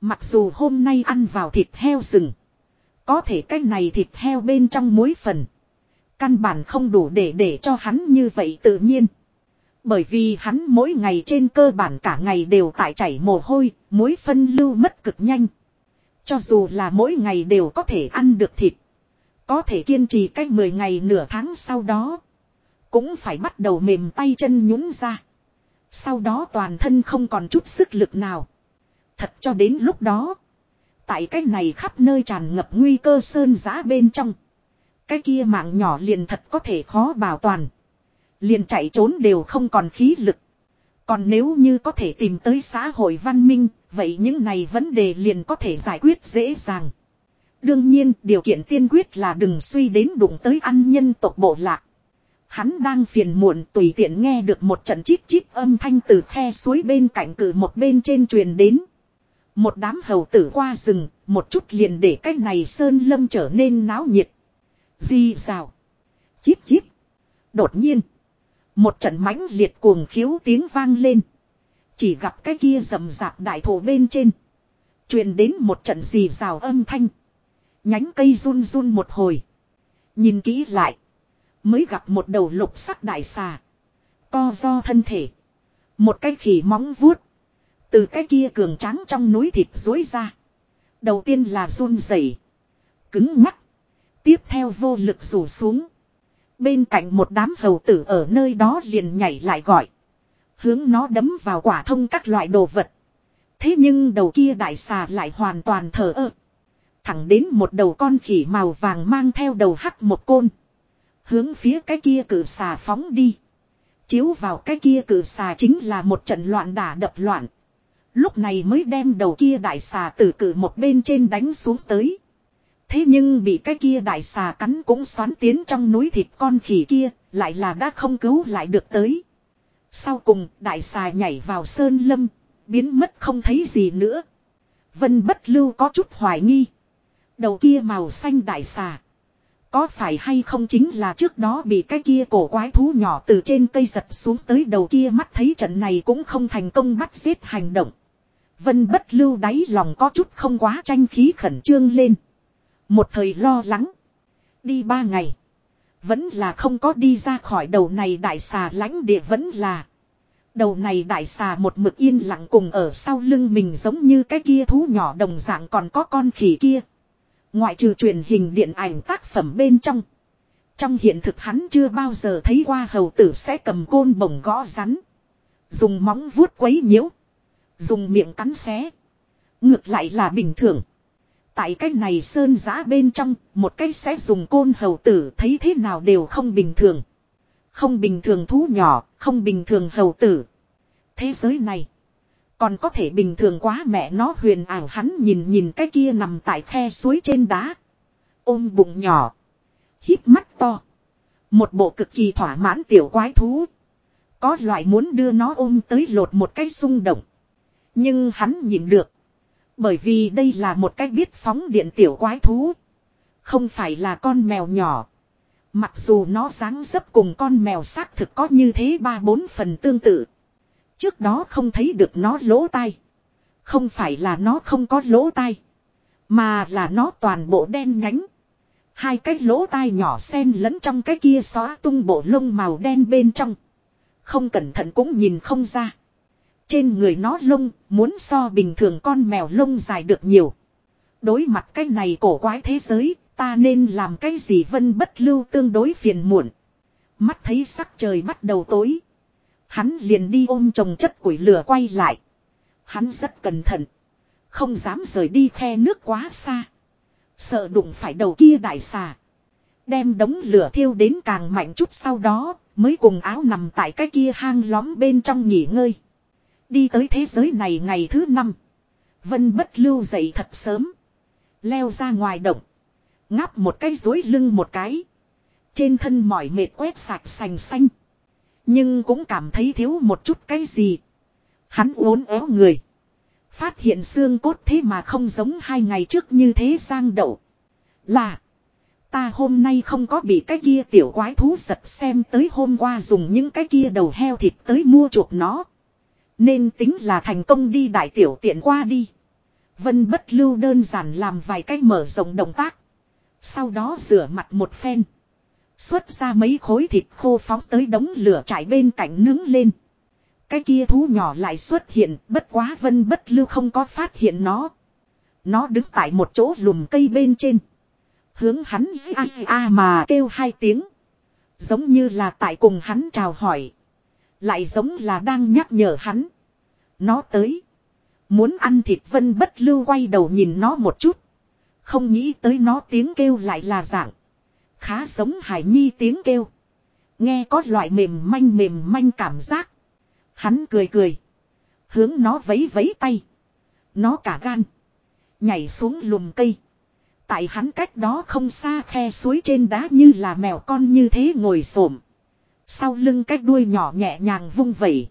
Mặc dù hôm nay ăn vào thịt heo rừng, có thể cái này thịt heo bên trong muối phần. Căn bản không đủ để để cho hắn như vậy tự nhiên. Bởi vì hắn mỗi ngày trên cơ bản cả ngày đều tại chảy mồ hôi, muối phân lưu mất cực nhanh. Cho dù là mỗi ngày đều có thể ăn được thịt. Có thể kiên trì cách 10 ngày nửa tháng sau đó. Cũng phải bắt đầu mềm tay chân nhún ra. Sau đó toàn thân không còn chút sức lực nào. Thật cho đến lúc đó. Tại cách này khắp nơi tràn ngập nguy cơ sơn giá bên trong. Cái kia mạng nhỏ liền thật có thể khó bảo toàn. Liền chạy trốn đều không còn khí lực. Còn nếu như có thể tìm tới xã hội văn minh, vậy những này vấn đề liền có thể giải quyết dễ dàng. Đương nhiên, điều kiện tiên quyết là đừng suy đến đụng tới ăn nhân tộc bộ lạc. Hắn đang phiền muộn tùy tiện nghe được một trận chít chít âm thanh từ khe suối bên cạnh cử một bên trên truyền đến. Một đám hầu tử qua rừng, một chút liền để cái này sơn lâm trở nên náo nhiệt. Di rào. Chíp chíp. Đột nhiên. Một trận mãnh liệt cuồng khiếu tiếng vang lên. Chỉ gặp cái kia rầm rạp đại thổ bên trên. truyền đến một trận xì rào âm thanh. Nhánh cây run run một hồi. Nhìn kỹ lại. Mới gặp một đầu lục sắc đại xà. Co do thân thể. Một cái khỉ móng vuốt. Từ cái kia cường tráng trong núi thịt dối ra. Đầu tiên là run rẩy, Cứng ngắc. Tiếp theo vô lực rủ xuống. Bên cạnh một đám hầu tử ở nơi đó liền nhảy lại gọi. Hướng nó đấm vào quả thông các loại đồ vật. Thế nhưng đầu kia đại xà lại hoàn toàn thở ơ. Thẳng đến một đầu con khỉ màu vàng mang theo đầu hắt một côn. Hướng phía cái kia cử xà phóng đi. Chiếu vào cái kia cử xà chính là một trận loạn đả đập loạn. Lúc này mới đem đầu kia đại xà từ cử một bên trên đánh xuống tới. Thế nhưng bị cái kia đại xà cắn cũng xoắn tiến trong núi thịt con khỉ kia, lại là đã không cứu lại được tới. Sau cùng, đại xà nhảy vào sơn lâm, biến mất không thấy gì nữa. Vân bất lưu có chút hoài nghi. Đầu kia màu xanh đại xà. Có phải hay không chính là trước đó bị cái kia cổ quái thú nhỏ từ trên cây giật xuống tới đầu kia mắt thấy trận này cũng không thành công bắt giết hành động. Vân bất lưu đáy lòng có chút không quá tranh khí khẩn trương lên. Một thời lo lắng. Đi ba ngày. Vẫn là không có đi ra khỏi đầu này đại xà lãnh địa vẫn là. Đầu này đại xà một mực yên lặng cùng ở sau lưng mình giống như cái kia thú nhỏ đồng dạng còn có con khỉ kia. Ngoại trừ truyền hình điện ảnh tác phẩm bên trong. Trong hiện thực hắn chưa bao giờ thấy qua hầu tử sẽ cầm côn bổng gõ rắn. Dùng móng vuốt quấy nhiễu. Dùng miệng cắn xé. Ngược lại là bình thường. Tại cái này sơn giã bên trong, một cái sẽ dùng côn hầu tử thấy thế nào đều không bình thường. Không bình thường thú nhỏ, không bình thường hầu tử. Thế giới này, còn có thể bình thường quá mẹ nó huyền ảo hắn nhìn nhìn cái kia nằm tại khe suối trên đá. Ôm bụng nhỏ. hít mắt to. Một bộ cực kỳ thỏa mãn tiểu quái thú. Có loại muốn đưa nó ôm tới lột một cái xung động. Nhưng hắn nhìn được. Bởi vì đây là một cách biết phóng điện tiểu quái thú. Không phải là con mèo nhỏ. Mặc dù nó dáng dấp cùng con mèo xác thực có như thế ba bốn phần tương tự. Trước đó không thấy được nó lỗ tai. Không phải là nó không có lỗ tai. Mà là nó toàn bộ đen nhánh. Hai cái lỗ tai nhỏ xen lẫn trong cái kia xóa tung bộ lông màu đen bên trong. Không cẩn thận cũng nhìn không ra. Trên người nó lông muốn so bình thường con mèo lông dài được nhiều. Đối mặt cái này cổ quái thế giới, ta nên làm cái gì vân bất lưu tương đối phiền muộn. Mắt thấy sắc trời bắt đầu tối. Hắn liền đi ôm chồng chất củi lửa quay lại. Hắn rất cẩn thận. Không dám rời đi khe nước quá xa. Sợ đụng phải đầu kia đại xà. Đem đống lửa thiêu đến càng mạnh chút sau đó, mới cùng áo nằm tại cái kia hang lóm bên trong nghỉ ngơi. Đi tới thế giới này ngày thứ năm. Vân bất lưu dậy thật sớm. Leo ra ngoài động. Ngáp một cái dối lưng một cái. Trên thân mỏi mệt quét sạch sành xanh. Nhưng cũng cảm thấy thiếu một chút cái gì. Hắn uốn éo người. Phát hiện xương cốt thế mà không giống hai ngày trước như thế sang đậu. Là. Ta hôm nay không có bị cái kia tiểu quái thú giật xem tới hôm qua dùng những cái kia đầu heo thịt tới mua chuộc nó. Nên tính là thành công đi đại tiểu tiện qua đi. Vân bất lưu đơn giản làm vài cái mở rộng động tác. Sau đó rửa mặt một phen. Xuất ra mấy khối thịt khô phóng tới đống lửa trải bên cạnh nướng lên. Cái kia thú nhỏ lại xuất hiện, bất quá vân bất lưu không có phát hiện nó. Nó đứng tại một chỗ lùm cây bên trên. Hướng hắn a a mà kêu hai tiếng. Giống như là tại cùng hắn chào hỏi. Lại giống là đang nhắc nhở hắn. Nó tới. Muốn ăn thịt vân bất lưu quay đầu nhìn nó một chút. Không nghĩ tới nó tiếng kêu lại là dạng. Khá giống hải nhi tiếng kêu. Nghe có loại mềm manh mềm manh cảm giác. Hắn cười cười. Hướng nó vấy vấy tay. Nó cả gan. Nhảy xuống lùm cây. Tại hắn cách đó không xa khe suối trên đá như là mèo con như thế ngồi xổm Sau lưng cái đuôi nhỏ nhẹ nhàng vung vẩy.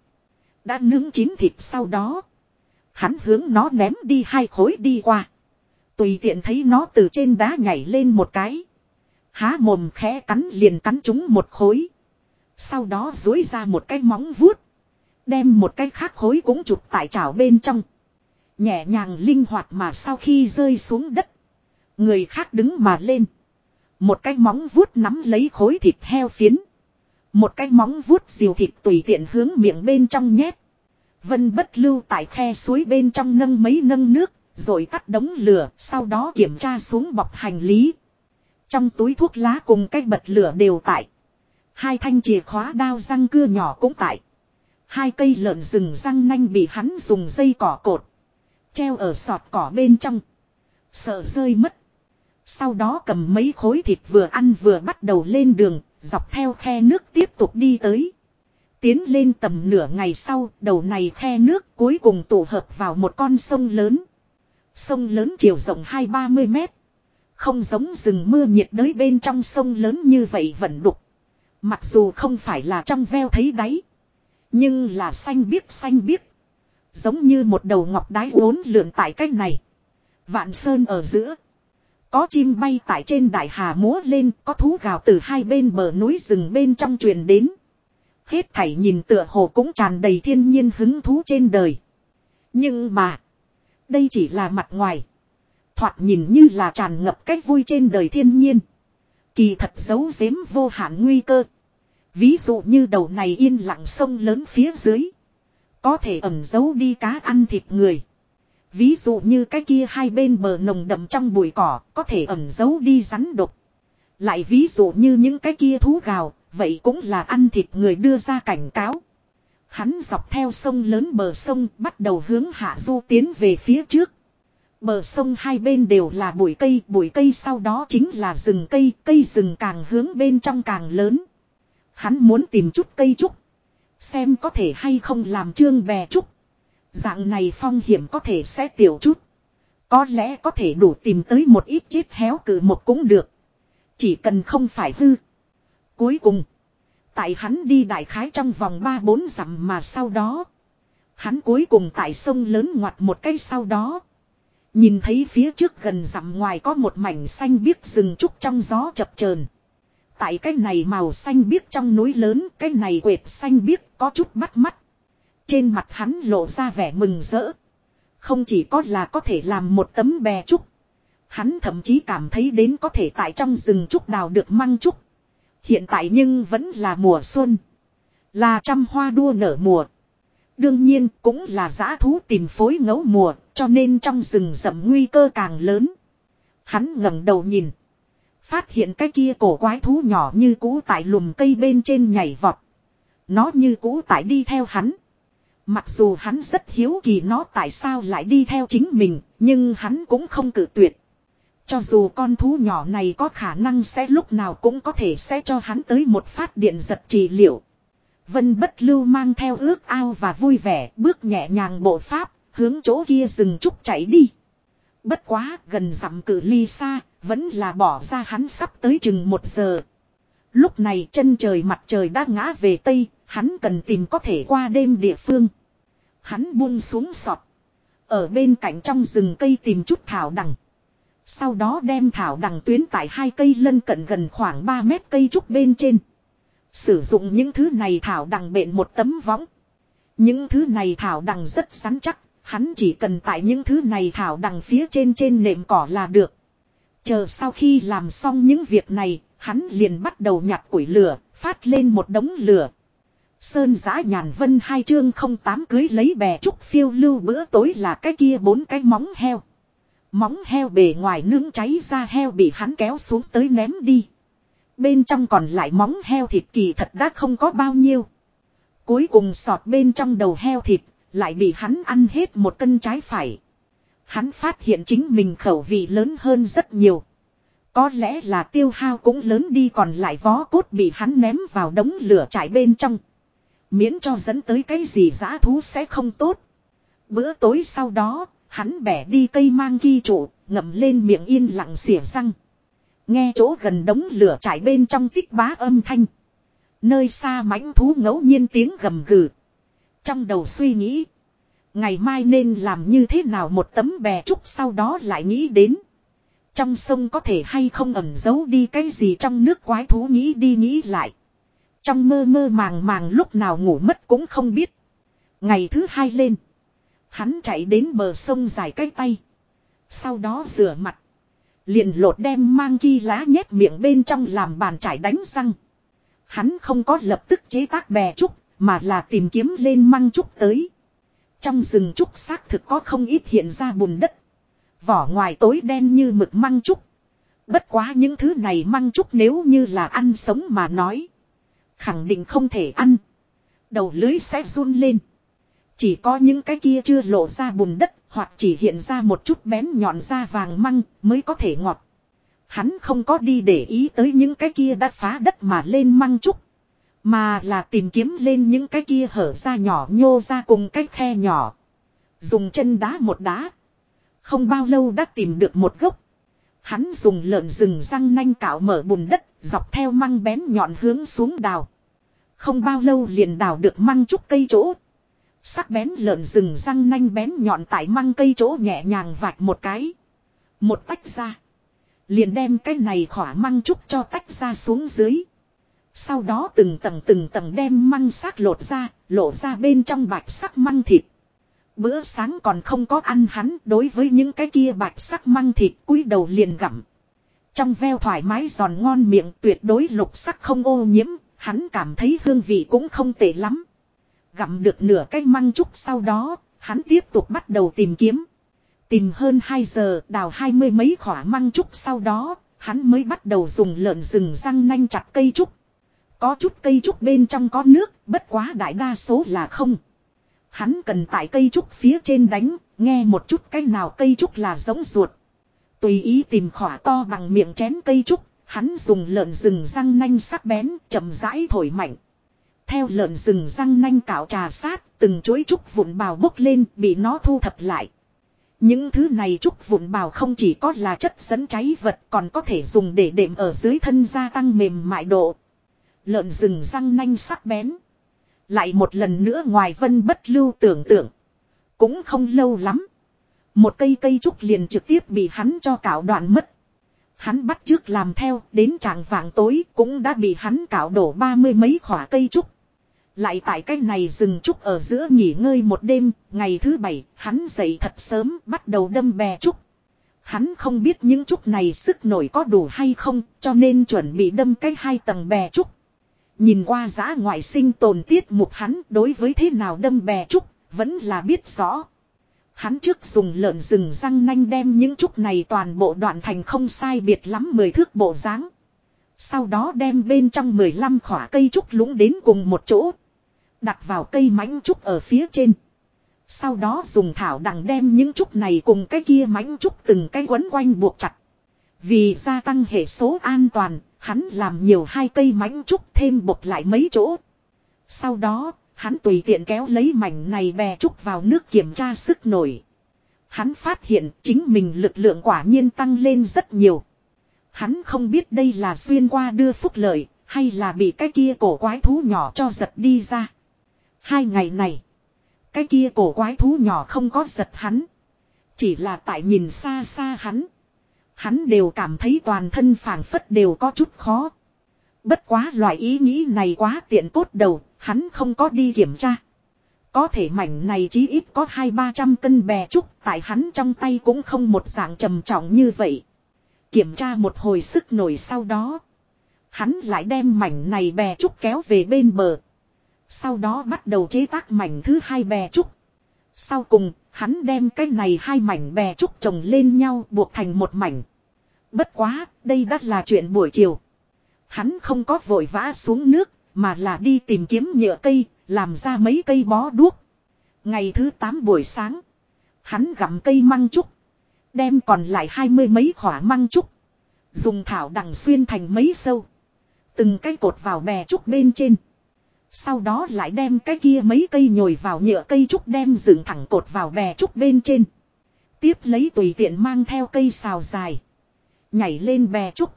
Đã nướng chín thịt sau đó. Hắn hướng nó ném đi hai khối đi qua. Tùy tiện thấy nó từ trên đá nhảy lên một cái. Há mồm khẽ cắn liền cắn chúng một khối. Sau đó dối ra một cái móng vuốt. Đem một cái khác khối cũng chụp tại chảo bên trong. Nhẹ nhàng linh hoạt mà sau khi rơi xuống đất. Người khác đứng mà lên. Một cái móng vuốt nắm lấy khối thịt heo phiến. Một cái móng vuốt diều thịt tùy tiện hướng miệng bên trong nhét. Vân bất lưu tại khe suối bên trong nâng mấy nâng nước, rồi tắt đống lửa, sau đó kiểm tra xuống bọc hành lý. Trong túi thuốc lá cùng cái bật lửa đều tại. Hai thanh chìa khóa đao răng cưa nhỏ cũng tại. Hai cây lợn rừng răng nanh bị hắn dùng dây cỏ cột. Treo ở sọt cỏ bên trong. Sợ rơi mất. Sau đó cầm mấy khối thịt vừa ăn vừa bắt đầu lên đường, dọc theo khe nước tiếp tục đi tới. Tiến lên tầm nửa ngày sau, đầu này khe nước cuối cùng tụ hợp vào một con sông lớn. Sông lớn chiều rộng hai ba mươi mét. Không giống rừng mưa nhiệt đới bên trong sông lớn như vậy vẫn đục. Mặc dù không phải là trong veo thấy đáy. Nhưng là xanh biếc xanh biếc. Giống như một đầu ngọc đái uốn lượn tại cách này. Vạn sơn ở giữa. Có chim bay tại trên đại hà múa lên, có thú gào từ hai bên bờ núi rừng bên trong truyền đến. Hết thảy nhìn tựa hồ cũng tràn đầy thiên nhiên hứng thú trên đời. Nhưng mà, đây chỉ là mặt ngoài. Thoạt nhìn như là tràn ngập cách vui trên đời thiên nhiên. Kỳ thật giấu giếm vô hạn nguy cơ. Ví dụ như đầu này yên lặng sông lớn phía dưới. Có thể ẩn giấu đi cá ăn thịt người. Ví dụ như cái kia hai bên bờ nồng đậm trong bụi cỏ có thể ẩn giấu đi rắn độc. Lại ví dụ như những cái kia thú gào, vậy cũng là ăn thịt người đưa ra cảnh cáo. Hắn dọc theo sông lớn bờ sông bắt đầu hướng hạ du tiến về phía trước. Bờ sông hai bên đều là bụi cây, bụi cây sau đó chính là rừng cây, cây rừng càng hướng bên trong càng lớn. Hắn muốn tìm chút cây trúc. Xem có thể hay không làm trương bè trúc. Dạng này phong hiểm có thể sẽ tiểu chút. Có lẽ có thể đủ tìm tới một ít chết héo cử một cũng được. Chỉ cần không phải hư. Cuối cùng. Tại hắn đi đại khái trong vòng 3-4 dặm mà sau đó. Hắn cuối cùng tại sông lớn ngoặt một cây sau đó. Nhìn thấy phía trước gần dặm ngoài có một mảnh xanh biếc rừng trúc trong gió chập chờn. Tại cái này màu xanh biếc trong núi lớn, cái này quệt xanh biếc có chút bắt mắt. Trên mặt hắn lộ ra vẻ mừng rỡ. Không chỉ có là có thể làm một tấm bè trúc. Hắn thậm chí cảm thấy đến có thể tại trong rừng trúc đào được măng trúc. Hiện tại nhưng vẫn là mùa xuân. Là trăm hoa đua nở mùa. Đương nhiên cũng là giã thú tìm phối ngẫu mùa, cho nên trong rừng rậm nguy cơ càng lớn. Hắn ngẩng đầu nhìn. Phát hiện cái kia cổ quái thú nhỏ như cũ tại lùm cây bên trên nhảy vọt. Nó như cũ tại đi theo hắn. Mặc dù hắn rất hiếu kỳ nó tại sao lại đi theo chính mình, nhưng hắn cũng không cự tuyệt. Cho dù con thú nhỏ này có khả năng sẽ lúc nào cũng có thể sẽ cho hắn tới một phát điện giật trị liệu. Vân bất lưu mang theo ước ao và vui vẻ bước nhẹ nhàng bộ pháp, hướng chỗ kia rừng trúc chạy đi. Bất quá gần dặm cử ly xa, vẫn là bỏ ra hắn sắp tới chừng một giờ. Lúc này chân trời mặt trời đã ngã về tây, hắn cần tìm có thể qua đêm địa phương. Hắn buông xuống sọt. Ở bên cạnh trong rừng cây tìm chút thảo đằng. Sau đó đem thảo đằng tuyến tại hai cây lân cận gần khoảng 3 mét cây trúc bên trên. Sử dụng những thứ này thảo đằng bện một tấm võng. Những thứ này thảo đằng rất rắn chắc, hắn chỉ cần tại những thứ này thảo đằng phía trên trên nệm cỏ là được. Chờ sau khi làm xong những việc này, hắn liền bắt đầu nhặt củi lửa, phát lên một đống lửa. Sơn giã nhàn vân hai chương không tám cưới lấy bè trúc phiêu lưu bữa tối là cái kia bốn cái móng heo. Móng heo bề ngoài nướng cháy ra heo bị hắn kéo xuống tới ném đi. Bên trong còn lại móng heo thịt kỳ thật đã không có bao nhiêu. Cuối cùng sọt bên trong đầu heo thịt, lại bị hắn ăn hết một cân trái phải. Hắn phát hiện chính mình khẩu vị lớn hơn rất nhiều. Có lẽ là tiêu hao cũng lớn đi còn lại vó cốt bị hắn ném vào đống lửa trải bên trong. Miễn cho dẫn tới cái gì giã thú sẽ không tốt. Bữa tối sau đó, hắn bẻ đi cây mang ghi trụ, ngậm lên miệng yên lặng xỉa răng. Nghe chỗ gần đống lửa trải bên trong tích bá âm thanh. Nơi xa mãnh thú ngẫu nhiên tiếng gầm gừ. Trong đầu suy nghĩ. Ngày mai nên làm như thế nào một tấm bè trúc sau đó lại nghĩ đến. Trong sông có thể hay không ẩn giấu đi cái gì trong nước quái thú nghĩ đi nghĩ lại. Trong mơ mơ màng màng lúc nào ngủ mất cũng không biết. Ngày thứ hai lên. Hắn chạy đến bờ sông dài cái tay. Sau đó rửa mặt. Liền lột đem mang ghi lá nhét miệng bên trong làm bàn trải đánh răng. Hắn không có lập tức chế tác bè trúc, mà là tìm kiếm lên măng trúc tới. Trong rừng trúc xác thực có không ít hiện ra bùn đất. Vỏ ngoài tối đen như mực măng trúc. Bất quá những thứ này măng trúc nếu như là ăn sống mà nói. Khẳng định không thể ăn. Đầu lưới sẽ run lên. Chỉ có những cái kia chưa lộ ra bùn đất hoặc chỉ hiện ra một chút bén nhọn da vàng măng mới có thể ngọt. Hắn không có đi để ý tới những cái kia đã phá đất mà lên măng trúc. Mà là tìm kiếm lên những cái kia hở ra nhỏ nhô ra cùng cái khe nhỏ. Dùng chân đá một đá. Không bao lâu đã tìm được một gốc. Hắn dùng lợn rừng răng nanh cạo mở bùn đất, dọc theo măng bén nhọn hướng xuống đào. Không bao lâu liền đào được măng trúc cây chỗ. Sắc bén lợn rừng răng nanh bén nhọn tại măng cây chỗ nhẹ nhàng vạch một cái. Một tách ra. Liền đem cái này khỏa măng trúc cho tách ra xuống dưới. Sau đó từng tầng từng tầng đem măng xác lột ra, lộ ra bên trong bạch sắc măng thịt. Bữa sáng còn không có ăn hắn đối với những cái kia bạch sắc măng thịt cúi đầu liền gặm. Trong veo thoải mái giòn ngon miệng tuyệt đối lục sắc không ô nhiễm, hắn cảm thấy hương vị cũng không tệ lắm. Gặm được nửa cái măng trúc sau đó, hắn tiếp tục bắt đầu tìm kiếm. Tìm hơn 2 giờ đào hai mươi mấy khỏa măng trúc sau đó, hắn mới bắt đầu dùng lợn rừng răng nanh chặt cây trúc. Có chút cây trúc bên trong có nước, bất quá đại đa số là không. Hắn cần tại cây trúc phía trên đánh, nghe một chút cái nào cây trúc là giống ruột. Tùy ý tìm khỏa to bằng miệng chén cây trúc, hắn dùng lợn rừng răng nanh sắc bén, chậm rãi thổi mạnh. Theo lợn rừng răng nanh cạo trà sát, từng chuỗi trúc vụn bào bốc lên, bị nó thu thập lại. Những thứ này trúc vụn bào không chỉ có là chất dẫn cháy vật còn có thể dùng để đệm ở dưới thân gia tăng mềm mại độ. Lợn rừng răng nanh sắc bén. Lại một lần nữa ngoài vân bất lưu tưởng tượng. Cũng không lâu lắm. Một cây cây trúc liền trực tiếp bị hắn cho cạo đoạn mất. Hắn bắt trước làm theo đến trạng vàng tối cũng đã bị hắn cạo đổ ba mươi mấy khỏa cây trúc. Lại tại cái này dừng trúc ở giữa nghỉ ngơi một đêm, ngày thứ bảy, hắn dậy thật sớm, bắt đầu đâm bè trúc. Hắn không biết những trúc này sức nổi có đủ hay không, cho nên chuẩn bị đâm cái hai tầng bè trúc. Nhìn qua giã ngoại sinh tồn tiết mục hắn đối với thế nào đâm bè trúc, vẫn là biết rõ. Hắn trước dùng lợn rừng răng nanh đem những trúc này toàn bộ đoạn thành không sai biệt lắm mười thước bộ dáng Sau đó đem bên trong 15 khỏa cây trúc lũng đến cùng một chỗ. Đặt vào cây mãnh trúc ở phía trên. Sau đó dùng thảo đằng đem những trúc này cùng cái kia mãnh trúc từng cái quấn quanh buộc chặt. Vì gia tăng hệ số an toàn, hắn làm nhiều hai cây mánh trúc thêm bột lại mấy chỗ. Sau đó, hắn tùy tiện kéo lấy mảnh này bè trúc vào nước kiểm tra sức nổi. Hắn phát hiện chính mình lực lượng quả nhiên tăng lên rất nhiều. Hắn không biết đây là xuyên qua đưa phúc lợi, hay là bị cái kia cổ quái thú nhỏ cho giật đi ra. Hai ngày này, cái kia cổ quái thú nhỏ không có giật hắn. Chỉ là tại nhìn xa xa hắn. Hắn đều cảm thấy toàn thân phảng phất đều có chút khó. Bất quá loại ý nghĩ này quá tiện cốt đầu, hắn không có đi kiểm tra. Có thể mảnh này chí ít có hai ba trăm cân bè trúc, tại hắn trong tay cũng không một dạng trầm trọng như vậy. Kiểm tra một hồi sức nổi sau đó. Hắn lại đem mảnh này bè trúc kéo về bên bờ. Sau đó bắt đầu chế tác mảnh thứ hai bè trúc. Sau cùng, hắn đem cái này hai mảnh bè trúc chồng lên nhau buộc thành một mảnh. Bất quá, đây đã là chuyện buổi chiều. Hắn không có vội vã xuống nước, mà là đi tìm kiếm nhựa cây, làm ra mấy cây bó đuốc. Ngày thứ 8 buổi sáng, hắn gặm cây măng trúc. Đem còn lại hai mươi mấy khỏa măng trúc. Dùng thảo đằng xuyên thành mấy sâu. Từng cái cột vào bè trúc bên trên. Sau đó lại đem cái kia mấy cây nhồi vào nhựa cây trúc đem dựng thẳng cột vào bè trúc bên trên. Tiếp lấy tùy tiện mang theo cây xào dài. Nhảy lên bè trúc.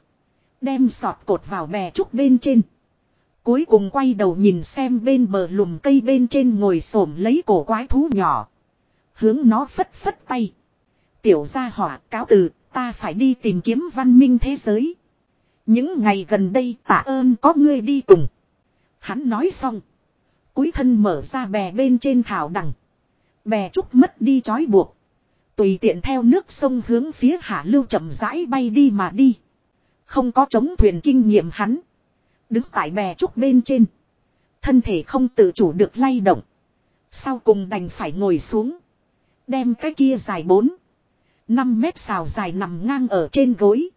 Đem sọt cột vào bè trúc bên trên. Cuối cùng quay đầu nhìn xem bên bờ lùm cây bên trên ngồi xổm lấy cổ quái thú nhỏ. Hướng nó phất phất tay. Tiểu gia hỏa cáo từ, ta phải đi tìm kiếm văn minh thế giới. Những ngày gần đây tạ ơn có ngươi đi cùng. Hắn nói xong. Cúi thân mở ra bè bên trên thảo đằng. Bè trúc mất đi chói buộc. Tùy tiện theo nước sông hướng phía hạ lưu chậm rãi bay đi mà đi. Không có chống thuyền kinh nghiệm hắn. Đứng tại bè trúc bên trên. Thân thể không tự chủ được lay động. Sau cùng đành phải ngồi xuống. Đem cái kia dài 4. 5 mét xào dài nằm ngang ở trên gối.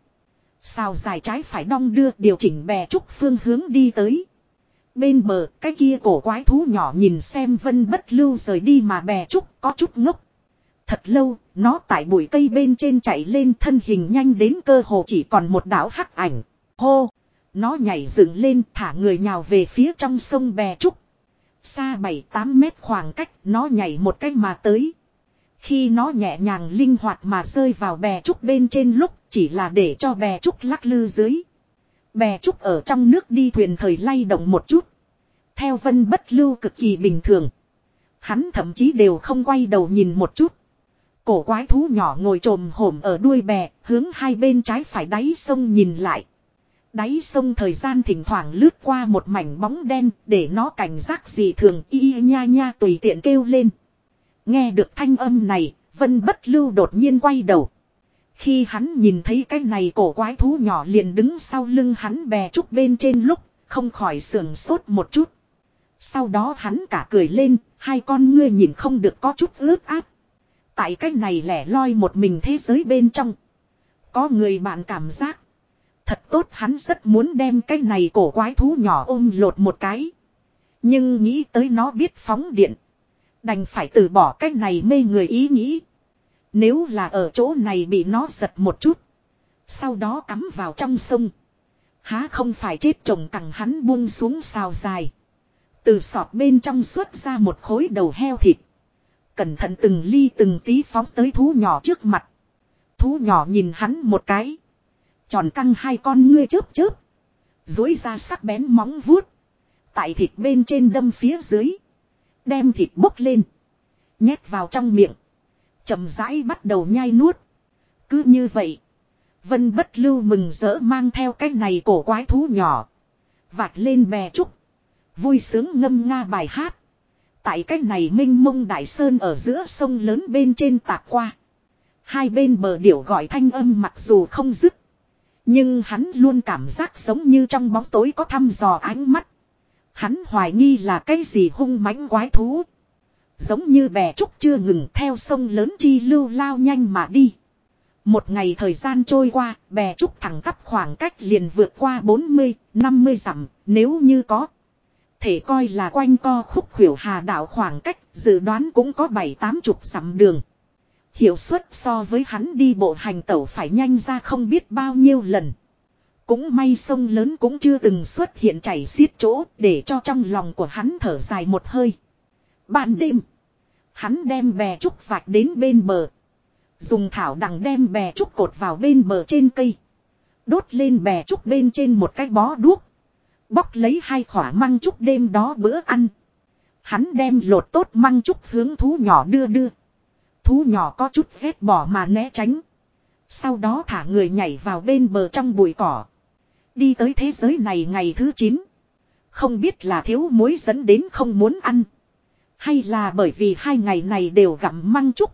Xào dài trái phải đong đưa điều chỉnh bè trúc phương hướng đi tới. Bên bờ, cái kia cổ quái thú nhỏ nhìn xem vân bất lưu rời đi mà bè trúc có chút ngốc. Thật lâu, nó tại bụi cây bên trên chạy lên thân hình nhanh đến cơ hồ chỉ còn một đảo hắc ảnh. Hô! Nó nhảy dựng lên thả người nhào về phía trong sông bè trúc. Xa 7-8 mét khoảng cách nó nhảy một cách mà tới. Khi nó nhẹ nhàng linh hoạt mà rơi vào bè trúc bên trên lúc chỉ là để cho bè trúc lắc lư dưới. Bè trúc ở trong nước đi thuyền thời lay động một chút. Theo vân bất lưu cực kỳ bình thường. Hắn thậm chí đều không quay đầu nhìn một chút. Cổ quái thú nhỏ ngồi trồm hổm ở đuôi bè, hướng hai bên trái phải đáy sông nhìn lại. Đáy sông thời gian thỉnh thoảng lướt qua một mảnh bóng đen để nó cảnh giác gì thường y nha nha tùy tiện kêu lên. Nghe được thanh âm này, Vân Bất Lưu đột nhiên quay đầu. Khi hắn nhìn thấy cái này cổ quái thú nhỏ liền đứng sau lưng hắn bè trúc bên trên lúc, không khỏi sườn sốt một chút. Sau đó hắn cả cười lên, hai con ngươi nhìn không được có chút ướt áp. Tại cách này lẻ loi một mình thế giới bên trong. Có người bạn cảm giác. Thật tốt hắn rất muốn đem cái này cổ quái thú nhỏ ôm lột một cái. Nhưng nghĩ tới nó biết phóng điện. Đành phải từ bỏ cái này mê người ý nghĩ. Nếu là ở chỗ này bị nó giật một chút. Sau đó cắm vào trong sông. Há không phải chết chồng cẳng hắn buông xuống xào dài. Từ sọt bên trong xuất ra một khối đầu heo thịt. Cẩn thận từng ly từng tí phóng tới thú nhỏ trước mặt. Thú nhỏ nhìn hắn một cái. Tròn căng hai con ngươi chớp chớp. Dối ra sắc bén móng vuốt. Tại thịt bên trên đâm phía dưới. Đem thịt bốc lên. Nhét vào trong miệng. chậm rãi bắt đầu nhai nuốt. Cứ như vậy. Vân bất lưu mừng rỡ mang theo cái này cổ quái thú nhỏ. Vạch lên bè trúc. Vui sướng ngâm nga bài hát. Tại cách này minh mông đại sơn ở giữa sông lớn bên trên tạc qua. Hai bên bờ điểu gọi thanh âm mặc dù không dứt. Nhưng hắn luôn cảm giác giống như trong bóng tối có thăm dò ánh mắt. Hắn hoài nghi là cái gì hung mãnh quái thú. Giống như bè trúc chưa ngừng theo sông lớn chi lưu lao nhanh mà đi. Một ngày thời gian trôi qua, bè trúc thẳng tắp khoảng cách liền vượt qua 40, 50 dặm, nếu như có. Thể coi là quanh co khúc khuỷu hà đảo khoảng cách, dự đoán cũng có 7-8 chục dặm đường. Hiệu suất so với hắn đi bộ hành tẩu phải nhanh ra không biết bao nhiêu lần. Cũng may sông lớn cũng chưa từng xuất hiện chảy xiết chỗ để cho trong lòng của hắn thở dài một hơi. Ban đêm, hắn đem bè trúc vạch đến bên bờ. Dùng thảo đằng đem bè trúc cột vào bên bờ trên cây. Đốt lên bè trúc bên trên một cái bó đuốc. Bóc lấy hai khỏa măng trúc đêm đó bữa ăn. Hắn đem lột tốt măng trúc hướng thú nhỏ đưa đưa. Thú nhỏ có chút vết bỏ mà né tránh. Sau đó thả người nhảy vào bên bờ trong bụi cỏ. Đi tới thế giới này ngày thứ 9. Không biết là thiếu muối dẫn đến không muốn ăn. Hay là bởi vì hai ngày này đều gặm măng trúc.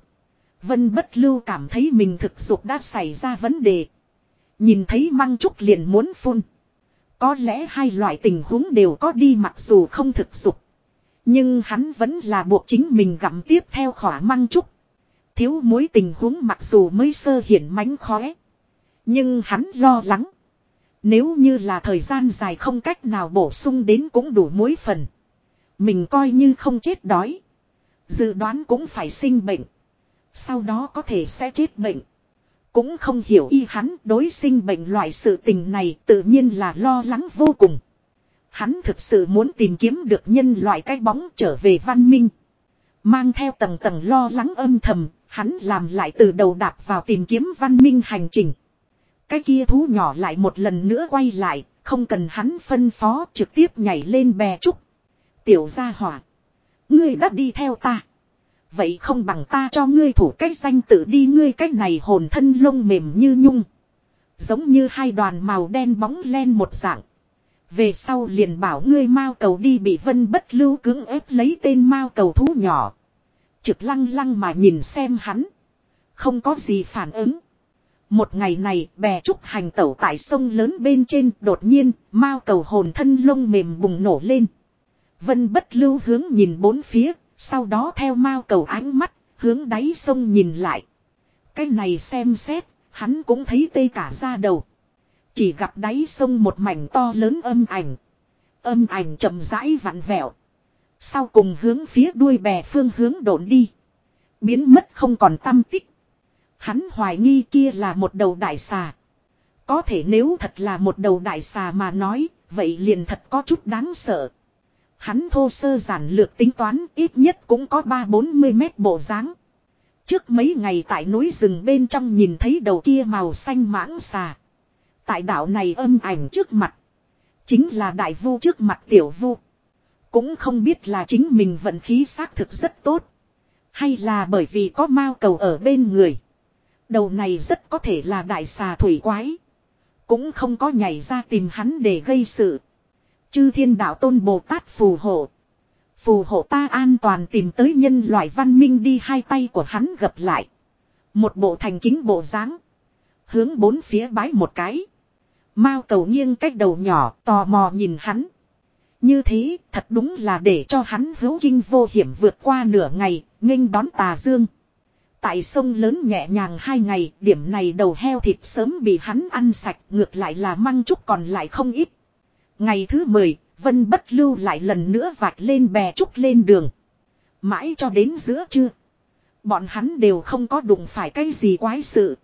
Vân bất lưu cảm thấy mình thực dục đã xảy ra vấn đề. Nhìn thấy măng trúc liền muốn phun. Có lẽ hai loại tình huống đều có đi mặc dù không thực dục. Nhưng hắn vẫn là buộc chính mình gặm tiếp theo khỏa măng trúc. Thiếu mối tình huống mặc dù mới sơ hiển mánh khóe. Nhưng hắn lo lắng. Nếu như là thời gian dài không cách nào bổ sung đến cũng đủ mối phần. Mình coi như không chết đói. Dự đoán cũng phải sinh bệnh. Sau đó có thể sẽ chết bệnh. Cũng không hiểu y hắn đối sinh bệnh loại sự tình này tự nhiên là lo lắng vô cùng. Hắn thực sự muốn tìm kiếm được nhân loại cái bóng trở về văn minh. Mang theo tầng tầng lo lắng âm thầm, hắn làm lại từ đầu đạp vào tìm kiếm văn minh hành trình. Cái kia thú nhỏ lại một lần nữa quay lại, không cần hắn phân phó trực tiếp nhảy lên bè trúc. Tiểu gia hỏa. Ngươi đã đi theo ta. Vậy không bằng ta cho ngươi thủ cách danh tự đi ngươi cách này hồn thân lông mềm như nhung. Giống như hai đoàn màu đen bóng len một dạng. Về sau liền bảo ngươi mao cầu đi bị vân bất lưu cưỡng ép lấy tên mao cầu thú nhỏ. Trực lăng lăng mà nhìn xem hắn. Không có gì phản ứng. Một ngày này bè trúc hành tẩu tại sông lớn bên trên đột nhiên mao cầu hồn thân lông mềm bùng nổ lên. Vân bất lưu hướng nhìn bốn phía, sau đó theo mao cầu ánh mắt, hướng đáy sông nhìn lại. Cái này xem xét, hắn cũng thấy tê cả ra đầu. Chỉ gặp đáy sông một mảnh to lớn âm ảnh. Âm ảnh chậm rãi vặn vẹo. Sau cùng hướng phía đuôi bè phương hướng đổn đi. Biến mất không còn tâm tích. Hắn hoài nghi kia là một đầu đại xà. Có thể nếu thật là một đầu đại xà mà nói, vậy liền thật có chút đáng sợ. Hắn thô sơ giản lược tính toán ít nhất cũng có 3-40 mét bộ dáng. Trước mấy ngày tại núi rừng bên trong nhìn thấy đầu kia màu xanh mãng xà. Tại đảo này âm ảnh trước mặt. Chính là đại vu trước mặt tiểu vu. Cũng không biết là chính mình vận khí xác thực rất tốt. Hay là bởi vì có mao cầu ở bên người. Đầu này rất có thể là đại xà thủy quái. Cũng không có nhảy ra tìm hắn để gây sự. Chư thiên đạo tôn Bồ Tát phù hộ. Phù hộ ta an toàn tìm tới nhân loại văn minh đi hai tay của hắn gập lại. Một bộ thành kính bộ dáng Hướng bốn phía bái một cái. Mao cầu nghiêng cách đầu nhỏ tò mò nhìn hắn. Như thế thật đúng là để cho hắn hữu kinh vô hiểm vượt qua nửa ngày, nghênh đón tà dương. Tại sông lớn nhẹ nhàng hai ngày, điểm này đầu heo thịt sớm bị hắn ăn sạch, ngược lại là măng trúc còn lại không ít. Ngày thứ 10, Vân Bất Lưu lại lần nữa vạch lên bè trúc lên đường. Mãi cho đến giữa trưa. Bọn hắn đều không có đụng phải cái gì quái sự.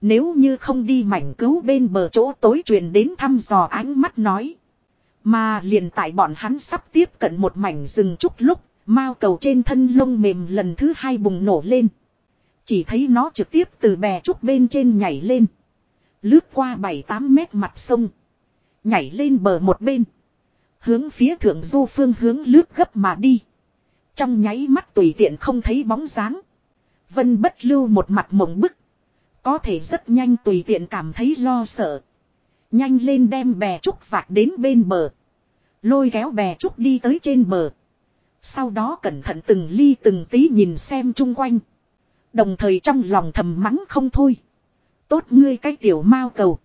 Nếu như không đi mảnh cứu bên bờ chỗ tối truyền đến thăm dò ánh mắt nói. Mà liền tại bọn hắn sắp tiếp cận một mảnh rừng trúc lúc, mao cầu trên thân lông mềm lần thứ hai bùng nổ lên. Chỉ thấy nó trực tiếp từ bè trúc bên trên nhảy lên. Lướt qua 7-8 mét mặt sông. Nhảy lên bờ một bên. Hướng phía thượng du phương hướng lướt gấp mà đi. Trong nháy mắt tùy tiện không thấy bóng dáng. Vân bất lưu một mặt mộng bức. Có thể rất nhanh tùy tiện cảm thấy lo sợ. Nhanh lên đem bè trúc vạc đến bên bờ. Lôi kéo bè trúc đi tới trên bờ. Sau đó cẩn thận từng ly từng tí nhìn xem chung quanh. Đồng thời trong lòng thầm mắng không thôi. Tốt ngươi cái tiểu mao cầu.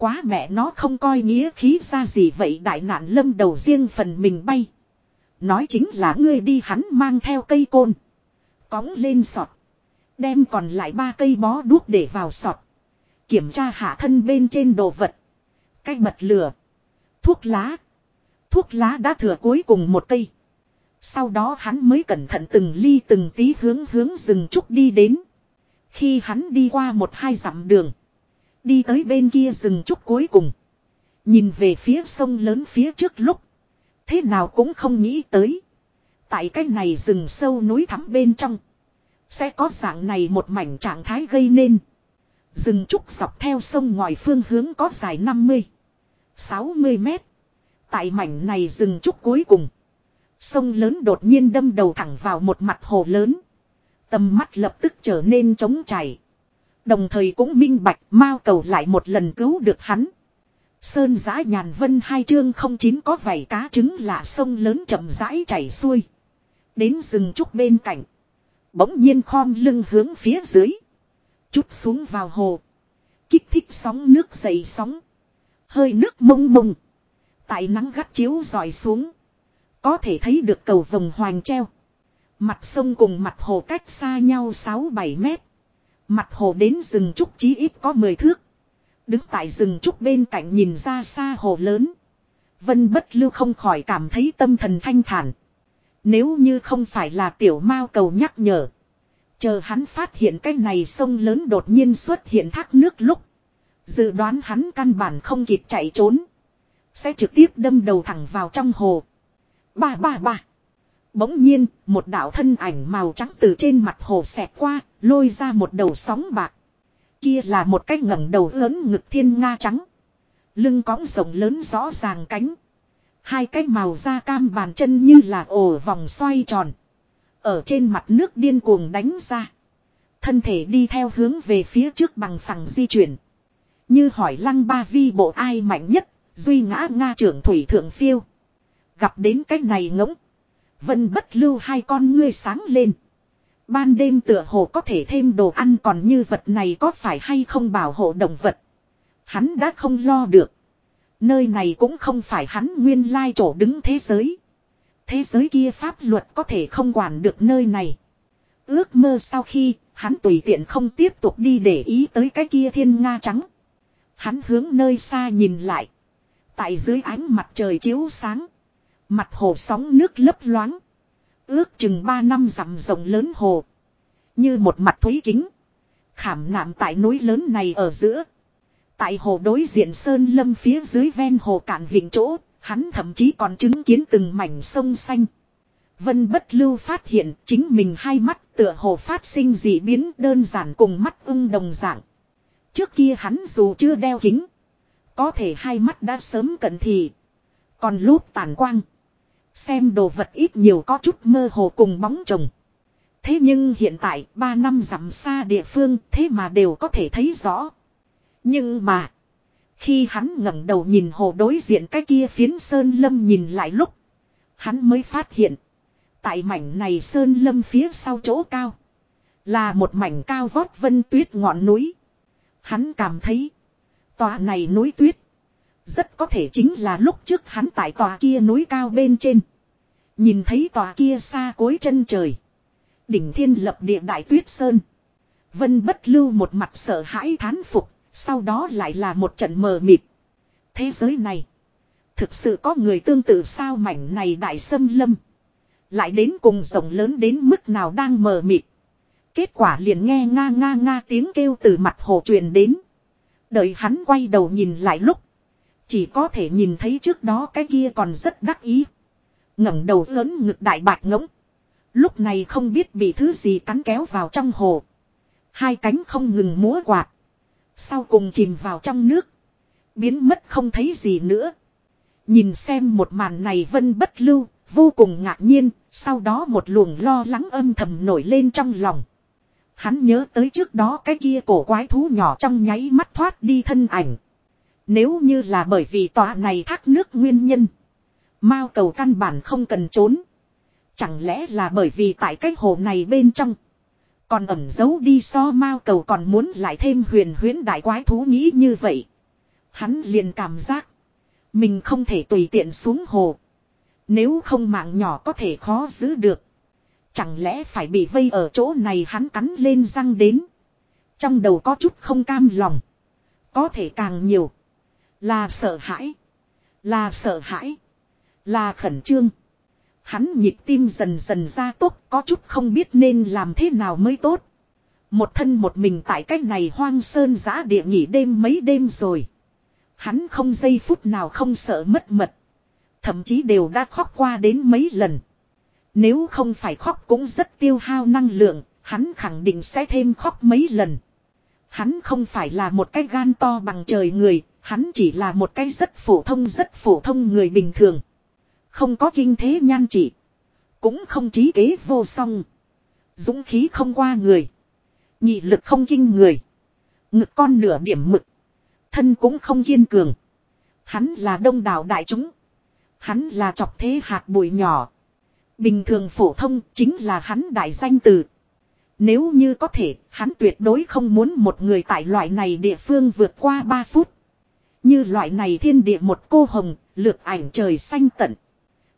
Quá mẹ nó không coi nghĩa khí ra gì vậy đại nạn lâm đầu riêng phần mình bay. Nói chính là ngươi đi hắn mang theo cây côn. Cóng lên sọt. Đem còn lại ba cây bó đuốc để vào sọt. Kiểm tra hạ thân bên trên đồ vật. Cái bật lửa. Thuốc lá. Thuốc lá đã thừa cuối cùng một cây. Sau đó hắn mới cẩn thận từng ly từng tí hướng hướng rừng trúc đi đến. Khi hắn đi qua một hai dặm đường. Đi tới bên kia rừng trúc cuối cùng. Nhìn về phía sông lớn phía trước lúc. Thế nào cũng không nghĩ tới. Tại cái này rừng sâu núi thẳm bên trong. Sẽ có dạng này một mảnh trạng thái gây nên. Rừng trúc dọc theo sông ngoài phương hướng có dài 50, 60 mét. Tại mảnh này rừng trúc cuối cùng. Sông lớn đột nhiên đâm đầu thẳng vào một mặt hồ lớn. Tầm mắt lập tức trở nên trống chảy. Đồng thời cũng minh bạch Mao cầu lại một lần cứu được hắn. Sơn giã nhàn vân hai chương không chín có vảy cá trứng là sông lớn chậm rãi chảy xuôi. Đến rừng trúc bên cạnh. Bỗng nhiên khom lưng hướng phía dưới. Chút xuống vào hồ. Kích thích sóng nước dậy sóng. Hơi nước mông mông. Tại nắng gắt chiếu dọi xuống. Có thể thấy được cầu vồng hoàng treo. Mặt sông cùng mặt hồ cách xa nhau 6-7 mét. Mặt hồ đến rừng trúc chí ít có 10 thước. Đứng tại rừng trúc bên cạnh nhìn ra xa hồ lớn. Vân bất lưu không khỏi cảm thấy tâm thần thanh thản. Nếu như không phải là tiểu mao cầu nhắc nhở. Chờ hắn phát hiện cái này sông lớn đột nhiên xuất hiện thác nước lúc. Dự đoán hắn căn bản không kịp chạy trốn. Sẽ trực tiếp đâm đầu thẳng vào trong hồ. Ba ba ba. Bỗng nhiên, một đạo thân ảnh màu trắng từ trên mặt hồ xẹt qua, lôi ra một đầu sóng bạc. Kia là một cái ngẩng đầu lớn ngực thiên nga trắng. Lưng cõng rộng lớn rõ ràng cánh. Hai cái màu da cam bàn chân như là ổ vòng xoay tròn. Ở trên mặt nước điên cuồng đánh ra. Thân thể đi theo hướng về phía trước bằng phẳng di chuyển. Như hỏi lăng ba vi bộ ai mạnh nhất, duy ngã Nga trưởng thủy thượng phiêu. Gặp đến cái này ngỗng. Vân bất lưu hai con ngươi sáng lên. Ban đêm tựa hồ có thể thêm đồ ăn còn như vật này có phải hay không bảo hộ động vật. Hắn đã không lo được. Nơi này cũng không phải hắn nguyên lai chỗ đứng thế giới. Thế giới kia pháp luật có thể không quản được nơi này. Ước mơ sau khi, hắn tùy tiện không tiếp tục đi để ý tới cái kia thiên nga trắng. Hắn hướng nơi xa nhìn lại. Tại dưới ánh mặt trời chiếu sáng. Mặt hồ sóng nước lấp loáng. Ước chừng 3 năm dặm rộng lớn hồ. Như một mặt thúy kính. Khảm nạm tại núi lớn này ở giữa. Tại hồ đối diện sơn lâm phía dưới ven hồ cạn vịnh chỗ. Hắn thậm chí còn chứng kiến từng mảnh sông xanh. Vân bất lưu phát hiện chính mình hai mắt tựa hồ phát sinh dị biến đơn giản cùng mắt ưng đồng dạng. Trước kia hắn dù chưa đeo kính. Có thể hai mắt đã sớm cận thì. Còn lúc tàn quang. Xem đồ vật ít nhiều có chút mơ hồ cùng bóng chồng. Thế nhưng hiện tại, ba năm dặm xa địa phương, thế mà đều có thể thấy rõ. Nhưng mà. Khi hắn ngẩng đầu nhìn hồ đối diện cái kia phiến sơn lâm nhìn lại lúc. Hắn mới phát hiện. Tại mảnh này sơn lâm phía sau chỗ cao. Là một mảnh cao vót vân tuyết ngọn núi. Hắn cảm thấy. Tòa này núi tuyết. Rất có thể chính là lúc trước hắn tại tòa kia núi cao bên trên. Nhìn thấy tòa kia xa cuối chân trời. Đỉnh thiên lập địa đại tuyết sơn. Vân bất lưu một mặt sợ hãi thán phục. Sau đó lại là một trận mờ mịt. Thế giới này. Thực sự có người tương tự sao mảnh này đại sâm lâm. Lại đến cùng rộng lớn đến mức nào đang mờ mịt. Kết quả liền nghe nga nga nga tiếng kêu từ mặt hồ truyền đến. Đợi hắn quay đầu nhìn lại lúc. Chỉ có thể nhìn thấy trước đó cái kia còn rất đắc ý ngẩng đầu lớn ngực đại bạch ngỗng. Lúc này không biết bị thứ gì cắn kéo vào trong hồ. Hai cánh không ngừng múa quạt. Sau cùng chìm vào trong nước. Biến mất không thấy gì nữa. Nhìn xem một màn này vân bất lưu, vô cùng ngạc nhiên, sau đó một luồng lo lắng âm thầm nổi lên trong lòng. Hắn nhớ tới trước đó cái kia cổ quái thú nhỏ trong nháy mắt thoát đi thân ảnh. Nếu như là bởi vì tòa này thác nước nguyên nhân. Mao cầu căn bản không cần trốn. Chẳng lẽ là bởi vì tại cái hồ này bên trong. Còn ẩn giấu đi so mao cầu còn muốn lại thêm huyền huyến đại quái thú nghĩ như vậy. Hắn liền cảm giác. Mình không thể tùy tiện xuống hồ. Nếu không mạng nhỏ có thể khó giữ được. Chẳng lẽ phải bị vây ở chỗ này hắn cắn lên răng đến. Trong đầu có chút không cam lòng. Có thể càng nhiều. Là sợ hãi. Là sợ hãi. Là khẩn trương. Hắn nhịp tim dần dần ra tốt có chút không biết nên làm thế nào mới tốt. Một thân một mình tại cách này hoang sơn giã địa nghỉ đêm mấy đêm rồi. Hắn không giây phút nào không sợ mất mật. Thậm chí đều đã khóc qua đến mấy lần. Nếu không phải khóc cũng rất tiêu hao năng lượng, hắn khẳng định sẽ thêm khóc mấy lần. Hắn không phải là một cái gan to bằng trời người, hắn chỉ là một cái rất phổ thông rất phổ thông người bình thường. Không có kinh thế nhan trị. Cũng không trí kế vô song. Dũng khí không qua người. Nhị lực không kinh người. Ngực con nửa điểm mực. Thân cũng không kiên cường. Hắn là đông đảo đại chúng. Hắn là chọc thế hạt bụi nhỏ. Bình thường phổ thông chính là hắn đại danh từ. Nếu như có thể, hắn tuyệt đối không muốn một người tại loại này địa phương vượt qua 3 phút. Như loại này thiên địa một cô hồng, lược ảnh trời xanh tận.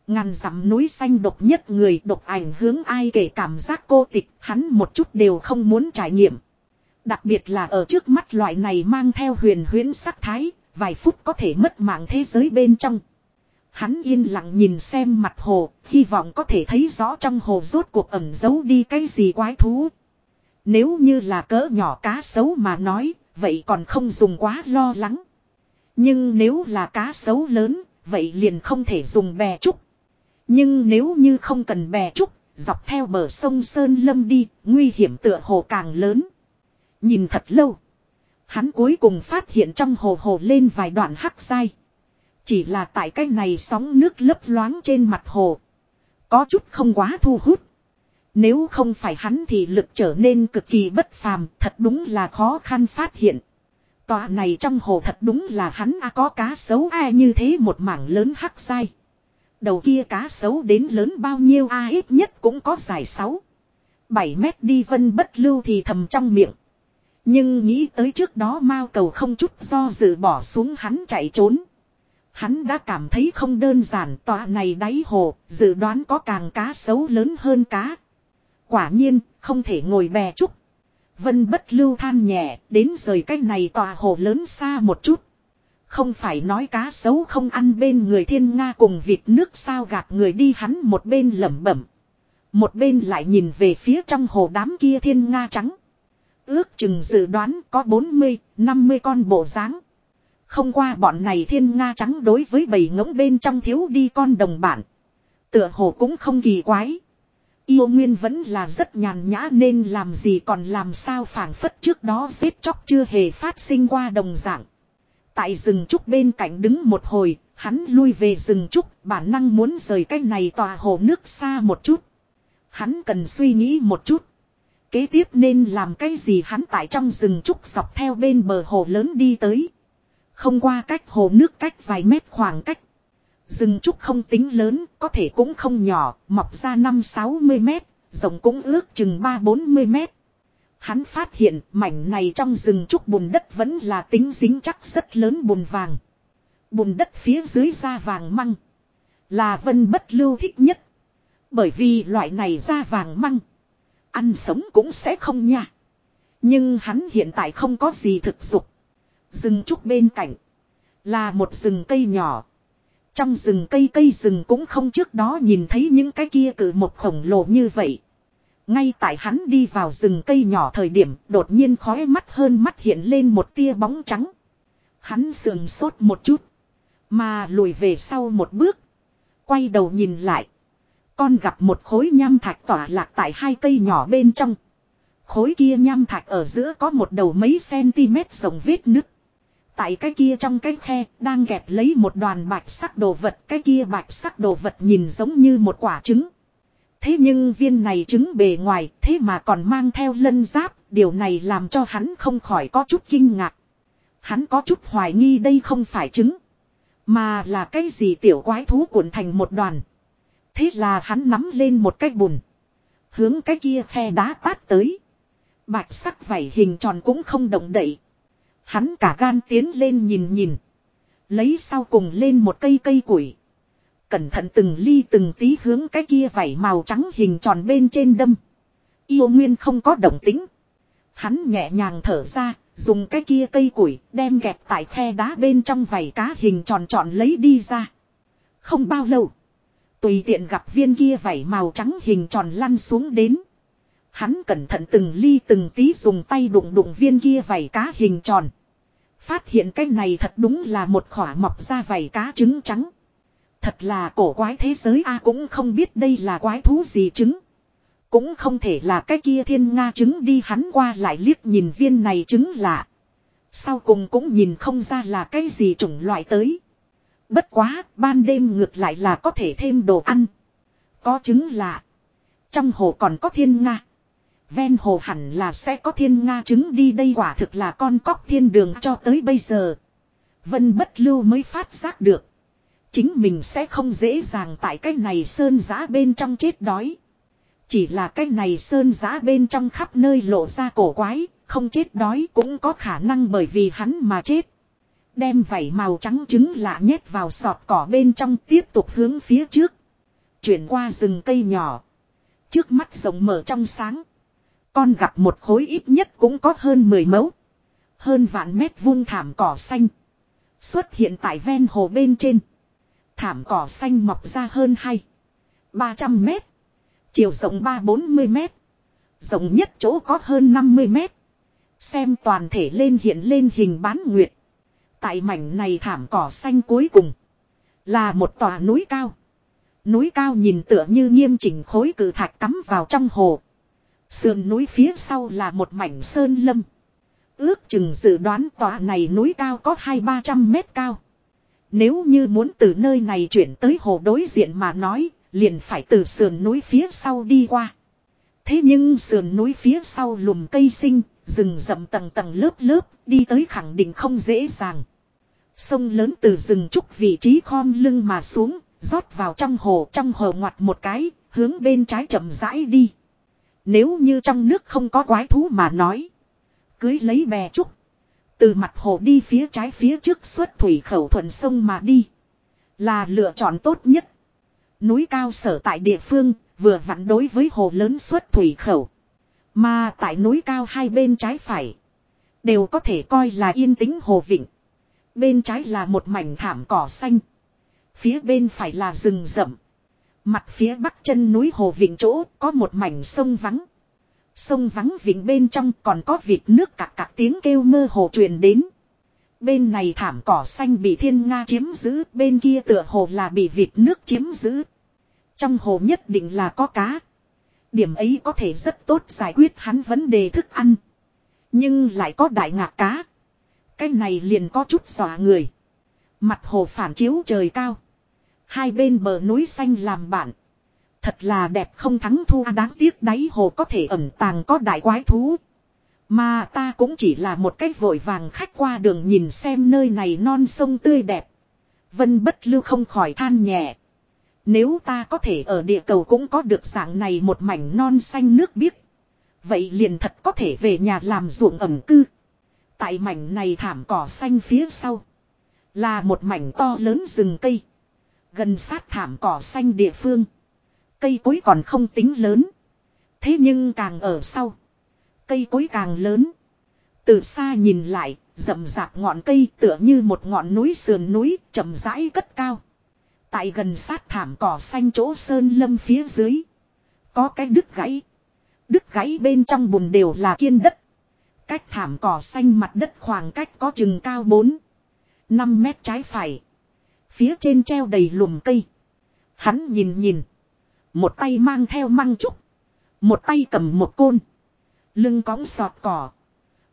Ngàn dặm núi xanh độc nhất người độc ảnh hướng ai kể cảm giác cô tịch, hắn một chút đều không muốn trải nghiệm. Đặc biệt là ở trước mắt loại này mang theo huyền huyễn sắc thái, vài phút có thể mất mạng thế giới bên trong. Hắn yên lặng nhìn xem mặt hồ, hy vọng có thể thấy rõ trong hồ rốt cuộc ẩn giấu đi cái gì quái thú. Nếu như là cỡ nhỏ cá sấu mà nói, vậy còn không dùng quá lo lắng. Nhưng nếu là cá sấu lớn, vậy liền không thể dùng bè trúc. Nhưng nếu như không cần bè trúc, dọc theo bờ sông Sơn Lâm đi, nguy hiểm tựa hồ càng lớn. Nhìn thật lâu. Hắn cuối cùng phát hiện trong hồ hồ lên vài đoạn hắc dai. Chỉ là tại cái này sóng nước lấp loáng trên mặt hồ. Có chút không quá thu hút. Nếu không phải hắn thì lực trở nên cực kỳ bất phàm, thật đúng là khó khăn phát hiện. Tòa này trong hồ thật đúng là hắn a có cá xấu ai à như thế một mảng lớn hắc dai. Đầu kia cá sấu đến lớn bao nhiêu a à, ít nhất cũng có dài sáu 7 mét đi vân bất lưu thì thầm trong miệng. Nhưng nghĩ tới trước đó mao cầu không chút do dự bỏ xuống hắn chạy trốn. Hắn đã cảm thấy không đơn giản tòa này đáy hồ, dự đoán có càng cá sấu lớn hơn cá. Quả nhiên, không thể ngồi bè chút. Vân bất lưu than nhẹ, đến rời cái này tòa hồ lớn xa một chút. Không phải nói cá sấu không ăn bên người thiên Nga cùng vịt nước sao gạt người đi hắn một bên lẩm bẩm. Một bên lại nhìn về phía trong hồ đám kia thiên Nga trắng. Ước chừng dự đoán có 40, 50 con bộ dáng Không qua bọn này thiên Nga trắng đối với bầy ngỗng bên trong thiếu đi con đồng bản. Tựa hồ cũng không kỳ quái. Yêu Nguyên vẫn là rất nhàn nhã nên làm gì còn làm sao phản phất trước đó giết chóc chưa hề phát sinh qua đồng dạng. Tại rừng trúc bên cạnh đứng một hồi, hắn lui về rừng trúc, bản năng muốn rời cái này tòa hồ nước xa một chút. Hắn cần suy nghĩ một chút. Kế tiếp nên làm cái gì hắn tại trong rừng trúc dọc theo bên bờ hồ lớn đi tới. Không qua cách hồ nước cách vài mét khoảng cách. Rừng trúc không tính lớn, có thể cũng không nhỏ, mọc ra 5-60 mét, rộng cũng ước chừng 3-40 mét. Hắn phát hiện mảnh này trong rừng trúc bùn đất vẫn là tính dính chắc rất lớn bùn vàng. Bùn đất phía dưới da vàng măng. Là vân bất lưu thích nhất. Bởi vì loại này da vàng măng. Ăn sống cũng sẽ không nha. Nhưng hắn hiện tại không có gì thực dụng. Rừng trúc bên cạnh. Là một rừng cây nhỏ. Trong rừng cây cây rừng cũng không trước đó nhìn thấy những cái kia cử một khổng lồ như vậy. Ngay tại hắn đi vào rừng cây nhỏ thời điểm, đột nhiên khói mắt hơn mắt hiện lên một tia bóng trắng. Hắn sườn sốt một chút. Mà lùi về sau một bước. Quay đầu nhìn lại. Con gặp một khối nham thạch tỏa lạc tại hai cây nhỏ bên trong. Khối kia nham thạch ở giữa có một đầu mấy cm rộng vết nứt. Tại cái kia trong cái khe đang kẹp lấy một đoàn bạch sắc đồ vật. Cái kia bạch sắc đồ vật nhìn giống như một quả trứng. Thế nhưng viên này trứng bề ngoài, thế mà còn mang theo lân giáp. Điều này làm cho hắn không khỏi có chút kinh ngạc. Hắn có chút hoài nghi đây không phải trứng. Mà là cái gì tiểu quái thú cuộn thành một đoàn. Thế là hắn nắm lên một cái bùn. Hướng cái kia khe đá tát tới. Bạch sắc vảy hình tròn cũng không động đậy. Hắn cả gan tiến lên nhìn nhìn. Lấy sau cùng lên một cây cây củi. Cẩn thận từng ly từng tí hướng cái kia vảy màu trắng hình tròn bên trên đâm. Yêu nguyên không có động tính. Hắn nhẹ nhàng thở ra, dùng cái kia cây củi đem gẹp tại khe đá bên trong vảy cá hình tròn tròn lấy đi ra. Không bao lâu. Tùy tiện gặp viên kia vảy màu trắng hình tròn lăn xuống đến. Hắn cẩn thận từng ly từng tí dùng tay đụng đụng viên kia vảy cá hình tròn. Phát hiện cái này thật đúng là một khỏa mọc ra vảy cá trứng trắng. Thật là cổ quái thế giới a cũng không biết đây là quái thú gì trứng. Cũng không thể là cái kia thiên nga trứng đi hắn qua lại liếc nhìn viên này trứng lạ. Sau cùng cũng nhìn không ra là cái gì chủng loại tới. Bất quá, ban đêm ngược lại là có thể thêm đồ ăn. Có trứng lạ. Trong hồ còn có thiên nga. Ven hồ hẳn là sẽ có thiên nga trứng đi đây quả thực là con cóc thiên đường cho tới bây giờ. Vân bất lưu mới phát giác được. Chính mình sẽ không dễ dàng tại cái này sơn giá bên trong chết đói. Chỉ là cái này sơn giá bên trong khắp nơi lộ ra cổ quái, không chết đói cũng có khả năng bởi vì hắn mà chết. Đem vảy màu trắng trứng lạ nhét vào sọt cỏ bên trong tiếp tục hướng phía trước. Chuyển qua rừng cây nhỏ. Trước mắt rộng mở trong sáng. Con gặp một khối ít nhất cũng có hơn 10 mẫu. Hơn vạn mét vuông thảm cỏ xanh. Xuất hiện tại ven hồ bên trên. Thảm cỏ xanh mọc ra hơn 2. 300 mét. Chiều rộng 3-40 mét. Rộng nhất chỗ có hơn 50 mét. Xem toàn thể lên hiện lên hình bán nguyệt. Tại mảnh này thảm cỏ xanh cuối cùng. Là một tòa núi cao. Núi cao nhìn tựa như nghiêm chỉnh khối cử thạch cắm vào trong hồ. Sườn núi phía sau là một mảnh sơn lâm. Ước chừng dự đoán tòa này núi cao có hai ba trăm mét cao. Nếu như muốn từ nơi này chuyển tới hồ đối diện mà nói, liền phải từ sườn núi phía sau đi qua. Thế nhưng sườn núi phía sau lùm cây sinh, rừng rậm tầng tầng lớp lớp, đi tới khẳng định không dễ dàng. Sông lớn từ rừng trúc vị trí khom lưng mà xuống, rót vào trong hồ trong hồ ngoặt một cái, hướng bên trái chậm rãi đi. Nếu như trong nước không có quái thú mà nói. Cưới lấy bè trúc. Từ mặt hồ đi phía trái phía trước xuất thủy khẩu thuận sông mà đi. Là lựa chọn tốt nhất. Núi cao sở tại địa phương, vừa vặn đối với hồ lớn xuất thủy khẩu. Mà tại núi cao hai bên trái phải. Đều có thể coi là yên tĩnh hồ vịnh. Bên trái là một mảnh thảm cỏ xanh. Phía bên phải là rừng rậm. Mặt phía bắc chân núi hồ vịnh chỗ có một mảnh sông vắng. Sông vắng vịnh bên trong còn có vịt nước cạc cạc tiếng kêu mơ hồ truyền đến. Bên này thảm cỏ xanh bị thiên nga chiếm giữ, bên kia tựa hồ là bị vịt nước chiếm giữ. Trong hồ nhất định là có cá. Điểm ấy có thể rất tốt giải quyết hắn vấn đề thức ăn. Nhưng lại có đại ngạc cá. Cái này liền có chút xòa người. Mặt hồ phản chiếu trời cao. Hai bên bờ núi xanh làm bạn. Thật là đẹp không thắng thua à, đáng tiếc đáy hồ có thể ẩn tàng có đại quái thú. Mà ta cũng chỉ là một cách vội vàng khách qua đường nhìn xem nơi này non sông tươi đẹp. Vân bất lưu không khỏi than nhẹ. Nếu ta có thể ở địa cầu cũng có được dạng này một mảnh non xanh nước biếc. Vậy liền thật có thể về nhà làm ruộng ẩm cư. Tại mảnh này thảm cỏ xanh phía sau. Là một mảnh to lớn rừng cây. Gần sát thảm cỏ xanh địa phương. Cây cối còn không tính lớn. Thế nhưng càng ở sau. Cây cối càng lớn. Từ xa nhìn lại, rậm rạp ngọn cây tựa như một ngọn núi sườn núi chậm rãi cất cao. Tại gần sát thảm cỏ xanh chỗ sơn lâm phía dưới. Có cái đứt gãy. Đứt gãy bên trong bùn đều là kiên đất. Cách thảm cỏ xanh mặt đất khoảng cách có chừng cao 4. 5 mét trái phải. Phía trên treo đầy lùm cây. Hắn nhìn nhìn. Một tay mang theo măng trúc. Một tay cầm một côn. Lưng cõng sọt cỏ.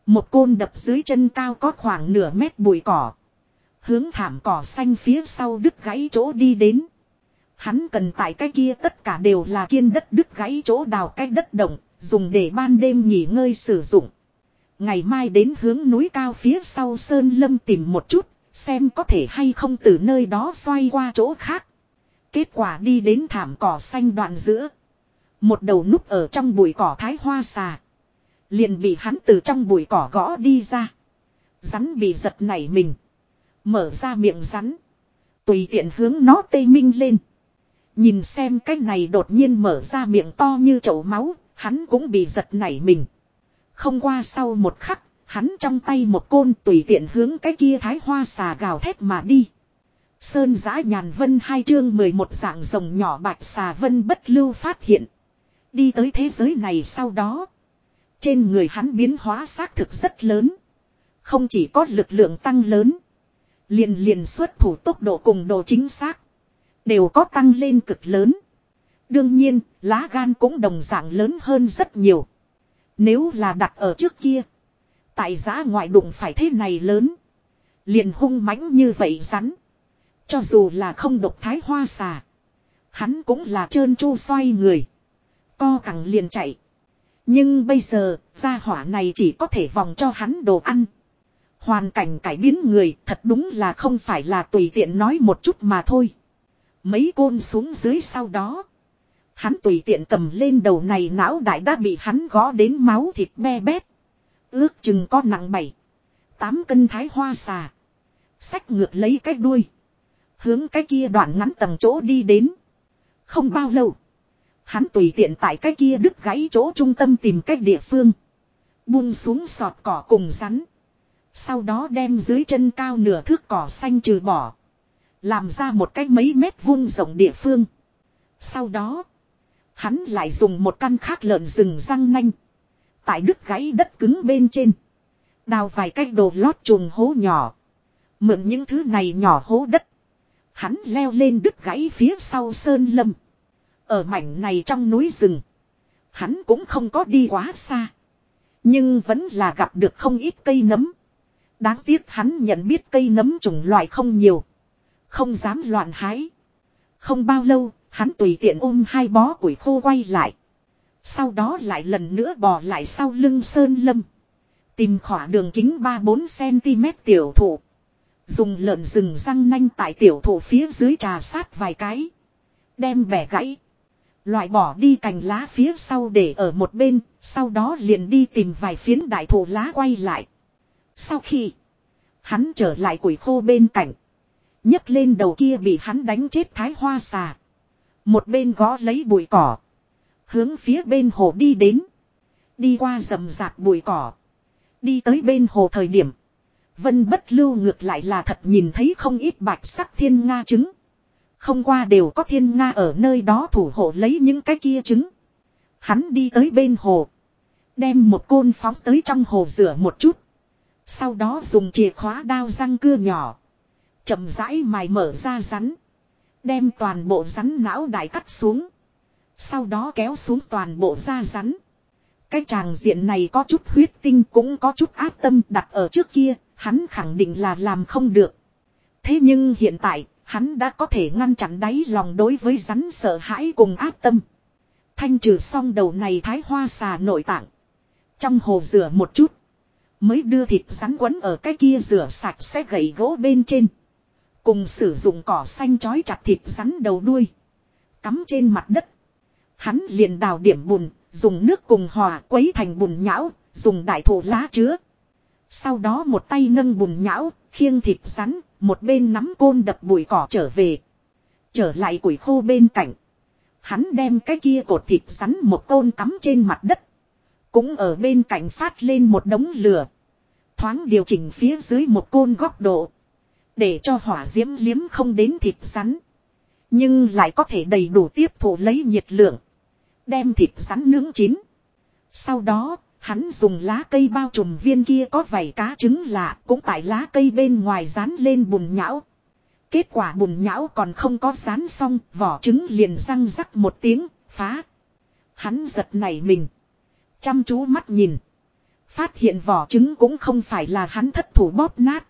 Một côn đập dưới chân cao có khoảng nửa mét bụi cỏ. Hướng thảm cỏ xanh phía sau đứt gãy chỗ đi đến. Hắn cần tại cái kia tất cả đều là kiên đất đứt gãy chỗ đào cái đất động, dùng để ban đêm nghỉ ngơi sử dụng. Ngày mai đến hướng núi cao phía sau Sơn Lâm tìm một chút, xem có thể hay không từ nơi đó xoay qua chỗ khác. Kết quả đi đến thảm cỏ xanh đoạn giữa. Một đầu núp ở trong bụi cỏ thái hoa xà. Liền bị hắn từ trong bụi cỏ gõ đi ra. Rắn bị giật nảy mình. Mở ra miệng rắn. Tùy tiện hướng nó tê minh lên. Nhìn xem cái này đột nhiên mở ra miệng to như chậu máu. Hắn cũng bị giật nảy mình. Không qua sau một khắc. Hắn trong tay một côn tùy tiện hướng cái kia thái hoa xà gào thét mà đi. Sơn giã nhàn vân hai chương 11 dạng rồng nhỏ bạch xà vân bất lưu phát hiện. Đi tới thế giới này sau đó. Trên người hắn biến hóa xác thực rất lớn. Không chỉ có lực lượng tăng lớn. Liền liền xuất thủ tốc độ cùng độ chính xác. Đều có tăng lên cực lớn. Đương nhiên, lá gan cũng đồng dạng lớn hơn rất nhiều. Nếu là đặt ở trước kia. Tại giá ngoại đụng phải thế này lớn. Liền hung mãnh như vậy rắn. Cho dù là không độc thái hoa xà. Hắn cũng là trơn chu xoay người. Co cẳng liền chạy. Nhưng bây giờ, gia hỏa này chỉ có thể vòng cho hắn đồ ăn. Hoàn cảnh cải biến người thật đúng là không phải là tùy tiện nói một chút mà thôi. Mấy côn xuống dưới sau đó. Hắn tùy tiện cầm lên đầu này não đại đã bị hắn gõ đến máu thịt be bét. Ước chừng có nặng bảy. Tám cân thái hoa xà. Xách ngược lấy cái đuôi. Hướng cái kia đoạn ngắn tầng chỗ đi đến. Không bao lâu. Hắn tùy tiện tại cái kia đứt gãy chỗ trung tâm tìm cách địa phương. Buông xuống sọt cỏ cùng rắn. Sau đó đem dưới chân cao nửa thước cỏ xanh trừ bỏ. Làm ra một cái mấy mét vuông rộng địa phương. Sau đó. Hắn lại dùng một căn khác lợn rừng răng nanh. Tại đứt gãy đất cứng bên trên. Đào vài cái đồ lót chuồng hố nhỏ. Mượn những thứ này nhỏ hố đất. Hắn leo lên đứt gãy phía sau sơn lâm. Ở mảnh này trong núi rừng. Hắn cũng không có đi quá xa. Nhưng vẫn là gặp được không ít cây nấm. Đáng tiếc hắn nhận biết cây nấm chủng loại không nhiều. Không dám loạn hái. Không bao lâu, hắn tùy tiện ôm hai bó củi khô quay lại. Sau đó lại lần nữa bò lại sau lưng sơn lâm. Tìm khỏa đường kính 3-4cm tiểu thụ. Dùng lợn rừng răng nanh tại tiểu thổ phía dưới trà sát vài cái. Đem bẻ gãy. Loại bỏ đi cành lá phía sau để ở một bên, sau đó liền đi tìm vài phiến đại thổ lá quay lại. Sau khi hắn trở lại củi khô bên cạnh, nhấc lên đầu kia bị hắn đánh chết thái hoa xà. Một bên gõ lấy bụi cỏ, hướng phía bên hồ đi đến. Đi qua rầm rạp bụi cỏ, đi tới bên hồ thời điểm. Vân bất lưu ngược lại là thật nhìn thấy không ít bạch sắc thiên nga trứng. Không qua đều có thiên nga ở nơi đó thủ hộ lấy những cái kia trứng. Hắn đi tới bên hồ. Đem một côn phóng tới trong hồ rửa một chút. Sau đó dùng chìa khóa đao răng cưa nhỏ. chậm rãi mài mở ra rắn. Đem toàn bộ rắn não đại cắt xuống. Sau đó kéo xuống toàn bộ da rắn. Cái tràng diện này có chút huyết tinh cũng có chút ác tâm đặt ở trước kia, hắn khẳng định là làm không được. Thế nhưng hiện tại, hắn đã có thể ngăn chặn đáy lòng đối với rắn sợ hãi cùng áp tâm. Thanh trừ xong đầu này thái hoa xà nội tạng. Trong hồ rửa một chút. Mới đưa thịt rắn quấn ở cái kia rửa sạch sẽ gậy gỗ bên trên. Cùng sử dụng cỏ xanh chói chặt thịt rắn đầu đuôi. Cắm trên mặt đất. Hắn liền đào điểm bùn, dùng nước cùng hòa quấy thành bùn nhão, dùng đại thổ lá chứa. Sau đó một tay nâng bùn nhão, khiêng thịt rắn, một bên nắm côn đập bụi cỏ trở về. Trở lại củi khô bên cạnh. Hắn đem cái kia cột thịt rắn một côn cắm trên mặt đất. Cũng ở bên cạnh phát lên một đống lửa. Thoáng điều chỉnh phía dưới một côn góc độ. Để cho hỏa diễm liếm không đến thịt rắn. Nhưng lại có thể đầy đủ tiếp thụ lấy nhiệt lượng. Đem thịt rắn nướng chín. Sau đó, hắn dùng lá cây bao trùm viên kia có vảy cá trứng lạ cũng tại lá cây bên ngoài dán lên bùn nhão. Kết quả bùn nhão còn không có dán xong, vỏ trứng liền răng rắc một tiếng, phá. Hắn giật nảy mình. Chăm chú mắt nhìn. Phát hiện vỏ trứng cũng không phải là hắn thất thủ bóp nát.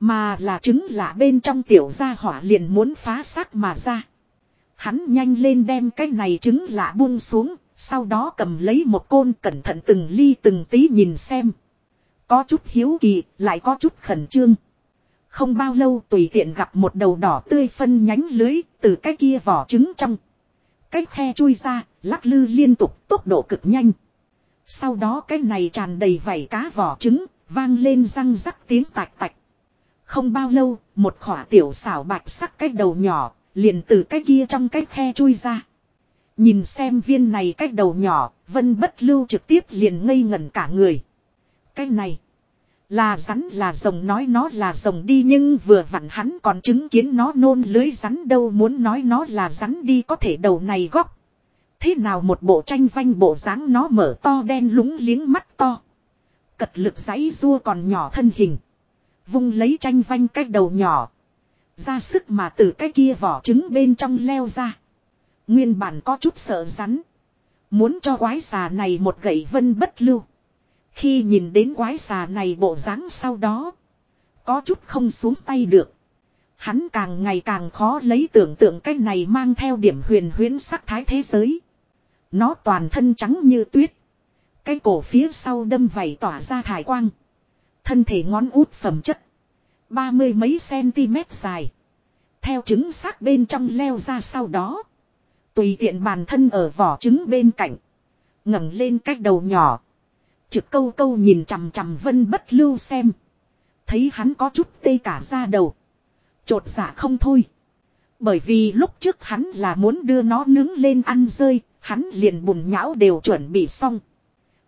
Mà là trứng lạ bên trong tiểu gia hỏa liền muốn phá xác mà ra. Hắn nhanh lên đem cái này trứng lạ buông xuống, sau đó cầm lấy một côn cẩn thận từng ly từng tí nhìn xem. Có chút hiếu kỳ, lại có chút khẩn trương. Không bao lâu tùy tiện gặp một đầu đỏ tươi phân nhánh lưới từ cái kia vỏ trứng trong. Cái khe chui ra, lắc lư liên tục tốc độ cực nhanh. Sau đó cái này tràn đầy vảy cá vỏ trứng, vang lên răng rắc tiếng tạch tạch. Không bao lâu, một khỏa tiểu xảo bạch sắc cái đầu nhỏ, liền từ cái kia trong cái khe chui ra. Nhìn xem viên này cách đầu nhỏ, vân bất lưu trực tiếp liền ngây ngẩn cả người. Cái này, là rắn là rồng nói nó là rồng đi nhưng vừa vặn hắn còn chứng kiến nó nôn lưới rắn đâu muốn nói nó là rắn đi có thể đầu này góc. Thế nào một bộ tranh vanh bộ dáng nó mở to đen lúng liếng mắt to. Cật lực giấy rua còn nhỏ thân hình. Vung lấy tranh vanh cái đầu nhỏ. Ra sức mà từ cái kia vỏ trứng bên trong leo ra. Nguyên bản có chút sợ rắn. Muốn cho quái xà này một gậy vân bất lưu. Khi nhìn đến quái xà này bộ dáng sau đó. Có chút không xuống tay được. Hắn càng ngày càng khó lấy tưởng tượng cái này mang theo điểm huyền huyến sắc thái thế giới. Nó toàn thân trắng như tuyết. Cái cổ phía sau đâm vảy tỏa ra thải quang. Thân thể ngón út phẩm chất. Ba mươi mấy cm dài. Theo trứng xác bên trong leo ra sau đó. Tùy tiện bàn thân ở vỏ trứng bên cạnh. ngẩng lên cách đầu nhỏ. Trực câu câu nhìn chằm chằm vân bất lưu xem. Thấy hắn có chút tê cả ra đầu. Chột dạ không thôi. Bởi vì lúc trước hắn là muốn đưa nó nướng lên ăn rơi, hắn liền bùn nhão đều chuẩn bị xong.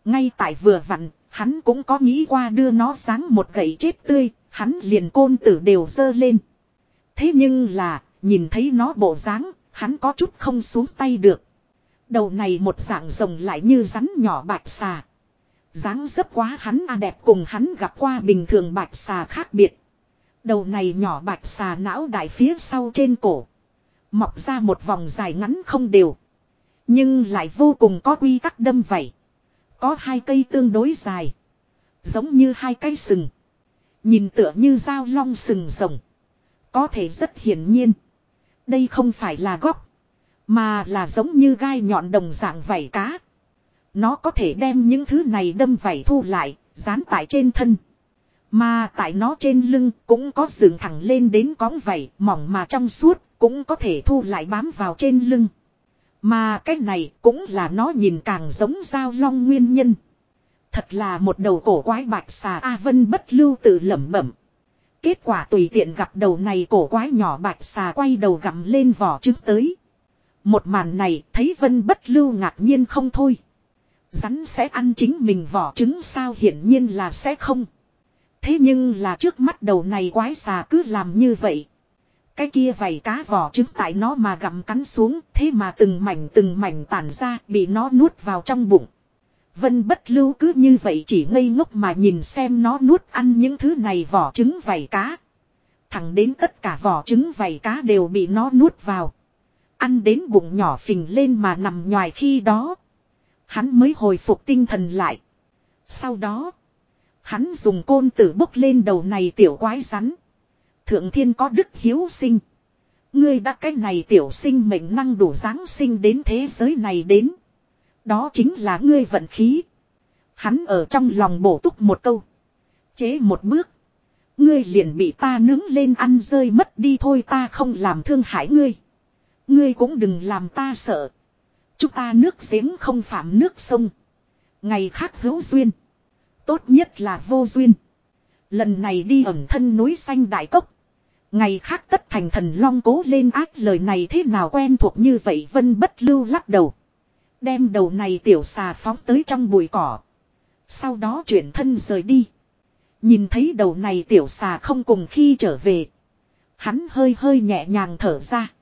Ngay tại vừa vặn, hắn cũng có nghĩ qua đưa nó sáng một gậy chết tươi, hắn liền côn tử đều dơ lên. Thế nhưng là, nhìn thấy nó bộ dáng, hắn có chút không xuống tay được. Đầu này một dạng rồng lại như rắn nhỏ bạch xà. dáng dấp quá hắn a đẹp cùng hắn gặp qua bình thường bạch xà khác biệt. Đầu này nhỏ bạch xà não đại phía sau trên cổ. Mọc ra một vòng dài ngắn không đều. Nhưng lại vô cùng có quy tắc đâm vậy. Có hai cây tương đối dài. Giống như hai cây sừng. Nhìn tựa như dao long sừng rồng. Có thể rất hiển nhiên. Đây không phải là góc. Mà là giống như gai nhọn đồng dạng vảy cá. Nó có thể đem những thứ này đâm vảy thu lại, dán tại trên thân. Mà tại nó trên lưng cũng có dựng thẳng lên đến cóng vảy mỏng mà trong suốt, cũng có thể thu lại bám vào trên lưng. Mà cái này cũng là nó nhìn càng giống dao long nguyên nhân. Thật là một đầu cổ quái bạch xà A Vân bất lưu tự lẩm bẩm. Kết quả tùy tiện gặp đầu này cổ quái nhỏ bạch xà quay đầu gặm lên vỏ trứng tới. Một màn này thấy Vân bất lưu ngạc nhiên không thôi. Rắn sẽ ăn chính mình vỏ trứng sao hiển nhiên là sẽ không. Thế nhưng là trước mắt đầu này quái xà cứ làm như vậy. Cái kia vảy cá vỏ trứng tại nó mà gặm cắn xuống, thế mà từng mảnh từng mảnh tản ra, bị nó nuốt vào trong bụng. Vân bất lưu cứ như vậy chỉ ngây ngốc mà nhìn xem nó nuốt ăn những thứ này vỏ trứng vảy cá. Thẳng đến tất cả vỏ trứng vảy cá đều bị nó nuốt vào. Ăn đến bụng nhỏ phình lên mà nằm nhòi khi đó. Hắn mới hồi phục tinh thần lại. Sau đó, hắn dùng côn tử bốc lên đầu này tiểu quái rắn. Thượng thiên có đức hiếu sinh. Ngươi đã cái này tiểu sinh mệnh năng đủ dáng sinh đến thế giới này đến. Đó chính là ngươi vận khí. Hắn ở trong lòng bổ túc một câu. Chế một bước. Ngươi liền bị ta nướng lên ăn rơi mất đi thôi ta không làm thương hại ngươi. Ngươi cũng đừng làm ta sợ. Chúng ta nước giếng không phạm nước sông. Ngày khác hữu duyên. Tốt nhất là vô duyên. Lần này đi ẩn thân núi xanh đại cốc. Ngày khác tất thành thần long cố lên ác lời này thế nào quen thuộc như vậy vân bất lưu lắc đầu. Đem đầu này tiểu xà phóng tới trong bụi cỏ. Sau đó chuyển thân rời đi. Nhìn thấy đầu này tiểu xà không cùng khi trở về. Hắn hơi hơi nhẹ nhàng thở ra.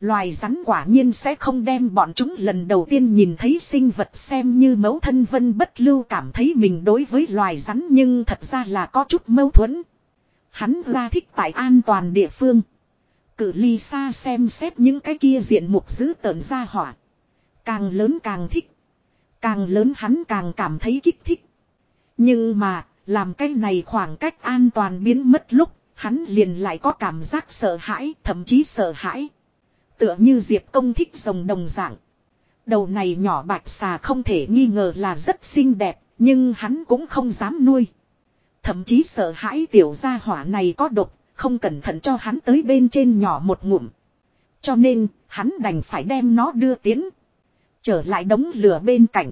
Loài rắn quả nhiên sẽ không đem bọn chúng lần đầu tiên nhìn thấy sinh vật xem như mẫu thân vân bất lưu cảm thấy mình đối với loài rắn nhưng thật ra là có chút mâu thuẫn. Hắn ra thích tại an toàn địa phương. Cử ly xa xem xét những cái kia diện mục giữ tợn ra hỏa. Càng lớn càng thích. Càng lớn hắn càng cảm thấy kích thích. Nhưng mà, làm cái này khoảng cách an toàn biến mất lúc, hắn liền lại có cảm giác sợ hãi, thậm chí sợ hãi. Tựa như Diệp công thích rồng đồng dạng. Đầu này nhỏ bạch xà không thể nghi ngờ là rất xinh đẹp, nhưng hắn cũng không dám nuôi. Thậm chí sợ hãi tiểu gia hỏa này có độc, không cẩn thận cho hắn tới bên trên nhỏ một ngụm. Cho nên, hắn đành phải đem nó đưa tiến. Trở lại đống lửa bên cạnh.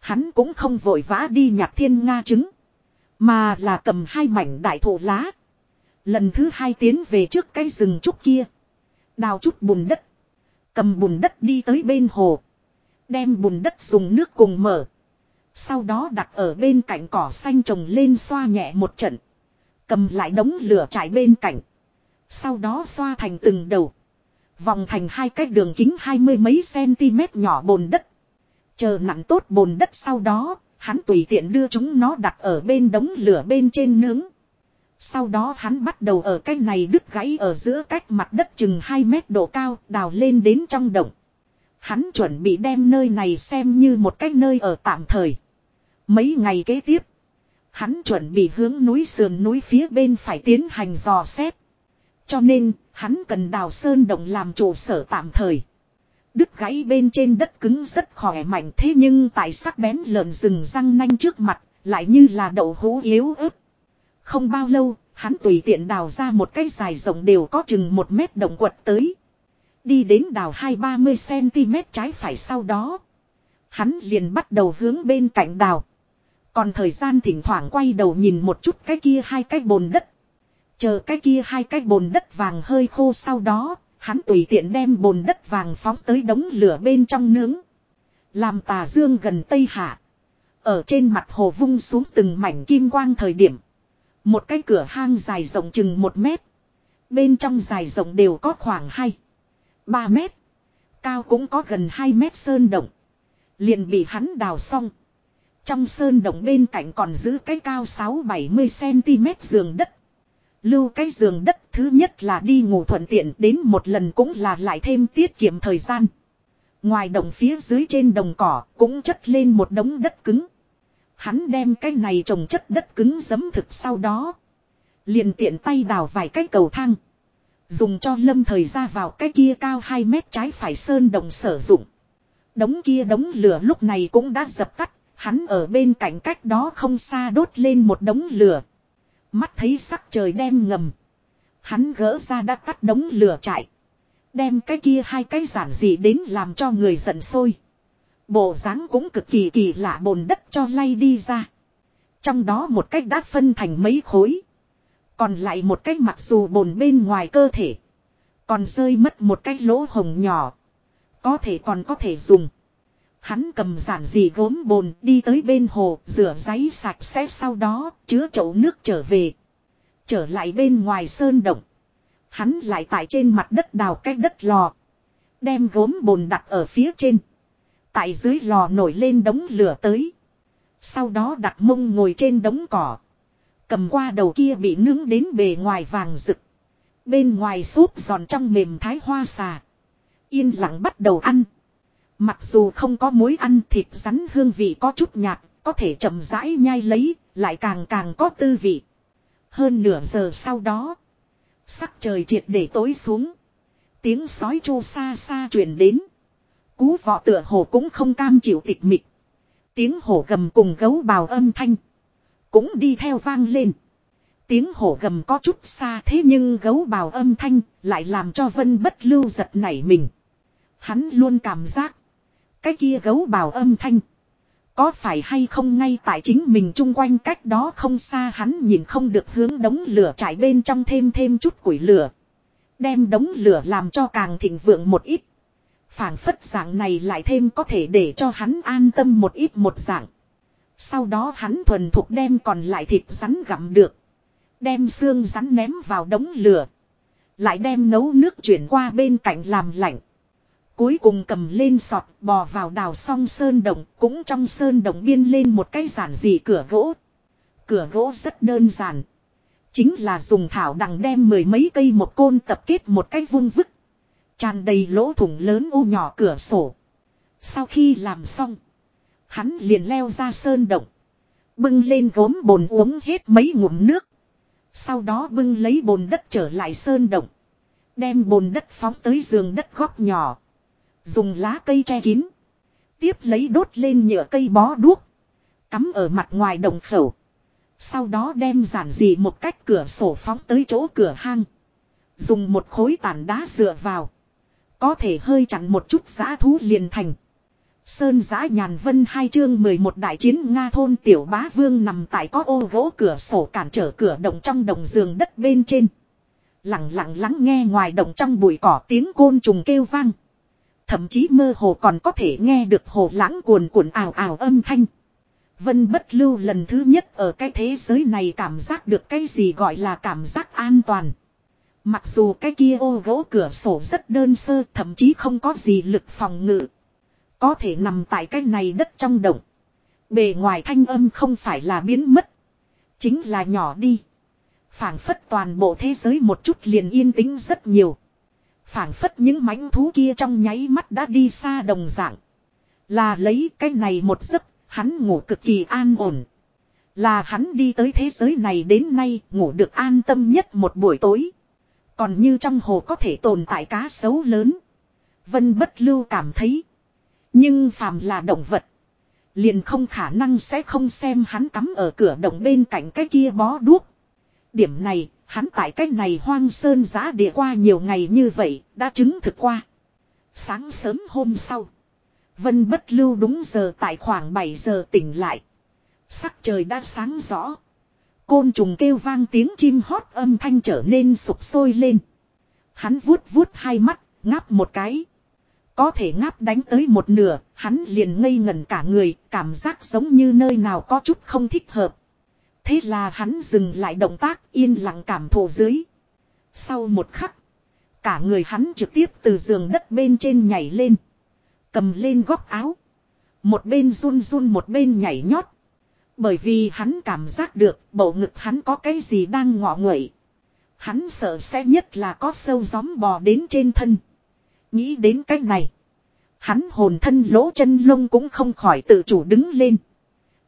Hắn cũng không vội vã đi nhặt thiên nga trứng. Mà là cầm hai mảnh đại thụ lá. Lần thứ hai tiến về trước cái rừng trúc kia. Đào chút bùn đất. Cầm bùn đất đi tới bên hồ. Đem bùn đất dùng nước cùng mở. Sau đó đặt ở bên cạnh cỏ xanh trồng lên xoa nhẹ một trận. Cầm lại đống lửa trải bên cạnh. Sau đó xoa thành từng đầu. Vòng thành hai cái đường kính hai mươi mấy cm nhỏ bồn đất. Chờ nặng tốt bồn đất sau đó, hắn tùy tiện đưa chúng nó đặt ở bên đống lửa bên trên nướng. Sau đó hắn bắt đầu ở cái này đứt gãy ở giữa cách mặt đất chừng 2 mét độ cao đào lên đến trong động. Hắn chuẩn bị đem nơi này xem như một cái nơi ở tạm thời. Mấy ngày kế tiếp, hắn chuẩn bị hướng núi sườn núi phía bên phải tiến hành dò xét. Cho nên, hắn cần đào sơn động làm trụ sở tạm thời. Đứt gãy bên trên đất cứng rất khỏe mạnh thế nhưng tại sắc bén lợn rừng răng nanh trước mặt, lại như là đậu hũ yếu ớt. Không bao lâu, hắn tùy tiện đào ra một cái dài rộng đều có chừng một mét động quật tới. Đi đến đào hai ba mươi cm trái phải sau đó. Hắn liền bắt đầu hướng bên cạnh đào. Còn thời gian thỉnh thoảng quay đầu nhìn một chút cái kia hai cái bồn đất. Chờ cái kia hai cái bồn đất vàng hơi khô sau đó, hắn tùy tiện đem bồn đất vàng phóng tới đống lửa bên trong nướng. Làm tà dương gần tây hạ. Ở trên mặt hồ vung xuống từng mảnh kim quang thời điểm. Một cái cửa hang dài rộng chừng một mét. Bên trong dài rộng đều có khoảng 2, 3 mét. Cao cũng có gần 2 mét sơn động. Liền bị hắn đào xong. Trong sơn động bên cạnh còn giữ cái cao 6-70cm giường đất. Lưu cái giường đất thứ nhất là đi ngủ thuận tiện, đến một lần cũng là lại thêm tiết kiệm thời gian. Ngoài đồng phía dưới trên đồng cỏ cũng chất lên một đống đất cứng. Hắn đem cái này trồng chất đất cứng giấm thực sau đó. Liền tiện tay đào vài cái cầu thang. Dùng cho lâm thời ra vào cái kia cao 2 mét trái phải sơn đồng sử dụng. Đống kia đống lửa lúc này cũng đã dập tắt. Hắn ở bên cạnh cách đó không xa đốt lên một đống lửa. Mắt thấy sắc trời đen ngầm. Hắn gỡ ra đã tắt đống lửa chạy. Đem cái kia hai cái giản dị đến làm cho người giận sôi. Bộ dáng cũng cực kỳ kỳ lạ bồn đất cho lay đi ra. Trong đó một cách đã phân thành mấy khối. Còn lại một cách mặc dù bồn bên ngoài cơ thể. Còn rơi mất một cái lỗ hồng nhỏ. Có thể còn có thể dùng. Hắn cầm giản dị gốm bồn đi tới bên hồ, rửa giấy sạch sẽ sau đó chứa chậu nước trở về. Trở lại bên ngoài sơn động. Hắn lại tại trên mặt đất đào cái đất lò. Đem gốm bồn đặt ở phía trên. Tại dưới lò nổi lên đống lửa tới. Sau đó đặt mông ngồi trên đống cỏ. Cầm qua đầu kia bị nướng đến bề ngoài vàng rực. Bên ngoài súp giòn trong mềm thái hoa xà. Yên lặng bắt đầu ăn. Mặc dù không có mối ăn thịt rắn hương vị có chút nhạt, có thể chậm rãi nhai lấy, lại càng càng có tư vị. Hơn nửa giờ sau đó, sắc trời triệt để tối xuống. Tiếng sói chu xa xa truyền đến. Cú vọ tựa hồ cũng không cam chịu tịch mịch. Tiếng hổ gầm cùng gấu bào âm thanh. Cũng đi theo vang lên. Tiếng hổ gầm có chút xa thế nhưng gấu bào âm thanh lại làm cho vân bất lưu giật nảy mình. Hắn luôn cảm giác. Cái kia gấu bào âm thanh. Có phải hay không ngay tại chính mình chung quanh cách đó không xa hắn nhìn không được hướng đống lửa trải bên trong thêm thêm chút củi lửa. Đem đống lửa làm cho càng thịnh vượng một ít phảng phất dạng này lại thêm có thể để cho hắn an tâm một ít một dạng. Sau đó hắn thuần thục đem còn lại thịt rắn gặm được. Đem xương rắn ném vào đống lửa. Lại đem nấu nước chuyển qua bên cạnh làm lạnh. Cuối cùng cầm lên sọt, bò vào đào song sơn động, cũng trong sơn động biên lên một cái giản dị cửa gỗ. Cửa gỗ rất đơn giản. Chính là dùng thảo đằng đem mười mấy cây một côn tập kết một cái vung vức. Tràn đầy lỗ thủng lớn u nhỏ cửa sổ. Sau khi làm xong. Hắn liền leo ra sơn động. Bưng lên gốm bồn uống hết mấy ngụm nước. Sau đó bưng lấy bồn đất trở lại sơn động. Đem bồn đất phóng tới giường đất góc nhỏ. Dùng lá cây che kín. Tiếp lấy đốt lên nhựa cây bó đuốc. Cắm ở mặt ngoài đồng khẩu. Sau đó đem giản dị một cách cửa sổ phóng tới chỗ cửa hang. Dùng một khối tàn đá dựa vào. Có thể hơi chặn một chút giã thú liền thành. Sơn giã nhàn vân hai chương 11 đại chiến Nga thôn tiểu bá vương nằm tại có ô gỗ cửa sổ cản trở cửa động trong đồng giường đất bên trên. Lặng lặng lắng nghe ngoài động trong bụi cỏ tiếng côn trùng kêu vang. Thậm chí mơ hồ còn có thể nghe được hồ lãng cuồn cuộn ảo ảo âm thanh. Vân bất lưu lần thứ nhất ở cái thế giới này cảm giác được cái gì gọi là cảm giác an toàn. Mặc dù cái kia ô gỗ cửa sổ rất đơn sơ, thậm chí không có gì lực phòng ngự. Có thể nằm tại cái này đất trong động. Bề ngoài thanh âm không phải là biến mất. Chính là nhỏ đi. phảng phất toàn bộ thế giới một chút liền yên tĩnh rất nhiều phảng phất những mãnh thú kia trong nháy mắt đã đi xa đồng dạng. Là lấy cái này một giấc, hắn ngủ cực kỳ an ổn. Là hắn đi tới thế giới này đến nay ngủ được an tâm nhất một buổi tối. Còn như trong hồ có thể tồn tại cá sấu lớn. Vân bất lưu cảm thấy. Nhưng phàm là động vật. Liền không khả năng sẽ không xem hắn cắm ở cửa động bên cạnh cái kia bó đuốc. Điểm này, hắn tại cái này hoang sơn giá địa qua nhiều ngày như vậy, đã chứng thực qua. Sáng sớm hôm sau. Vân bất lưu đúng giờ tại khoảng 7 giờ tỉnh lại. Sắc trời đã sáng rõ. Côn trùng kêu vang tiếng chim hót âm thanh trở nên sụp sôi lên. Hắn vuốt vuốt hai mắt, ngáp một cái. Có thể ngáp đánh tới một nửa, hắn liền ngây ngẩn cả người, cảm giác giống như nơi nào có chút không thích hợp. Thế là hắn dừng lại động tác yên lặng cảm thụ dưới. Sau một khắc, cả người hắn trực tiếp từ giường đất bên trên nhảy lên. Cầm lên góc áo. Một bên run run một bên nhảy nhót. Bởi vì hắn cảm giác được bầu ngực hắn có cái gì đang ngọ nguậy. Hắn sợ sẽ nhất là có sâu gióm bò đến trên thân. Nghĩ đến cách này. Hắn hồn thân lỗ chân lông cũng không khỏi tự chủ đứng lên.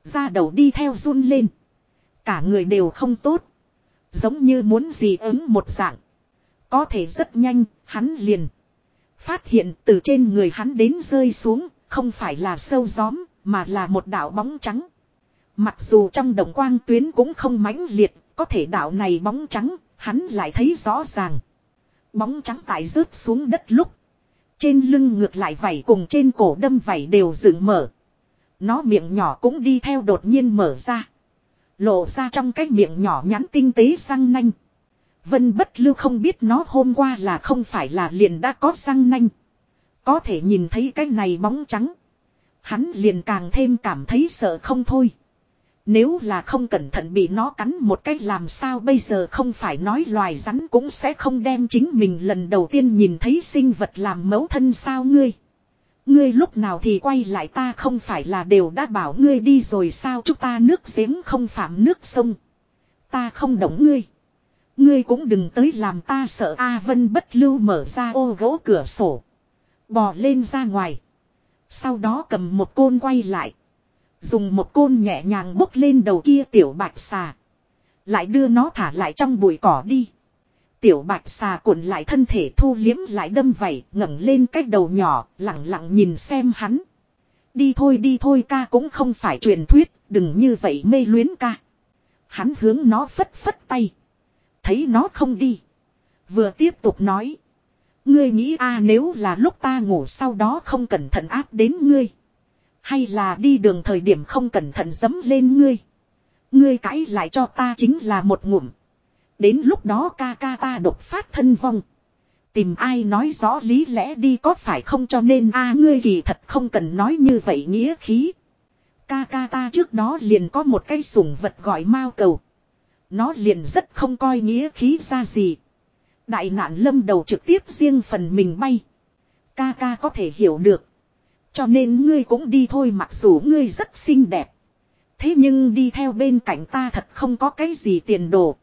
Ra đầu đi theo run lên. Cả người đều không tốt. Giống như muốn gì ứng một dạng. Có thể rất nhanh, hắn liền. Phát hiện từ trên người hắn đến rơi xuống, không phải là sâu gióm, mà là một đạo bóng trắng. Mặc dù trong đồng quang tuyến cũng không mãnh liệt, có thể đạo này bóng trắng, hắn lại thấy rõ ràng. Bóng trắng tại rớt xuống đất lúc. Trên lưng ngược lại vảy cùng trên cổ đâm vảy đều dựng mở. Nó miệng nhỏ cũng đi theo đột nhiên mở ra. Lộ ra trong cái miệng nhỏ nhắn tinh tế răng nanh. Vân bất lưu không biết nó hôm qua là không phải là liền đã có răng nanh. Có thể nhìn thấy cái này bóng trắng. Hắn liền càng thêm cảm thấy sợ không thôi. Nếu là không cẩn thận bị nó cắn một cách làm sao bây giờ không phải nói loài rắn cũng sẽ không đem chính mình lần đầu tiên nhìn thấy sinh vật làm mẫu thân sao ngươi. Ngươi lúc nào thì quay lại ta không phải là đều đã bảo ngươi đi rồi sao chúng ta nước giếng không phạm nước sông. Ta không động ngươi. Ngươi cũng đừng tới làm ta sợ A Vân bất lưu mở ra ô gỗ cửa sổ. Bò lên ra ngoài. Sau đó cầm một côn quay lại. Dùng một côn nhẹ nhàng bốc lên đầu kia tiểu bạch xà. Lại đưa nó thả lại trong bụi cỏ đi. Tiểu bạch xà cuộn lại thân thể thu liếm lại đâm vảy, ngẩng lên cái đầu nhỏ, lặng lặng nhìn xem hắn. Đi thôi đi thôi ca, cũng không phải truyền thuyết, đừng như vậy mê luyến ca. Hắn hướng nó phất phất tay. Thấy nó không đi. Vừa tiếp tục nói. Ngươi nghĩ a, nếu là lúc ta ngủ sau đó không cẩn thận áp đến ngươi. Hay là đi đường thời điểm không cẩn thận dấm lên ngươi. Ngươi cãi lại cho ta chính là một ngụm. Đến lúc đó ca ca ta đột phát thân vong. Tìm ai nói rõ lý lẽ đi có phải không cho nên a ngươi kỳ thật không cần nói như vậy nghĩa khí. Ca ca ta trước đó liền có một cái sủng vật gọi mao cầu. Nó liền rất không coi nghĩa khí ra gì. Đại nạn lâm đầu trực tiếp riêng phần mình bay. Ca ca có thể hiểu được. Cho nên ngươi cũng đi thôi mặc dù ngươi rất xinh đẹp. Thế nhưng đi theo bên cạnh ta thật không có cái gì tiền đồ.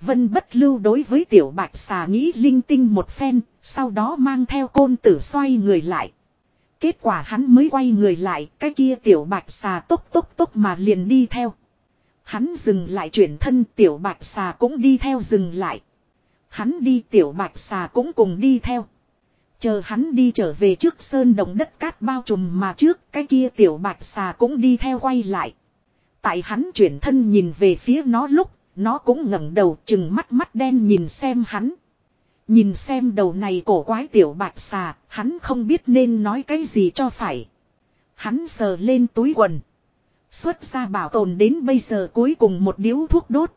Vân bất lưu đối với tiểu bạch xà nghĩ linh tinh một phen, sau đó mang theo côn tử xoay người lại. Kết quả hắn mới quay người lại, cái kia tiểu bạch xà tốc tốc tốc mà liền đi theo. Hắn dừng lại chuyển thân tiểu bạch xà cũng đi theo dừng lại. Hắn đi tiểu bạch xà cũng cùng đi theo. Chờ hắn đi trở về trước sơn đồng đất cát bao trùm mà trước cái kia tiểu bạch xà cũng đi theo quay lại. Tại hắn chuyển thân nhìn về phía nó lúc, nó cũng ngẩng đầu chừng mắt mắt đen nhìn xem hắn. Nhìn xem đầu này cổ quái tiểu bạch xà, hắn không biết nên nói cái gì cho phải. Hắn sờ lên túi quần. Xuất ra bảo tồn đến bây giờ cuối cùng một điếu thuốc đốt.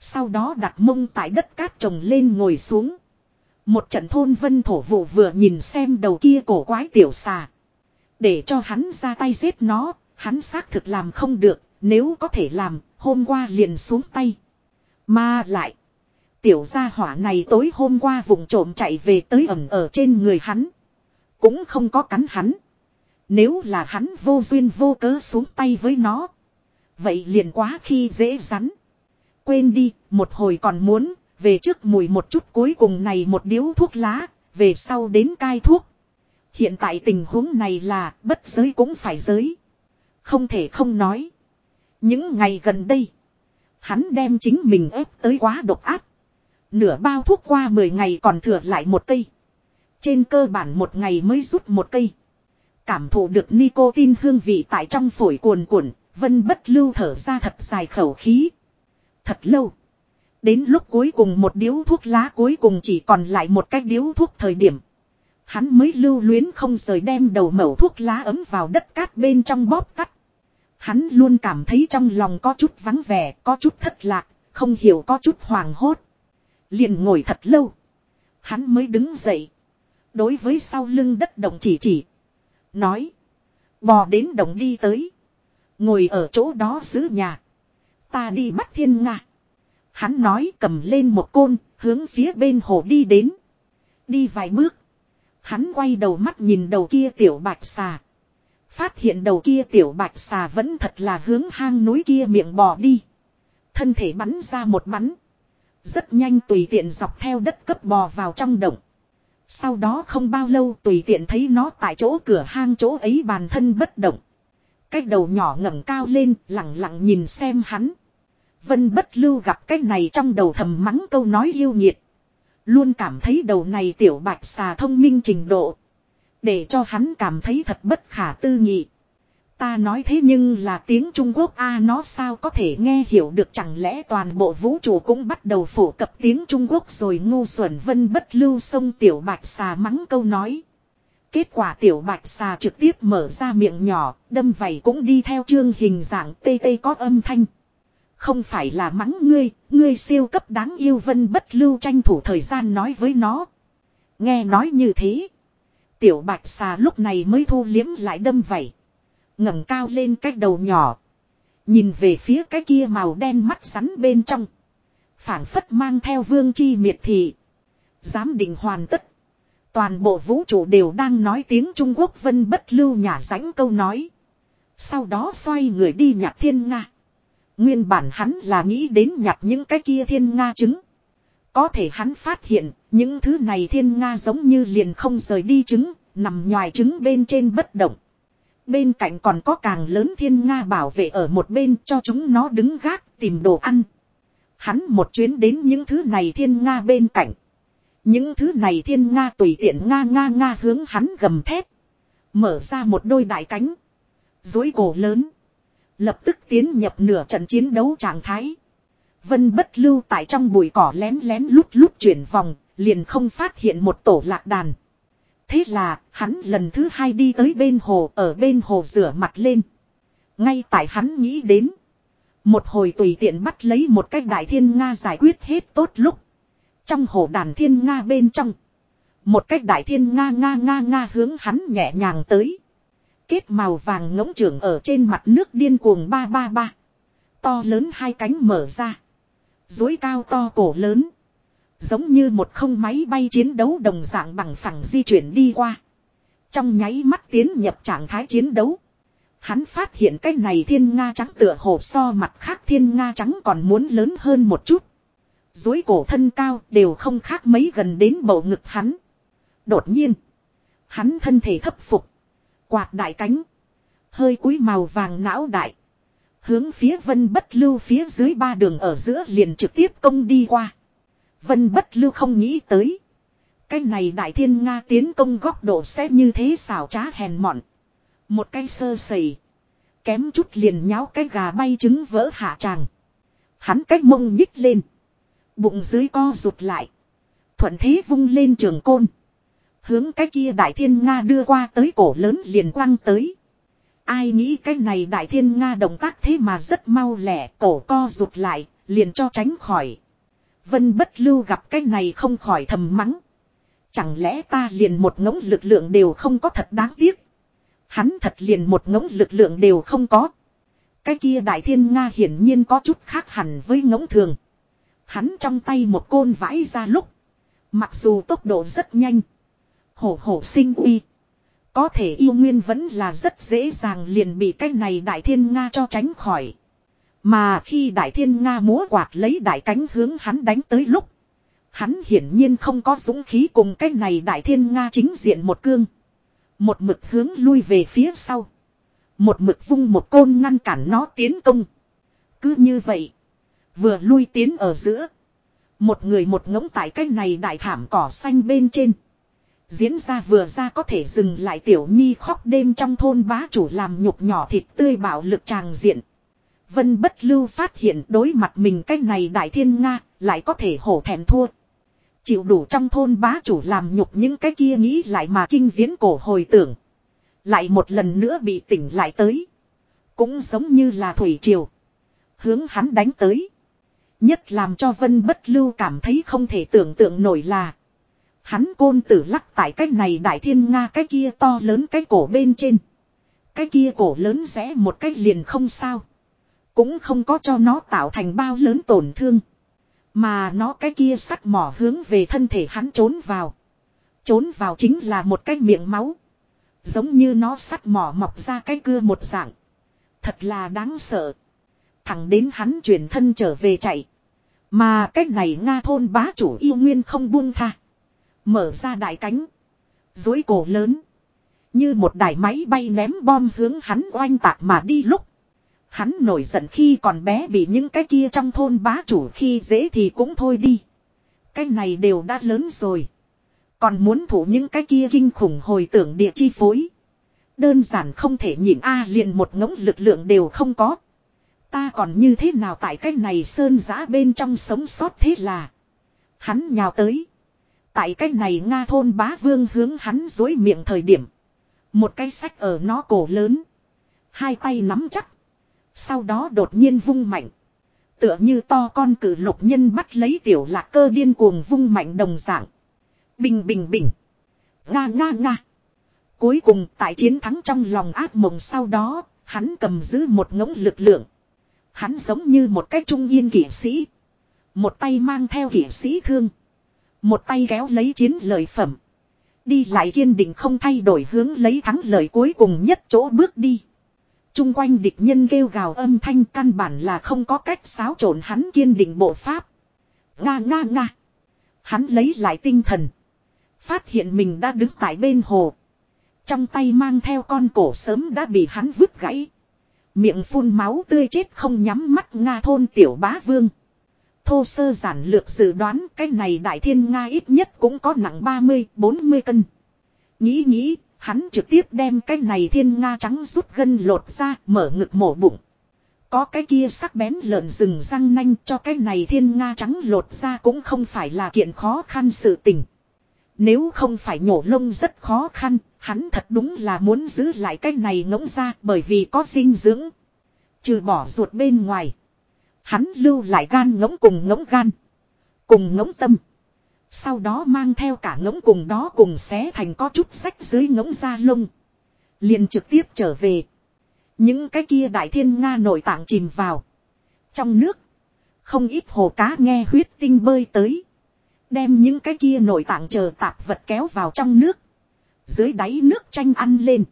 Sau đó đặt mông tại đất cát trồng lên ngồi xuống. Một trận thôn vân thổ vụ vừa nhìn xem đầu kia cổ quái tiểu xà. Để cho hắn ra tay giết nó, hắn xác thực làm không được, nếu có thể làm, hôm qua liền xuống tay. Mà lại, tiểu gia hỏa này tối hôm qua vùng trộm chạy về tới ẩm ở trên người hắn. Cũng không có cắn hắn. Nếu là hắn vô duyên vô cớ xuống tay với nó. Vậy liền quá khi dễ rắn. Quên đi, một hồi còn muốn, về trước mùi một chút cuối cùng này một điếu thuốc lá, về sau đến cai thuốc. Hiện tại tình huống này là bất giới cũng phải giới. Không thể không nói. Những ngày gần đây, hắn đem chính mình ép tới quá độc áp. Nửa bao thuốc qua 10 ngày còn thừa lại một cây. Trên cơ bản một ngày mới rút một cây. Cảm thụ được nicotine hương vị tại trong phổi cuồn cuộn, vân bất lưu thở ra thật dài khẩu khí. Thật lâu. Đến lúc cuối cùng một điếu thuốc lá cuối cùng chỉ còn lại một cái điếu thuốc thời điểm. Hắn mới lưu luyến không rời đem đầu mẩu thuốc lá ấm vào đất cát bên trong bóp tắt. Hắn luôn cảm thấy trong lòng có chút vắng vẻ, có chút thất lạc, không hiểu có chút hoàng hốt. Liền ngồi thật lâu. Hắn mới đứng dậy. Đối với sau lưng đất động chỉ chỉ. Nói. Bò đến đồng đi tới. Ngồi ở chỗ đó giữ nhà. Ta đi bắt thiên nga. Hắn nói cầm lên một côn, hướng phía bên hồ đi đến. Đi vài bước. Hắn quay đầu mắt nhìn đầu kia tiểu bạch xà. Phát hiện đầu kia tiểu bạch xà vẫn thật là hướng hang núi kia miệng bò đi. Thân thể bắn ra một bắn. Rất nhanh tùy tiện dọc theo đất cấp bò vào trong động. Sau đó không bao lâu tùy tiện thấy nó tại chỗ cửa hang chỗ ấy bàn thân bất động. Cái đầu nhỏ ngẩng cao lên, lặng lặng nhìn xem hắn. Vân bất lưu gặp cái này trong đầu thầm mắng câu nói yêu nhiệt. Luôn cảm thấy đầu này tiểu bạch xà thông minh trình độ. Để cho hắn cảm thấy thật bất khả tư nghị. Ta nói thế nhưng là tiếng Trung Quốc a nó sao có thể nghe hiểu được chẳng lẽ toàn bộ vũ trụ cũng bắt đầu phổ cập tiếng Trung Quốc rồi ngu xuẩn vân bất lưu sông tiểu bạch xà mắng câu nói. Kết quả tiểu bạch xà trực tiếp mở ra miệng nhỏ, đâm vảy cũng đi theo chương hình dạng tê tê có âm thanh. Không phải là mắng ngươi, ngươi siêu cấp đáng yêu vân bất lưu tranh thủ thời gian nói với nó. Nghe nói như thế. Tiểu bạch xà lúc này mới thu liếm lại đâm vảy ngẩng cao lên cái đầu nhỏ. Nhìn về phía cái kia màu đen mắt rắn bên trong. phảng phất mang theo vương chi miệt thị. Giám định hoàn tất. Toàn bộ vũ trụ đều đang nói tiếng Trung Quốc vân bất lưu nhà rãnh câu nói. Sau đó xoay người đi nhặt thiên Nga. Nguyên bản hắn là nghĩ đến nhặt những cái kia thiên Nga trứng. Có thể hắn phát hiện những thứ này thiên Nga giống như liền không rời đi trứng, nằm nhòi trứng bên trên bất động. Bên cạnh còn có càng lớn thiên Nga bảo vệ ở một bên cho chúng nó đứng gác tìm đồ ăn. Hắn một chuyến đến những thứ này thiên Nga bên cạnh. Những thứ này thiên Nga tùy tiện Nga Nga Nga hướng hắn gầm thét. Mở ra một đôi đại cánh. Dối cổ lớn. Lập tức tiến nhập nửa trận chiến đấu trạng thái. Vân bất lưu tại trong bụi cỏ lén lén lút lút chuyển vòng, liền không phát hiện một tổ lạc đàn. Thế là, hắn lần thứ hai đi tới bên hồ, ở bên hồ rửa mặt lên. Ngay tại hắn nghĩ đến. Một hồi tùy tiện bắt lấy một cách đại thiên Nga giải quyết hết tốt lúc. Trong hồ đàn thiên Nga bên trong. Một cách đại thiên Nga Nga Nga Nga hướng hắn nhẹ nhàng tới. Kết màu vàng ngỗng trưởng ở trên mặt nước điên cuồng ba ba ba. To lớn hai cánh mở ra. Dối cao to cổ lớn. Giống như một không máy bay chiến đấu đồng dạng bằng phẳng di chuyển đi qua. Trong nháy mắt tiến nhập trạng thái chiến đấu. Hắn phát hiện cái này thiên nga trắng tựa hồ so mặt khác thiên nga trắng còn muốn lớn hơn một chút. Dối cổ thân cao đều không khác mấy gần đến bầu ngực hắn. Đột nhiên. Hắn thân thể thấp phục. Quạt đại cánh. Hơi cúi màu vàng não đại. Hướng phía vân bất lưu phía dưới ba đường ở giữa liền trực tiếp công đi qua. Vân bất lưu không nghĩ tới. Cái này đại thiên Nga tiến công góc độ sẽ như thế xảo trá hèn mọn. Một cái sơ sẩy. Kém chút liền nháo cái gà bay trứng vỡ hạ tràng. Hắn cách mông nhích lên. Bụng dưới co rụt lại. Thuận thế vung lên trường côn. Hướng cái kia đại thiên Nga đưa qua tới cổ lớn liền quăng tới. Ai nghĩ cái này đại thiên Nga động tác thế mà rất mau lẻ cổ co rụt lại, liền cho tránh khỏi. Vân bất lưu gặp cái này không khỏi thầm mắng. Chẳng lẽ ta liền một ngỗng lực lượng đều không có thật đáng tiếc. Hắn thật liền một ngỗng lực lượng đều không có. Cái kia đại thiên Nga hiển nhiên có chút khác hẳn với ngỗng thường. Hắn trong tay một côn vãi ra lúc. Mặc dù tốc độ rất nhanh. Hổ hổ sinh uy. Có thể yêu nguyên vẫn là rất dễ dàng liền bị cái này đại thiên Nga cho tránh khỏi. Mà khi đại thiên Nga múa quạt lấy đại cánh hướng hắn đánh tới lúc. Hắn hiển nhiên không có dũng khí cùng cái này đại thiên Nga chính diện một cương. Một mực hướng lui về phía sau. Một mực vung một côn ngăn cản nó tiến công. Cứ như vậy. Vừa lui tiến ở giữa. Một người một ngỗng tại cái này đại thảm cỏ xanh bên trên. Diễn ra vừa ra có thể dừng lại tiểu nhi khóc đêm trong thôn bá chủ làm nhục nhỏ thịt tươi bạo lực tràng diện. Vân bất lưu phát hiện đối mặt mình cái này đại thiên Nga, lại có thể hổ thẹn thua. Chịu đủ trong thôn bá chủ làm nhục những cái kia nghĩ lại mà kinh viễn cổ hồi tưởng. Lại một lần nữa bị tỉnh lại tới. Cũng giống như là thủy triều. Hướng hắn đánh tới. Nhất làm cho vân bất lưu cảm thấy không thể tưởng tượng nổi là. Hắn côn tử lắc tại cái này đại thiên Nga, cái kia to lớn, cái cổ bên trên. Cái kia cổ lớn rẽ một cách liền không sao. Cũng không có cho nó tạo thành bao lớn tổn thương. Mà nó cái kia sắt mỏ hướng về thân thể hắn trốn vào. Trốn vào chính là một cái miệng máu. Giống như nó sắt mỏ mọc ra cái cưa một dạng. Thật là đáng sợ. Thẳng đến hắn chuyển thân trở về chạy. Mà cái này Nga thôn bá chủ yêu nguyên không buông tha. Mở ra đại cánh. Dối cổ lớn. Như một đài máy bay ném bom hướng hắn oanh tạc mà đi lúc. Hắn nổi giận khi còn bé bị những cái kia trong thôn bá chủ khi dễ thì cũng thôi đi. Cái này đều đã lớn rồi. Còn muốn thủ những cái kia kinh khủng hồi tưởng địa chi phối. Đơn giản không thể nhịn A à, liền một ngỗng lực lượng đều không có. Ta còn như thế nào tại cái này sơn giã bên trong sống sót thế là. Hắn nhào tới. Tại cái này Nga thôn bá vương hướng hắn dối miệng thời điểm. Một cái sách ở nó cổ lớn. Hai tay nắm chắc. Sau đó đột nhiên vung mạnh. Tựa như to con cử lục nhân bắt lấy tiểu lạc cơ điên cuồng vung mạnh đồng dạng. Bình bình bình. Nga nga nga. Cuối cùng tại chiến thắng trong lòng ác mộng sau đó, hắn cầm giữ một ngỗng lực lượng. Hắn giống như một cái trung yên kỷ sĩ. Một tay mang theo kỷ sĩ thương. Một tay kéo lấy chiến lợi phẩm. Đi lại kiên định không thay đổi hướng lấy thắng lợi cuối cùng nhất chỗ bước đi. Trung quanh địch nhân kêu gào âm thanh căn bản là không có cách xáo trộn hắn kiên định bộ pháp. Nga nga nga. Hắn lấy lại tinh thần. Phát hiện mình đã đứng tại bên hồ. Trong tay mang theo con cổ sớm đã bị hắn vứt gãy. Miệng phun máu tươi chết không nhắm mắt Nga thôn tiểu bá vương. Thô sơ giản lược dự đoán cái này đại thiên Nga ít nhất cũng có nặng 30-40 cân. Nghĩ nghĩ, hắn trực tiếp đem cái này thiên Nga trắng rút gân lột ra mở ngực mổ bụng. Có cái kia sắc bén lợn rừng răng nanh cho cái này thiên Nga trắng lột ra cũng không phải là kiện khó khăn sự tình. Nếu không phải nhổ lông rất khó khăn, hắn thật đúng là muốn giữ lại cái này ngỗng ra bởi vì có dinh dưỡng. Trừ bỏ ruột bên ngoài. Hắn lưu lại gan ngỗng cùng ngỗng gan. Cùng ngỗng tâm. Sau đó mang theo cả ngỗng cùng đó cùng xé thành có chút sách dưới ngỗng da lông. liền trực tiếp trở về. Những cái kia đại thiên Nga nội tạng chìm vào. Trong nước. Không ít hồ cá nghe huyết tinh bơi tới. Đem những cái kia nội tạng chờ tạp vật kéo vào trong nước. Dưới đáy nước tranh ăn lên.